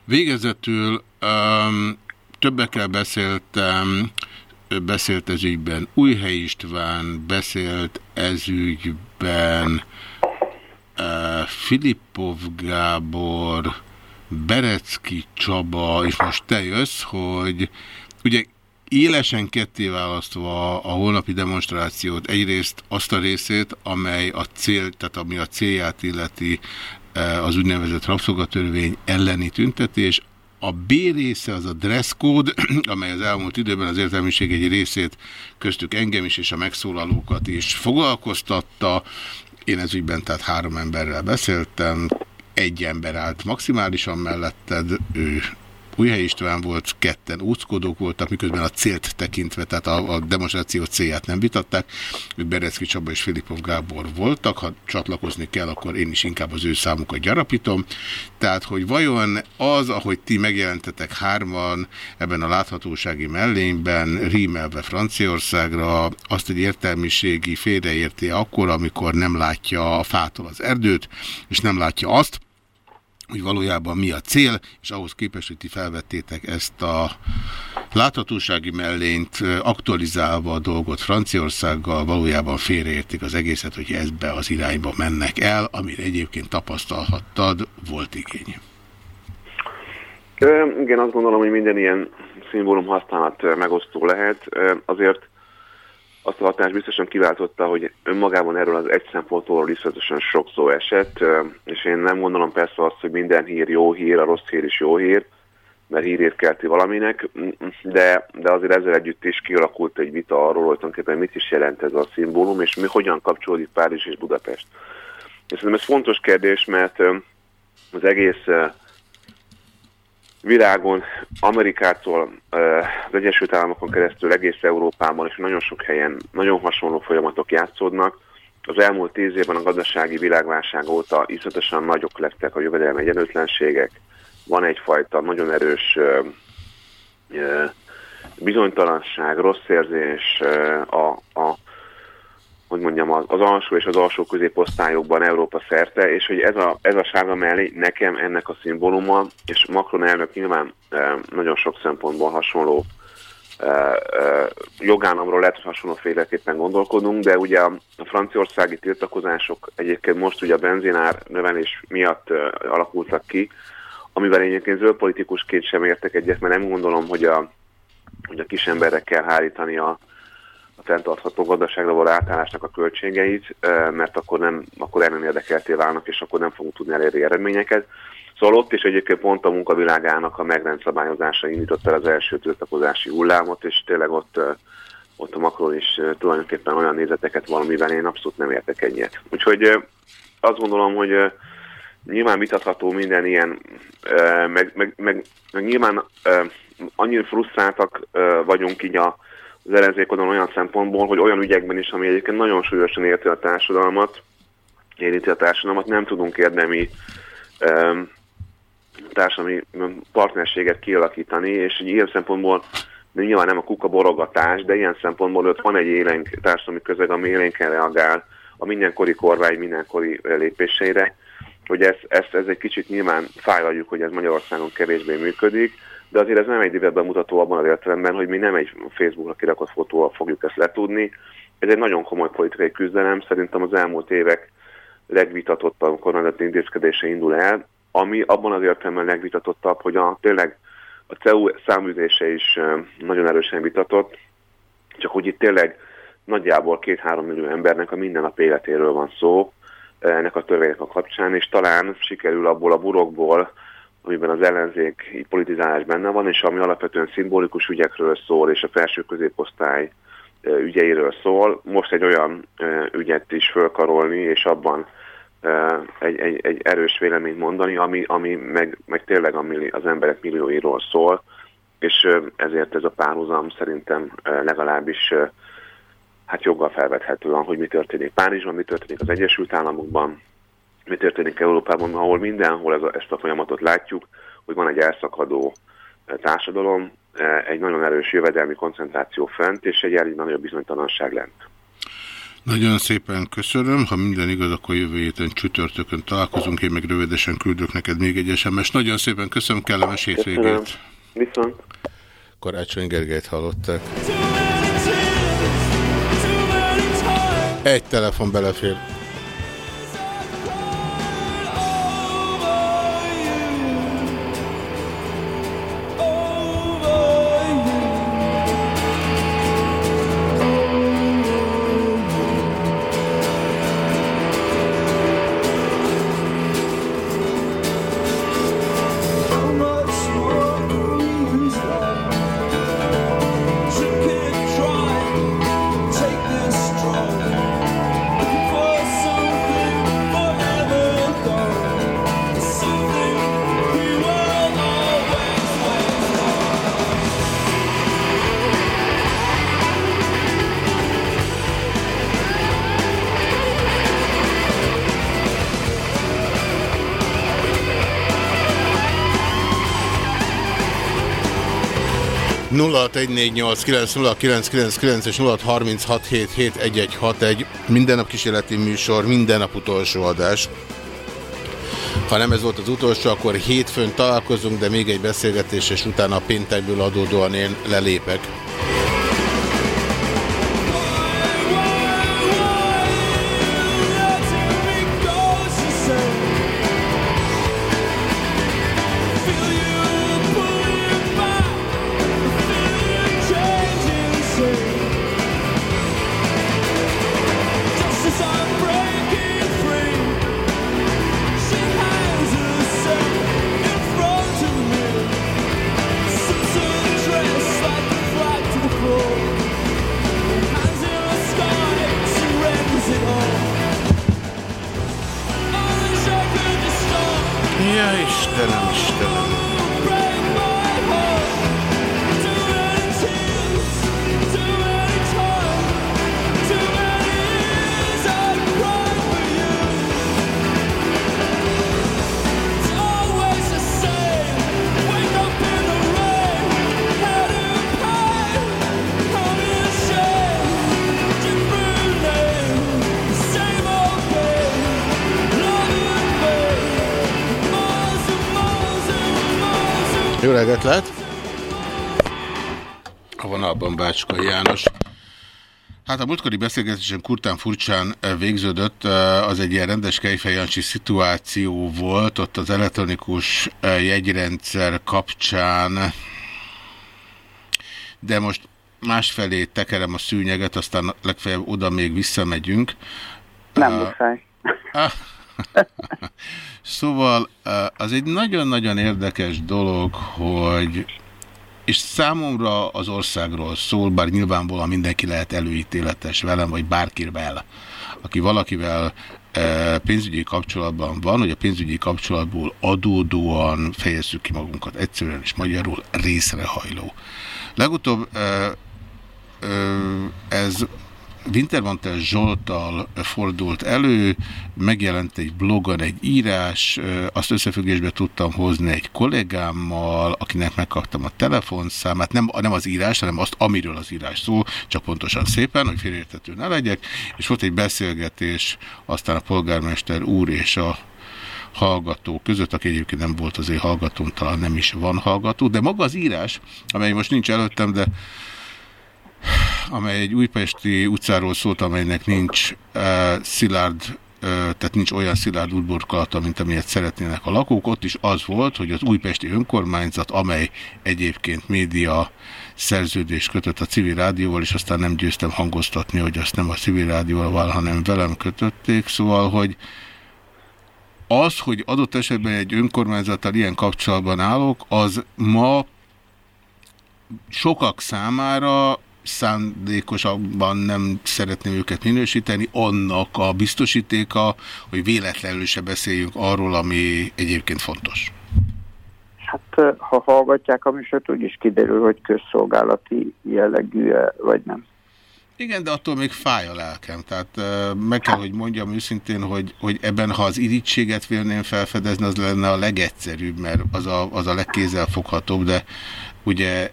Végezetül um, többekkel beszéltem, beszélt ez ügyben, Újhely István beszélt ez ügyben, uh, Filippov Gábor, Berecki Csaba, és most te jössz, hogy ugye élesen ketté választva a holnapi demonstrációt, egyrészt azt a részét, amely a cél, tehát ami a célját illeti eh, az úgynevezett rabszolgatörvény elleni tüntetés, a B része az a dress code, [clears throat] amely az elmúlt időben az értelmiség egy részét köztük engem is és a megszólalókat is foglalkoztatta. Én ez ügyben tehát három emberrel beszéltem, egy ember állt maximálisan melletted, ő Újhely István volt, ketten úckodók voltak, miközben a célt tekintve, tehát a, a demonstráció célját nem vitatták. Ők Berecki Csaba és Filipov Gábor voltak, ha csatlakozni kell, akkor én is inkább az ő számukat gyarapítom. Tehát, hogy vajon az, ahogy ti megjelentetek hárman ebben a láthatósági mellényben, rímelve Franciaországra, azt egy értelmiségi félreérti akkor, amikor nem látja a fától az erdőt, és nem látja azt, hogy valójában mi a cél, és ahhoz képest, hogy ti felvettétek ezt a láthatósági mellényt aktualizálva a dolgot Franciaországgal, valójában félreértik az egészet, hogy ezbe az irányba mennek el, amire egyébként tapasztalhattad, volt igény. Igen, azt gondolom, hogy minden ilyen szimbólum használat megosztó lehet. Azért azt a hatást biztosan kiváltotta, hogy önmagában erről az egy szempontból iszonyatosan sok szó esett, és én nem gondolom persze azt, hogy minden hír jó hír, a rossz hír is jó hír, mert hírét kelti valaminek, de, de azért ezzel együtt is kialakult egy vita arról, hogy tulajdonképpen mit is jelent ez a szimbólum, és mi hogyan kapcsolódik Párizs és Budapest. És szerintem ez fontos kérdés, mert az egész világon, Amerikától, az Egyesült Államokon keresztül egész Európában és nagyon sok helyen nagyon hasonló folyamatok játszódnak. Az elmúlt tíz évben a gazdasági világválság óta iszonyatosan nagyok lettek a jövedelmi egyenlőtlenségek. Van egyfajta nagyon erős bizonytalanság, rossz érzés a, a hogy mondjam, az, az alsó és az alsó középosztályokban Európa szerte, és hogy ez a, ez a sárga mellé nekem ennek a szimbóluma, és Macron elnök nyilván e, nagyon sok szempontból hasonló e, e, jogállamról lehet, hogy hasonlóféleképpen gondolkodunk, de ugye a, a franciaországi tiltakozások egyébként most ugye a benzinár növelés miatt e, alakultak ki, amivel én egyébként zöld politikusként sem értek egyet, mert nem gondolom, hogy a, hogy a kis emberre kell hárítani a fenntartható gazdaságra való átállásnak a költségeit, mert akkor, nem, akkor ellen érdekelté válnak, és akkor nem fogunk tudni elérni eredményeket. Szóval ott is egyébként pont a munkavilágának a megrendszabályozása indította el az első tiltakozási hullámot, és tényleg ott, ott a Macron is tulajdonképpen olyan nézeteket valamiben én abszolút nem értek ennyit. Úgyhogy azt gondolom, hogy nyilván vitatható minden ilyen, meg, meg, meg, meg nyilván annyira frusztráltak vagyunk így a, az ellenzékodon olyan szempontból, hogy olyan ügyekben is, ami egyébként nagyon súlyosan érti a társadalmat, érinti a társadalmat, nem tudunk érdemi ö, társadalmi partnerséget kialakítani, és így ilyen szempontból nyilván nem a kuka borogatás, de ilyen szempontból ott van egy élénk társadalmi közeg, ami élénken reagál a mindenkori kormány mindenkori ö, lépéseire, hogy ez, ezt, ez egy kicsit nyilván fájlaljuk, hogy ez Magyarországon kevésbé működik, de azért ez nem egy direkt bemutató abban az értelemben, hogy mi nem egy Facebookra kirakott fotóval fogjuk ezt letudni. Ez egy nagyon komoly politikai küzdelem, szerintem az elmúlt évek legvitatottabb kormányzati intézkedése indul el, ami abban az értelemben legvitatottabb, hogy a, tényleg a CEU száműzése is nagyon erősen vitatott, csak hogy itt tényleg nagyjából két-három millió embernek a mindennapi életéről van szó ennek a törvénynek a kapcsán, és talán sikerül abból a burokból, amiben az ellenzék politizálás benne van, és ami alapvetően szimbolikus ügyekről szól, és a felső középosztály ügyeiről szól, most egy olyan ügyet is fölkarolni, és abban egy, egy, egy erős véleményt mondani, ami, ami meg, meg tényleg az emberek millióiról szól, és ezért ez a párhuzam szerintem legalábbis hát joggal felvethetően, hogy mi történik Párizsban, mi történik az Egyesült Államokban, mi történik Európában, ahol mindenhol ez a, ezt a folyamatot látjuk, hogy van egy elszakadó eh, társadalom, eh, egy nagyon erős jövedelmi koncentráció fent, és egy elég nagyobb bizonytalanság lent. Nagyon szépen köszönöm. Ha minden igaz, akkor jövő héten csütörtökön találkozunk. Én meg rövidesen küldök neked még egy SMS. Nagyon szépen köszönöm, kellemes Köszönöm. hétvégét. Viszont. Karácsony Gergelyt hallották. Egy telefon belefér. Nulla és 0636771161. Minden nap kísérleti műsor, minden nap utolsó adás. Ha nem ez volt az utolsó, akkor hétfőn találkozunk, de még egy beszélgetés, és utána a péntekből adódóan én lelépek. Bácska János. Hát a múltkori beszélgetésen kurtán furcsán eh, végződött, eh, az egy ilyen rendes kejfejancsi szituáció volt, ott az elektronikus eh, jegyrendszer kapcsán, de most másfelé tekerem a szűnyeget, aztán legfeljebb oda még visszamegyünk. Nem Uh, muszáj. [laughs] Ah. Szóval az egy nagyon-nagyon érdekes dolog, hogy és számomra az országról szól, bár nyilvánvalóan mindenki lehet előítéletes velem, vagy bárkivel, aki valakivel eh, pénzügyi kapcsolatban van, hogy a pénzügyi kapcsolatból adódóan fejezzük ki magunkat egyszerűen és magyarul részrehajló. Legutóbb eh, eh, ez Wintermantel Zsoltal fordult elő, megjelent egy blogon egy írás, azt összefüggésbe tudtam hozni egy kollégámmal, akinek megkaptam a telefonszámát, nem, nem az írás, hanem azt, amiről az írás szól, csak pontosan szépen, hogy félértető ne legyek, és volt egy beszélgetés, aztán a polgármester úr és a hallgató között, aki egyébként nem volt az én hallgatóm, talán nem is van hallgató, de maga az írás, amely most nincs előttem, de amely egy újpesti utcáról szólt, amelynek nincs uh, szilárd, uh, tehát nincs olyan szilárd útburkolata, mint amilyet szeretnének a lakók. Ott is az volt, hogy az újpesti önkormányzat, amely egyébként média szerződést kötött a civil rádióval, és aztán nem győztem hangoztatni, hogy azt nem a civil rádióval, hanem velem kötötték. Szóval, hogy az, hogy adott esetben egy önkormányzattal ilyen kapcsolatban állok, az ma sokak számára szándékosabban nem szeretném őket minősíteni, annak a biztosítéka, hogy véletlenül se beszéljünk arról, ami egyébként fontos. Hát ha hallgatják a műsort, úgyis kiderül, hogy közszolgálati jellegű -e, vagy nem. Igen, de attól még fáj a lelkem. Tehát meg kell, hogy mondjam őszintén, hogy, hogy ebben, ha az irítséget vélném felfedezni, az lenne a legegyszerűbb, mert az a, az a legkézzelfoghatóbb, de ugye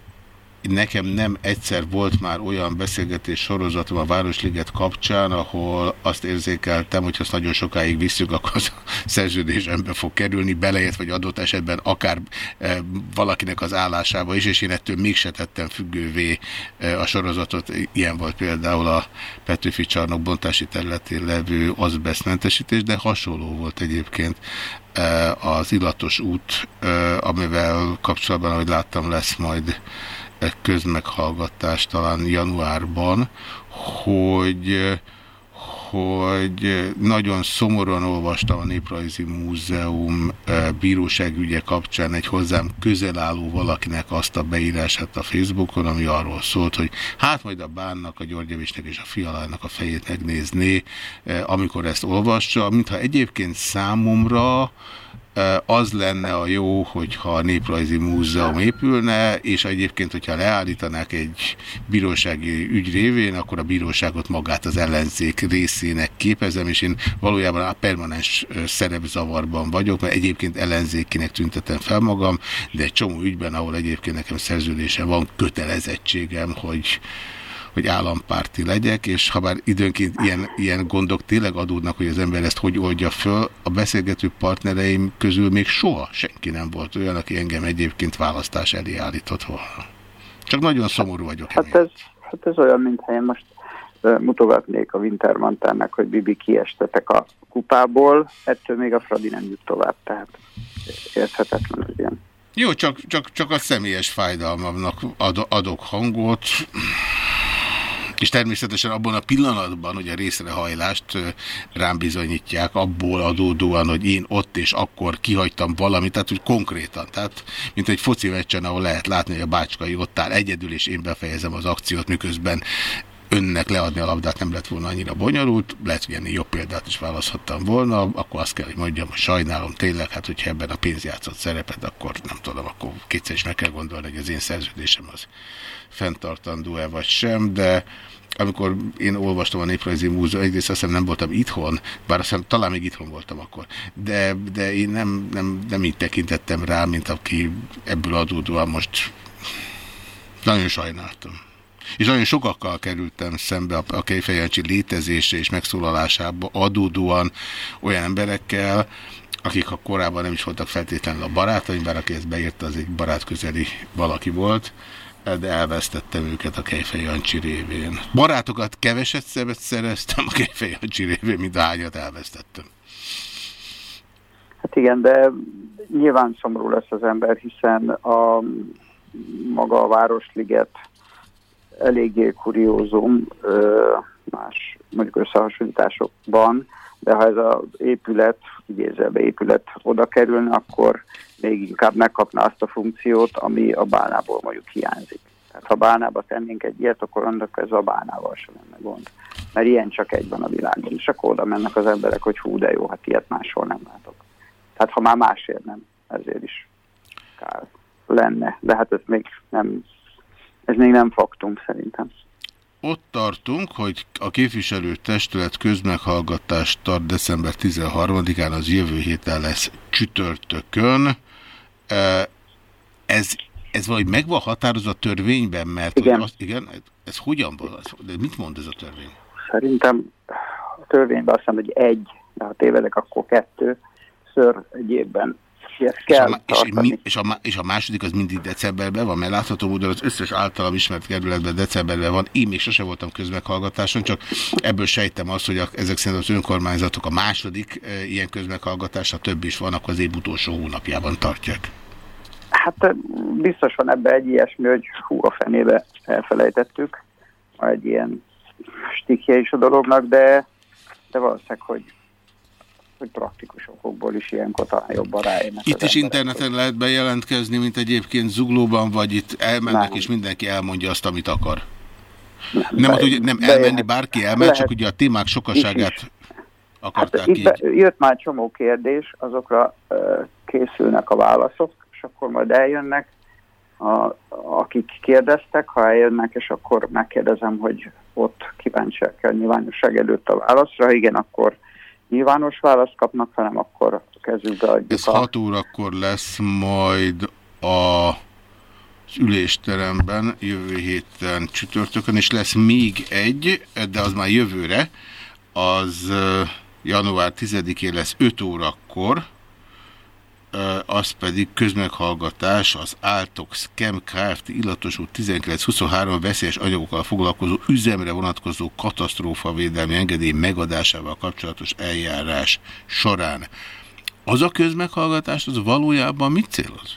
nekem nem egyszer volt már olyan beszélgetés sorozatom a Városliget kapcsán, ahol azt érzékeltem, hogy ha nagyon sokáig visszük, akkor az a szerződésembe fog kerülni, belejött, vagy adott esetben akár e, valakinek az állásába is, és én ettől mégse tettem függővé e, a sorozatot. Ilyen volt például a Petőfi csarnok bontási területén levő azbesztmentesítés, de hasonló volt egyébként e, az illatos út, amivel kapcsolatban, ahogy láttam, lesz majd közmeghallgatás talán januárban, hogy hogy nagyon szomorúan olvastam a Néprajzi Múzeum bíróságügye kapcsán egy hozzám közel álló valakinek azt a beírását a Facebookon, ami arról szólt, hogy hát majd a bánnak, a Györgyevisnek és a fialának a fejét megnézné, amikor ezt olvassa, mintha egyébként számomra az lenne a jó, hogyha a Néprajzi Múzeum épülne, és egyébként, hogyha leállítanák egy bírósági ügy révén, akkor a bíróságot magát az ellenzék részének képezem, és én valójában a permanens szerepzavarban vagyok, mert egyébként ellenzékinek tüntetem fel magam, de egy csomó ügyben, ahol egyébként nekem szerződése van, kötelezettségem, hogy hogy állampárti legyek, és ha bár időnként ilyen, ilyen gondok tényleg adódnak, hogy az ember ezt hogy oldja föl, a beszélgető partnereim közül még soha senki nem volt olyan, aki engem egyébként választás elé állított volna. Csak nagyon szomorú vagyok. Hát ez, hát ez olyan, mintha én most mutogatnék a Wintermantelnek, hogy Bibi kiestetek a kupából, ettől még a Fradi nem jut tovább, tehát érthetetlen ez ilyen. Jó, csak, csak, csak a személyes fájdalmamnak ad, adok hangot. És természetesen abban a pillanatban, hogy a részrehajlást rám bizonyítják, abból adódóan, hogy én ott és akkor kihagytam valamit, tehát hogy konkrétan, tehát mint egy foci meccsen, ahol lehet látni, hogy a bácskai ott áll egyedül, és én befejezem az akciót, miközben önnek leadni a labdát nem lett volna annyira bonyolult, lehet, hogy ennél jobb példát is választhattam volna, akkor azt kell, hogy mondjam, hogy sajnálom tényleg, hát hogyha ebben a pénz játszott szerepet, akkor nem tudom, akkor kétszer is meg kell gondolni, hogy az én szerződésem az fenntartandó-e vagy sem, de amikor én olvastam a Néprajzi Múzeum, egyrészt azt hiszem nem voltam itthon, bár azt hiszem talán még itthon voltam akkor, de, de én nem, nem, nem így tekintettem rá, mint aki ebből adódóan most nagyon sajnáltam. És nagyon sokakkal kerültem szembe a Kejfej Jancsi létezése és megszólalásába adódóan olyan emberekkel, akik a korábban nem is voltak feltétlenül a barátaim, bár aki ezt beírta, az egy barátközeli valaki volt, de elvesztettem őket a Kejfej Jancsi révén. Barátokat keveset szebbet szereztem a Kejfej Jancsi révén, mint hányat elvesztettem. Hát igen, de nyilván szomorú lesz az ember, hiszen a maga a Városliget eléggé kuriózum más mondjuk összehasonlításokban, de ha ez az épület, idézőbe épület oda kerülne, akkor még inkább megkapna azt a funkciót, ami a bálnából mondjuk hiányzik. Tehát ha bálnába tennénk egy ilyet, akkor annak ez a bálnával sem lenne gond. Mert ilyen csak egy van a világon, és akkor oda mennek az emberek, hogy hú, de jó, hát ilyet máshol nem látok. Tehát ha már másért nem, ezért is kár lenne. De hát ez még nem, ez még nem faktum szerintem. Ott tartunk, hogy a képviselő testület közmeghallgatást tart december 13-án, az jövő héten lesz csütörtökön. Ez, ez valahogy meg van határozva a törvényben, mert Igen. Azt, igen, ez hogyan van? De mit mond ez a törvény? Szerintem a törvényben azt hiszem, hogy egy, de ha tévedek, akkor kettő ször egy évben És kell a, és, mi, és, a, és a második az mindig decemberben van, mert látható módon az összes általam ismert kerületben decemberben van. Én még sose voltam közmeghallgatáson, csak ebből sejtem azt, hogy a, ezek szerint az önkormányzatok a második e, ilyen közmeghallgatás, ha több is van, akkor az év utolsó hónapjában tartják. Hát ö, biztos van ebbe egy ilyesmi, hogy hú, a fenébe elfelejtettük. Egy ilyen stikje is a dolognak, de, de valószínűleg, hogy, hogy praktikus okokból is ilyenkor talán jobban ráérnek. Itt is interneten lehet bejelentkezni, mint egyébként zuglóban, vagy itt elmennek, Nem. és mindenki elmondja azt, amit akar. Nem, Nem, be- hogy ugye nem elmenni, bárki elmegy, lehet. csak ugye a témák sokaságát Is, akarták Hát így. be, jött már csomó kérdés, azokra ö, készülnek a válaszok, és akkor majd eljönnek, a, akik kérdeztek, ha eljönnek, és akkor megkérdezem, hogy ott kíváncsiak kell nyilvánosság előtt a válaszra. Igen, akkor nyilvános választ kapnak, hanem akkor kezükbe adjuk Ez a... 6 órakor lesz majd a az ülésteremben jövő héten csütörtökön, és lesz még egy, de az már jövőre, az január 10-én lesz 5 órakor, az pedig közmeghallgatás az Altox Chem Kft. illatosú 1923 veszélyes anyagokkal foglalkozó üzemre vonatkozó katasztrófavédelmi engedély megadásával kapcsolatos eljárás során. Az a közmeghallgatás, az valójában mit céloz?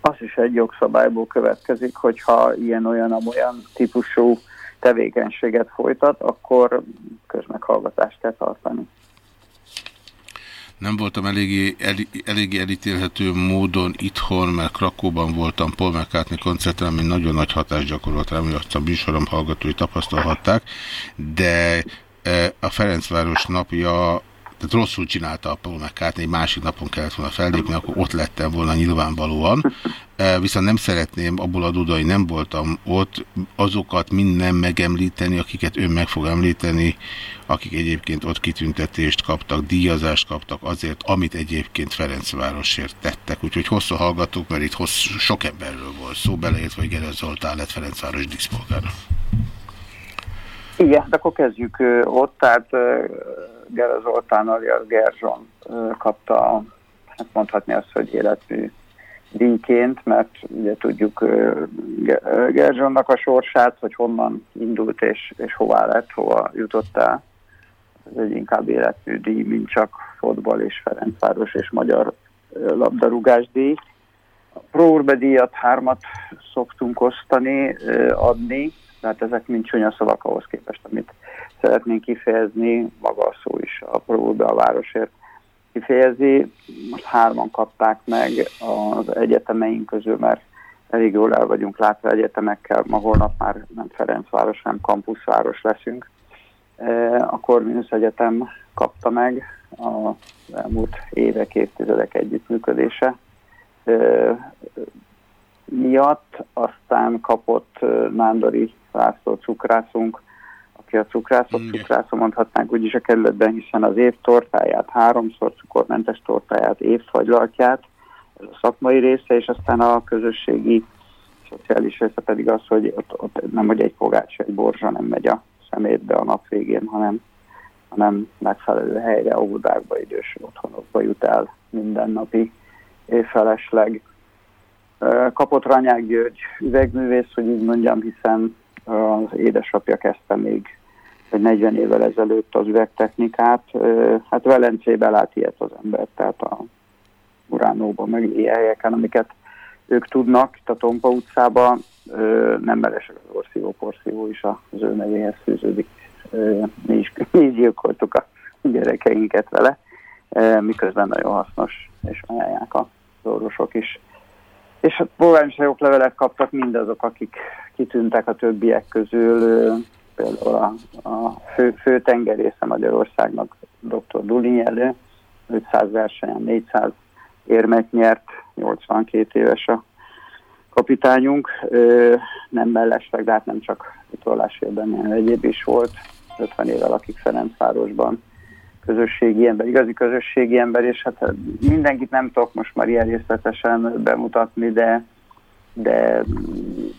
Az is egy jogszabályból következik, hogyha ilyen-olyan-olyan típusú tevékenységet folytat, akkor közmeghallgatást kell tartani. Nem voltam eléggé, el, eléggé elítélhető módon itthon, mert Krakóban voltam Paul McCartney koncerten, ami nagyon nagy hatást gyakorolt rám, hogy azt a műsorom hallgatói tapasztalhatták, de e, a Ferencváros napja, tehát rosszul csinálta a Paul McCartney, egy másik napon kellett volna fellépni, akkor ott lettem volna nyilvánvalóan. E, Viszont nem szeretném abból adódóan, hogy nem voltam ott, azokat mind nem megemlíteni, akiket ön meg fog említeni, akik egyébként ott kitüntetést kaptak, díjazást kaptak azért, amit egyébként Ferencvárosért tettek. Úgyhogy hosszú hallgatók, mert itt hosszú, sok emberről volt szó, beleértve, hogy Gerez Zoltán lett Ferencváros díszpolgára. Igen, de akkor kezdjük ott, tehát ö, Gere Zoltán alias Gerzson kapta, hát mondhatni azt, hogy életmű díjként, mert ugye tudjuk Gerzsonnak a sorsát, hogy honnan indult és, és hová lett, hova jutott el. Ez egy inkább életmű díj, mint csak fotball és Ferencváros és magyar labdarúgás díj. A Pro Urbe díjat hármat szoktunk osztani, adni, tehát ezek mind csúnya szavak ahhoz képest, amit szeretnénk kifejezni, maga a szó is a Pro Urbe a városért kifejezi. Most hárman kapták meg az egyetemeink közül, mert elég jól el vagyunk látva egyetemekkel, ma holnap már nem Ferencváros, hanem kampuszváros leszünk. E, A Corvinus Egyetem kapta meg az elmúlt évek, évtizedek együttműködése e, miatt, aztán kapott Nándori László cukrászunk, aki a cukrászok Igen. cukrászó mondhatnánk úgyis a kerületben, hiszen az év tortáját, háromszor cukormentes tortáját, évfagylaltját, ez a szakmai része, és aztán a közösségi szociális része pedig az, hogy ott, ott nem, hogy egy pogács, egy borzsa nem megy a szemétbe a nap végén, hanem, hanem megfelelő helyre, óvodákba, idős otthonokba jut el mindennapi felesleg. Kapott Ranyák György üvegművész, hogy így mondjam, hiszen az édesapja kezdte még egy 40 évvel ezelőtt az üvegtechnikát. Hát Velencébe lát ilyet az ember, tehát a Uránóban, meg ilyen helyeken, amiket ők tudnak, itt a Tompa utcában, nem meresek az porszívó, porszívó is az ő nevéhez fűződik. Mi is, [laughs] mi is gyilkoltuk a gyerekeinket vele, miközben nagyon hasznos, és ajánlják az orvosok is. És a polgármester oklevelet kaptak mindazok, akik kitűntek a többiek közül, például a, a fő, fő tengerésze Magyarországnak, dr. Dulinyelő, 500 versenyen 400 érmet nyert, 82 éves a kapitányunk, ö, nem mellesleg, de hát nem csak vitorlásfélben, hanem egyéb is volt, 50 éve lakik Ferencvárosban, közösségi ember, igazi közösségi ember, és hát mindenkit nem tudok most már ilyen részletesen bemutatni, de de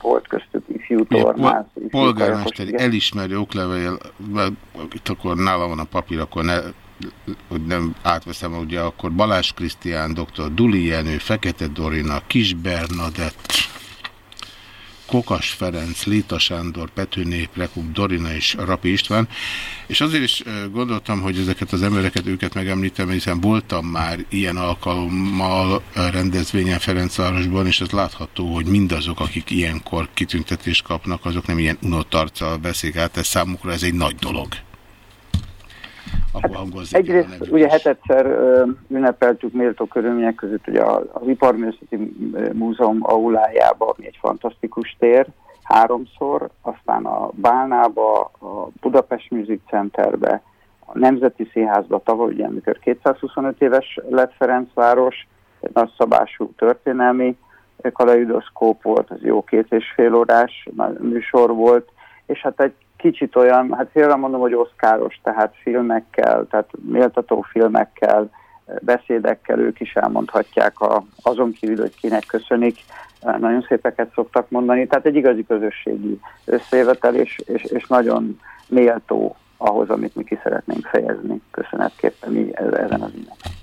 volt köztük ifjú tornász, pol- polgármesteri elismerő oklevél, itt akkor nála van a papír, akkor ne, hogy nem átveszem, ugye akkor Balázs Krisztián, dr. Duli Jenő, Fekete Dorina, Kis Bernadett, Kokas Ferenc, Léta Sándor, Petőné, Prekup, Dorina és Rapi István. És azért is gondoltam, hogy ezeket az embereket, őket megemlítem, hiszen voltam már ilyen alkalommal rendezvényen Ferencvárosban, és az látható, hogy mindazok, akik ilyenkor kitüntetést kapnak, azok nem ilyen unott arccal veszik át, ez számukra ez egy nagy dolog. Akkor hangozzék el a Egyrészt ugye ö, ünnepeltük méltó körülmények között ugye a- az Iparművészeti Múzeum aulájába, ami egy fantasztikus tér, háromszor, aztán a Bálnába, a Budapest Music Centerbe, a Nemzeti Színházba tavaly, ugye amikor 225 éves lett Ferencváros, egy nagyszabású történelmi kaleidoszkóp volt, az jó két és fél órás műsor volt, és hát egy kicsit olyan, hát félre mondom, hogy oszkáros, tehát filmekkel, tehát méltató filmekkel, beszédekkel ők is elmondhatják a, azon kívül, hogy kinek köszönik. Nagyon szépeket szoktak mondani, tehát egy igazi közösségi összejövetel, és, és, és nagyon méltó ahhoz, amit mi ki szeretnénk fejezni. Köszönetképpen mi ezen az ünnepen.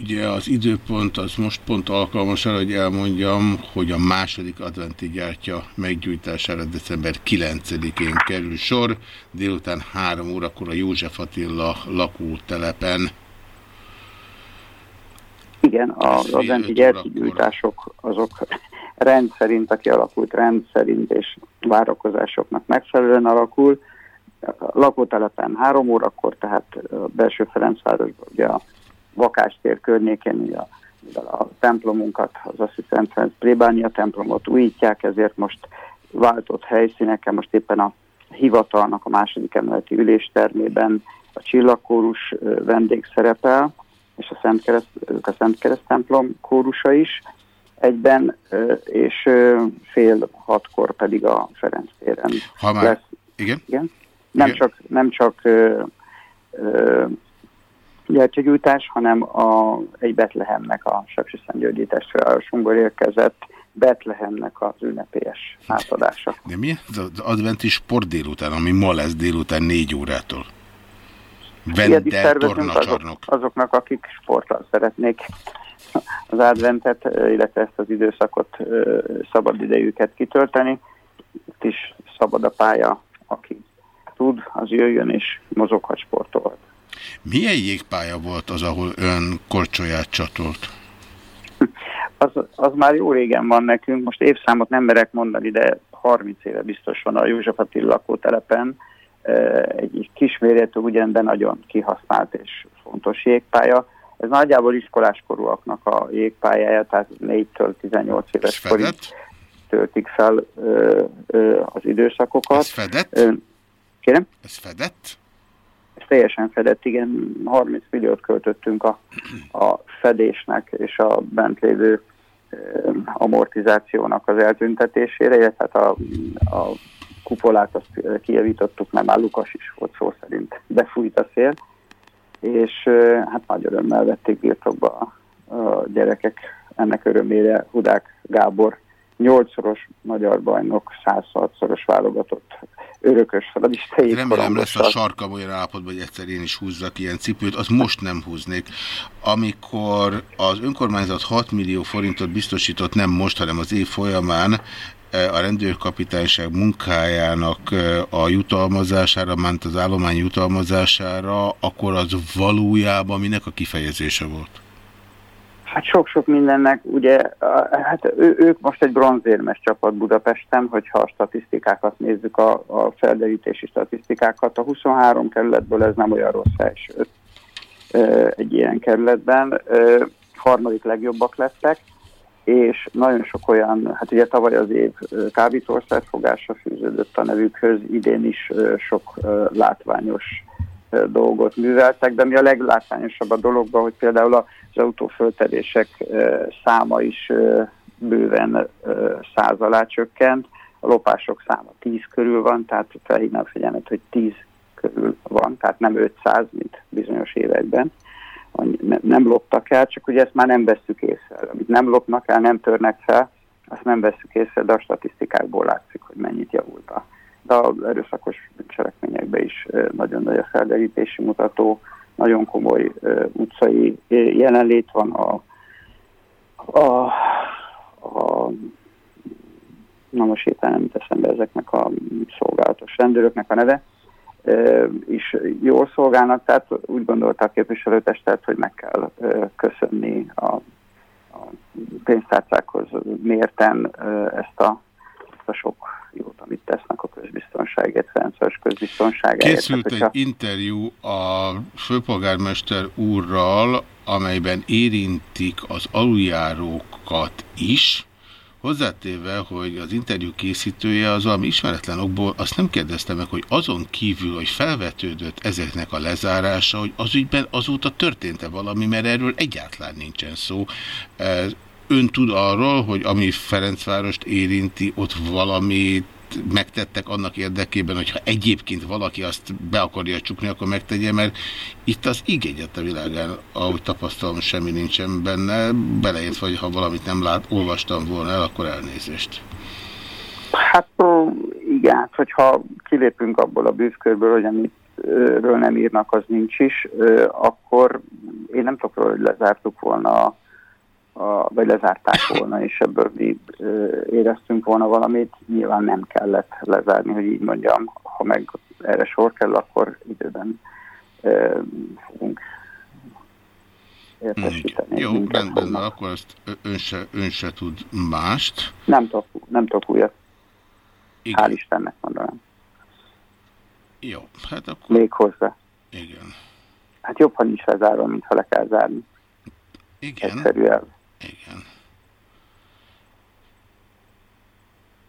Ugye az időpont az most pont alkalmas arra, hogy elmondjam, hogy a második adventi gyártya meggyújtására december 9-én kerül sor, délután 3 órakor a József Attila lakótelepen. Igen, az adventi gyertyagyújtások azok rendszerint, a kialakult rendszerint és várakozásoknak megfelelően alakul. A lakótelepen három órakor, tehát a belső Ferencvárosban ugye a Vakástér környékén ugye a, a templomunkat, az azt hiszem Ferenc Plébánia templomot újítják, ezért most váltott helyszíneken, most éppen a hivatalnak a második emeleti üléstermében a csillagkórus vendég szerepel, és a Szent Kereszt, ők a Szent Kereszt templom kórusa is egyben, és fél hatkor pedig a Ferenc téren Ha már, lesz. igen? Igen? Nem Igen. csak, nem csak ö, ö, gyertyagyújtás, hanem a, egy Betlehemnek a Sepsi Szentgyörgyi testvérvárosunkból érkezett Betlehemnek az ünnepélyes átadása. De mi az adventi sport délután, ami ma lesz délután 4 órától? Vendel azok, azoknak, akik sporttal szeretnék az adventet, illetve ezt az időszakot, szabad idejüket kitölteni. Itt is szabad a pálya, aki tud, az jöjjön és mozoghat sportolhat. Milyen jégpálya volt az, ahol ön korcsolyát csatolt? Az, az már jó régen van nekünk, most évszámot nem merek mondani, de 30 éve biztos van a József Attila lakótelepen, egy kisméretű, ugyan, de nagyon kihasznált és fontos jégpálya. Ez nagyjából iskoláskorúaknak a jégpályája, tehát 4-től 18 éves korig töltik fel ö, ö, az időszakokat. Ez fedett? Ö, kérem? Ez fedett? Teljesen fedett, igen, 30 milliót költöttünk a, a fedésnek és a bent lévő ö, amortizációnak az eltüntetésére, illetve hát a, a kupolát azt kijavítottuk, mert már Lukas is volt szó szerint, befújt a szél, és ö, hát nagy örömmel vették birtokba a gyerekek ennek örömére Hudák Gábor nyolcszoros magyar bajnok, 106-szoros válogatott örökös feladistei Remélem lesz a sarkam olyan állapotban, hogy egyszer én is húzzak ilyen cipőt, azt most nem húznék. Amikor az önkormányzat 6 millió forintot biztosított, nem most, hanem az év folyamán, eh, a rendőrkapitányság munkájának eh, a jutalmazására, ment az állomány jutalmazására, akkor az valójában minek a kifejezése volt? Hát sok-sok mindennek, ugye, hát ő, ők most egy bronzérmes csapat Budapesten, hogyha a statisztikákat nézzük, a, a felderítési statisztikákat. A 23 kerületből ez nem olyan rossz hely, egy ilyen kerületben. Harmadik legjobbak lettek, és nagyon sok olyan, hát ugye tavaly az év kábítószerfogása fűződött a nevükhöz, idén is sok látványos dolgot műveltek, de mi a leglátványosabb a dologban, hogy például az autóföltevések száma is bőven száz csökkent, a lopások száma 10 körül van, tehát felhívnám a figyelmet, hogy 10 körül van, tehát nem 500, mint bizonyos években. Nem loptak el, csak ugye ezt már nem vesszük észre. Amit nem lopnak el, nem törnek fel, azt nem vesszük észre, de a statisztikákból látszik, hogy mennyit javult a de az erőszakos cselekményekben is nagyon nagy a felderítési mutató, nagyon komoly utcai jelenlét van a, a, a na most hirtelen nem jut eszembe ezeknek a szolgálatos rendőröknek a neve, is jól szolgálnak, tehát úgy gondolta a képviselőtestet, hogy meg kell köszönni a, a pénztárcákhoz mérten ezt a, ezt a sok jót, amit tesznek a közbiztonságért, Ferencváros közbiztonságáért. Készült Tehát, egy hogyha- interjú a főpolgármester úrral, amelyben érintik az aluljárókat is, hozzátéve, hogy az interjú készítője az valami ismeretlen okból azt nem kérdezte meg, hogy azon kívül, hogy felvetődött ezeknek a lezárása, hogy az ügyben azóta történt-e valami, mert erről egyáltalán nincsen szó. Ön tud arról, hogy ami Ferencvárost érinti, ott valamit megtettek annak érdekében, hogyha egyébként valaki azt be akarja csukni, akkor megtegye, mert itt az íg egyet a világán, ahogy tapasztalom, semmi nincsen benne, beleértve, hogy ha valamit nem lát, olvastam volna el, akkor elnézést. Hát igen, hát hogyha kilépünk abból a bűvkörből, hogy amit ről nem írnak, az nincs is, akkor én nem tudok róla, hogy lezártuk volna, a, a, vagy lezárták volna, és ebből mi éreztünk volna valamit. Nyilván nem kellett lezárni, hogy így mondjam. Ha meg erre sor kell, akkor időben ö, fogunk értesíteni. Jó, minket rendben, fognak. akkor azt ö- ön se, ön se tud mást. Nem tudok, nem tudok újat. Igen. Hál' Istennek mondanám. Jó, hát akkor Még hozzá. igen. Hát jobb, ha nincs lezárva, mint ha le kell zárni. Igen. Egyszerű el. Igen.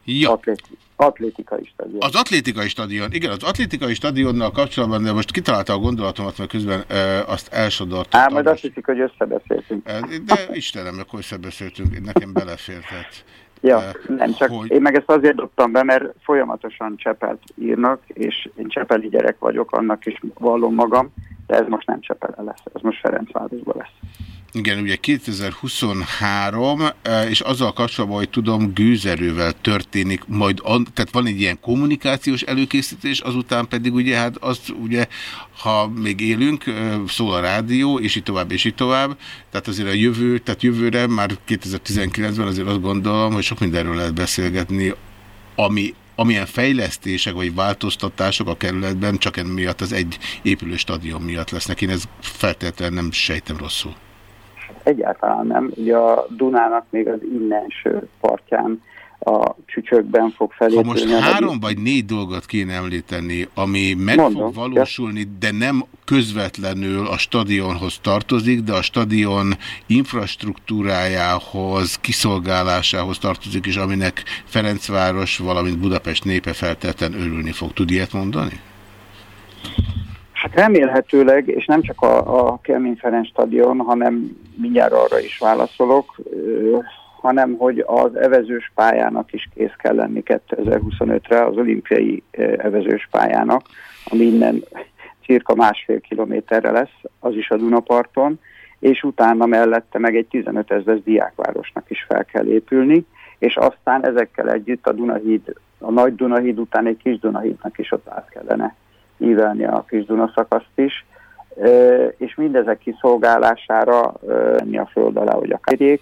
Ja. Atléti, atlétikai stadion. Az atlétikai stadion, igen, az atlétikai stadionnal kapcsolatban, de most kitalálta a gondolatomat, mert közben e, azt elsodortam. Á, majd azt hiszik, hogy összebeszéltünk. De Istenem, akkor összebeszéltünk, nekem belefértett. Ja, Eh, nem, csak hogy- én meg ezt azért dobtam be, mert folyamatosan Csepelt írnak, és én Csepeli gyerek vagyok, annak is vallom magam, de ez most nem Csepelen lesz, ez most Ferencvárosban lesz. Igen, ugye 2023, eh, és azzal kapcsolatban, hogy tudom, gőzerővel történik, majd, an, tehát van egy ilyen kommunikációs előkészítés, azután pedig ugye, hát azt ugye, ha még élünk, eh, szól a rádió, és így tovább, és így tovább, tehát azért a jövő, tehát jövőre, már 2019-ben azért azt gondolom, hogy sok mindenről lehet beszélgetni, ami amilyen fejlesztések vagy változtatások a kerületben csak emiatt az egy épülő stadion miatt lesznek. Én ez feltétlenül nem sejtem rosszul. Egyáltalán nem. Ugye a Dunának még az innenső partján a csücsökben fog Ha felépülni. most a három vagy négy dolgot kéne említeni, ami meg Mondom, fog valósulni, de nem közvetlenül a stadionhoz tartozik, de a stadion infrastruktúrájához, kiszolgálásához tartozik, és aminek Ferencváros, valamint Budapest népe feltétlenül örülni fog. Tud ilyet mondani? Hát remélhetőleg, és nem csak a, a Kelmény Ferenc stadion, hanem mindjárt arra is válaszolok, hanem hogy az evezős pályának is kész kell lenni 2025-re, az olimpiai evezős pályának, ami innen cirka másfél kilométerre lesz, az is a Dunaparton, és utána mellette meg egy 15 ezeres diákvárosnak is fel kell épülni, és aztán ezekkel együtt a Dunahíd, a nagy Dunahíd után egy kis Dunahídnak is ott át kellene ívelni a kis Duna szakaszt is, és mindezek kiszolgálására ö, menni a föld alá, hogy a kérjék,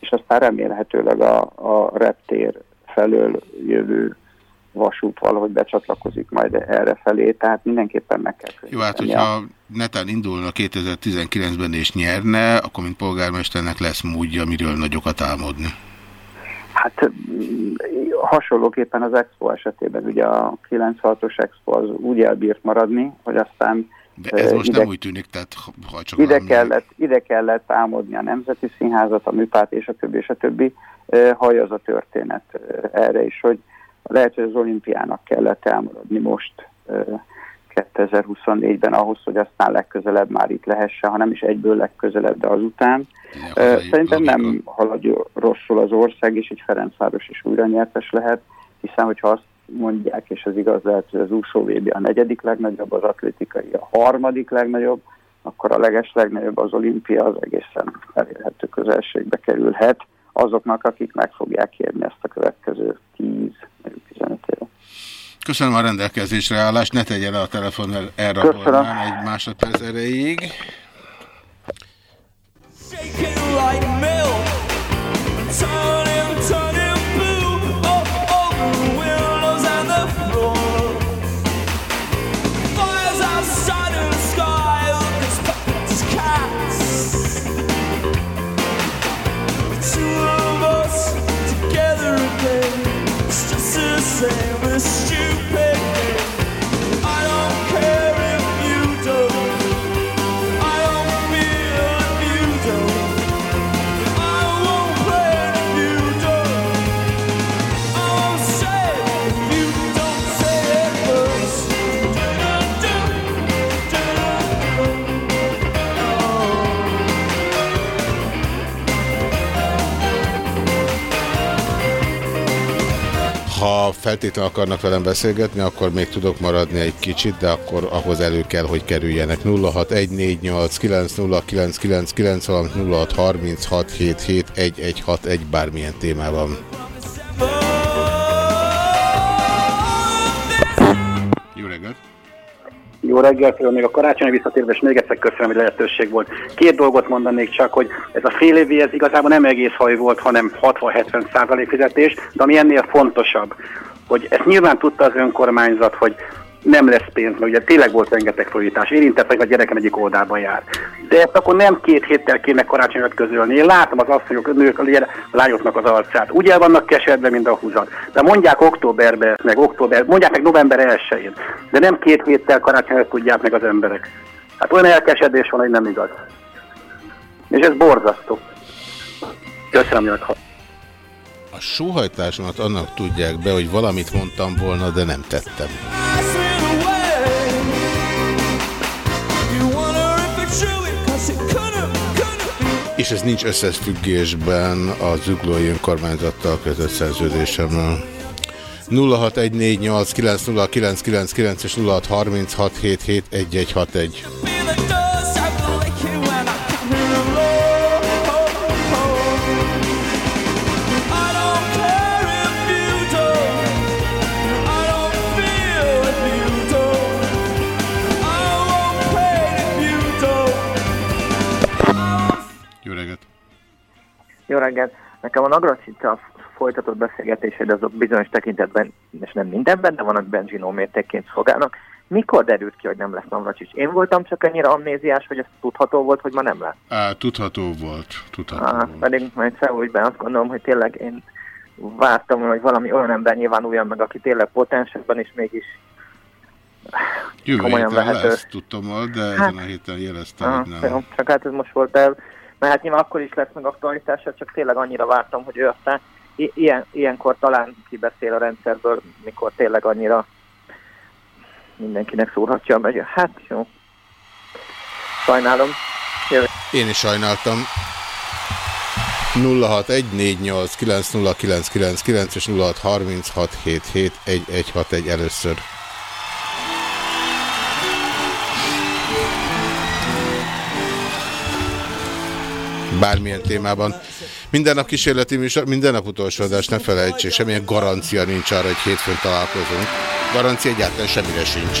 és aztán remélhetőleg a, a reptér felől jövő vasút valahogy becsatlakozik majd erre felé, tehát mindenképpen meg kell Jó, hát hogyha netán indulna 2019-ben és nyerne, akkor mint polgármesternek lesz módja, miről nagyokat álmodni. Hát mm, hasonlóképpen az Expo esetében, ugye a 96-os Expo az úgy elbírt maradni, hogy aztán De ez most ide, nem úgy tűnik, tehát ha- csak ide, valami- kellett, ide kellett álmodni a Nemzeti Színházat, a Műpát és a többi, és a többi. Hallja az a történet erre is, hogy lehet, hogy az olimpiának kellett elmaradni most ö, 2024-ben ahhoz, hogy aztán legközelebb már itt lehessen, ha nem is egyből legközelebb, de azután. Ö, Szerintem nem halad rosszul az ország, és egy Ferencváros is újra nyertes lehet, hiszen hogyha azt mondják, és az igaz lehet, hogy az úszó VB a negyedik legnagyobb, az atlétikai a harmadik legnagyobb, akkor a leges legnagyobb az olimpia az egészen elérhető közelségbe kerülhet azoknak, akik meg fogják kérni ezt a következő 10 mondjuk 15 éve. Köszönöm a rendelkezésre állást, ne tegye le a telefon, el- Köszönöm. elrabolnám egy másodperc erejéig. shaking like milk. Ha feltétlenül akarnak velem beszélgetni, akkor még tudok maradni egy kicsit, de akkor ahhoz elő kell, hogy kerüljenek. 0614890999, valamint 0636771161 bármilyen témában. Jó reggelt, még a karácsonyi visszatérve, és még egyszer köszönöm, hogy lehetőség volt. Két dolgot mondanék csak, hogy ez a fél évi, ez igazából nem egész haj volt, hanem 60-70 százalék fizetés, de ami ennél fontosabb, hogy ezt nyilván tudta az önkormányzat, hogy nem lesz pénz, mert ugye tényleg volt rengeteg fordítás, érintett, hogy a gyerekem egyik oldalban jár. De ezt akkor nem két héttel kéne karácsonyat közölni. Én látom az asszonyok, nők, a lányoknak az arcát. Úgy el vannak keserve, mint a húzat. De mondják októberbe, meg október, mondják meg november 1-én. De nem két héttel karácsonyat tudják meg az emberek. Hát olyan elkesedés van, hogy nem igaz. És ez borzasztó. Köszönöm, hogy. A sóhajtásomat annak tudják be, hogy valamit mondtam volna, de nem tettem. És ez nincs összefüggésben a zuglói önkormányzattal kötött szerződésemmel. 0614890999 és 0636771161. Jó reggelt! Nekem a Nagracsica folytatott beszélgetésed azok bizonyos tekintetben, és nem mindenben, de van, hogy Benzsinó mértékként szolgálnak. Mikor derült ki, hogy nem lesz Navracsics? Én voltam csak ennyire amnéziás, hogy ez tudható volt, hogy ma nem lesz. Á, tudható volt, tudható. Ah, pedig majd Szeújban azt gondolom, hogy tényleg én vártam, hogy valami olyan ember nyilvánuljon meg, aki tényleg potensebben is mégis Jövő komolyan héten vehető. lesz, tudtam, de Hát- ezen a héten jeleztem, Ah, hogy nem. jó, csak hát ez most volt el, mert hát nyilván akkor is lesz meg aktualitása, csak tényleg annyira vártam, hogy ő aztán ilyen, ilyenkor talán kibeszél a rendszerből, mikor tényleg annyira mindenkinek szólhatja meg. Hát jó. Sajnálom. Jövő. Én is sajnáltam. 0614890999 és 0636771161 először. Bármilyen témában. Minden nap kísérleti műsor, minden nap utolsó adás, ne felejtsék, semmilyen garancia nincs arra, hogy hétfőn találkozunk. Garancia egyáltalán semmire sincs.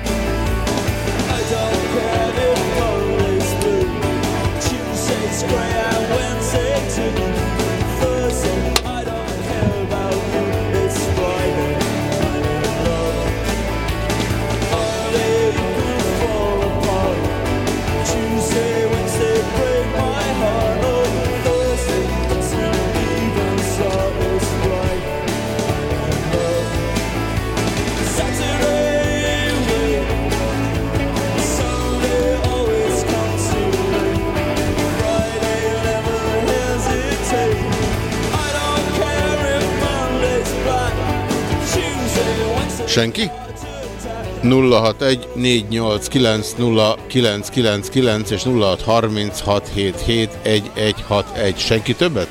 0614890999 és 0636771161. Senki többet?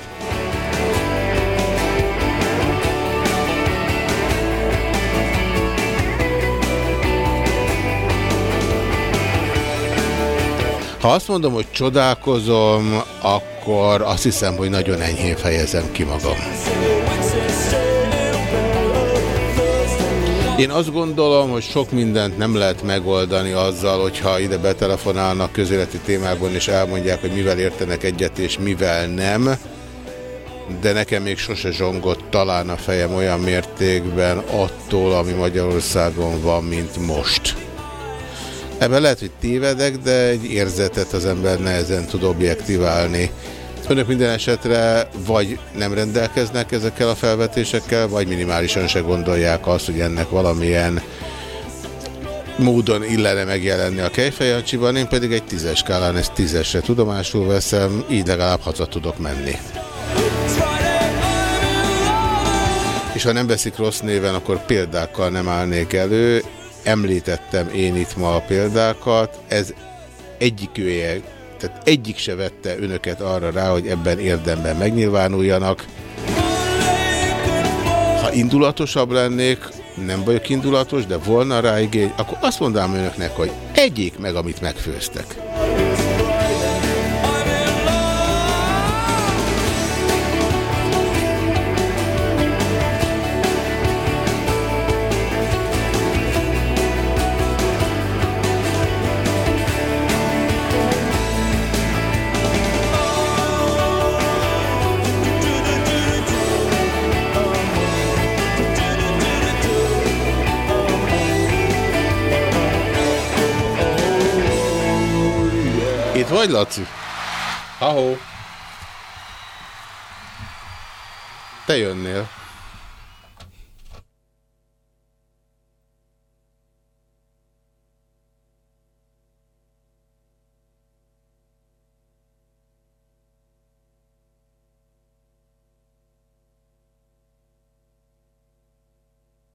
Ha azt mondom, hogy csodálkozom, akkor azt hiszem, hogy nagyon enyhén fejezem ki magam. Én azt gondolom, hogy sok mindent nem lehet megoldani azzal, hogyha ide betelefonálnak közéleti témákban, és elmondják, hogy mivel értenek egyet, és mivel nem. De nekem még sose zsongott talán a fejem olyan mértékben attól, ami Magyarországon van, mint most. Ebben lehet, hogy tévedek, de egy érzetet az ember nehezen tud objektiválni. Önök minden esetre vagy nem rendelkeznek ezekkel a felvetésekkel, vagy minimálisan se gondolják azt, hogy ennek valamilyen módon illene megjelenni a Kejfejancsiban, én pedig egy tízes skálán ezt tízesre tudomásul veszem, így legalább haza tudok menni. És ha nem veszik rossz néven, akkor példákkal nem állnék elő. Említettem én itt ma a példákat, ez egyikője, tehát egyik se vette önöket arra rá, hogy ebben érdemben megnyilvánuljanak. Ha indulatosabb lennék, nem vagyok indulatos, de volna rá igény, akkor azt mondanám önöknek, hogy egyék meg, amit megfőztek. Vagy, Laci? Ahó. Te jönnél.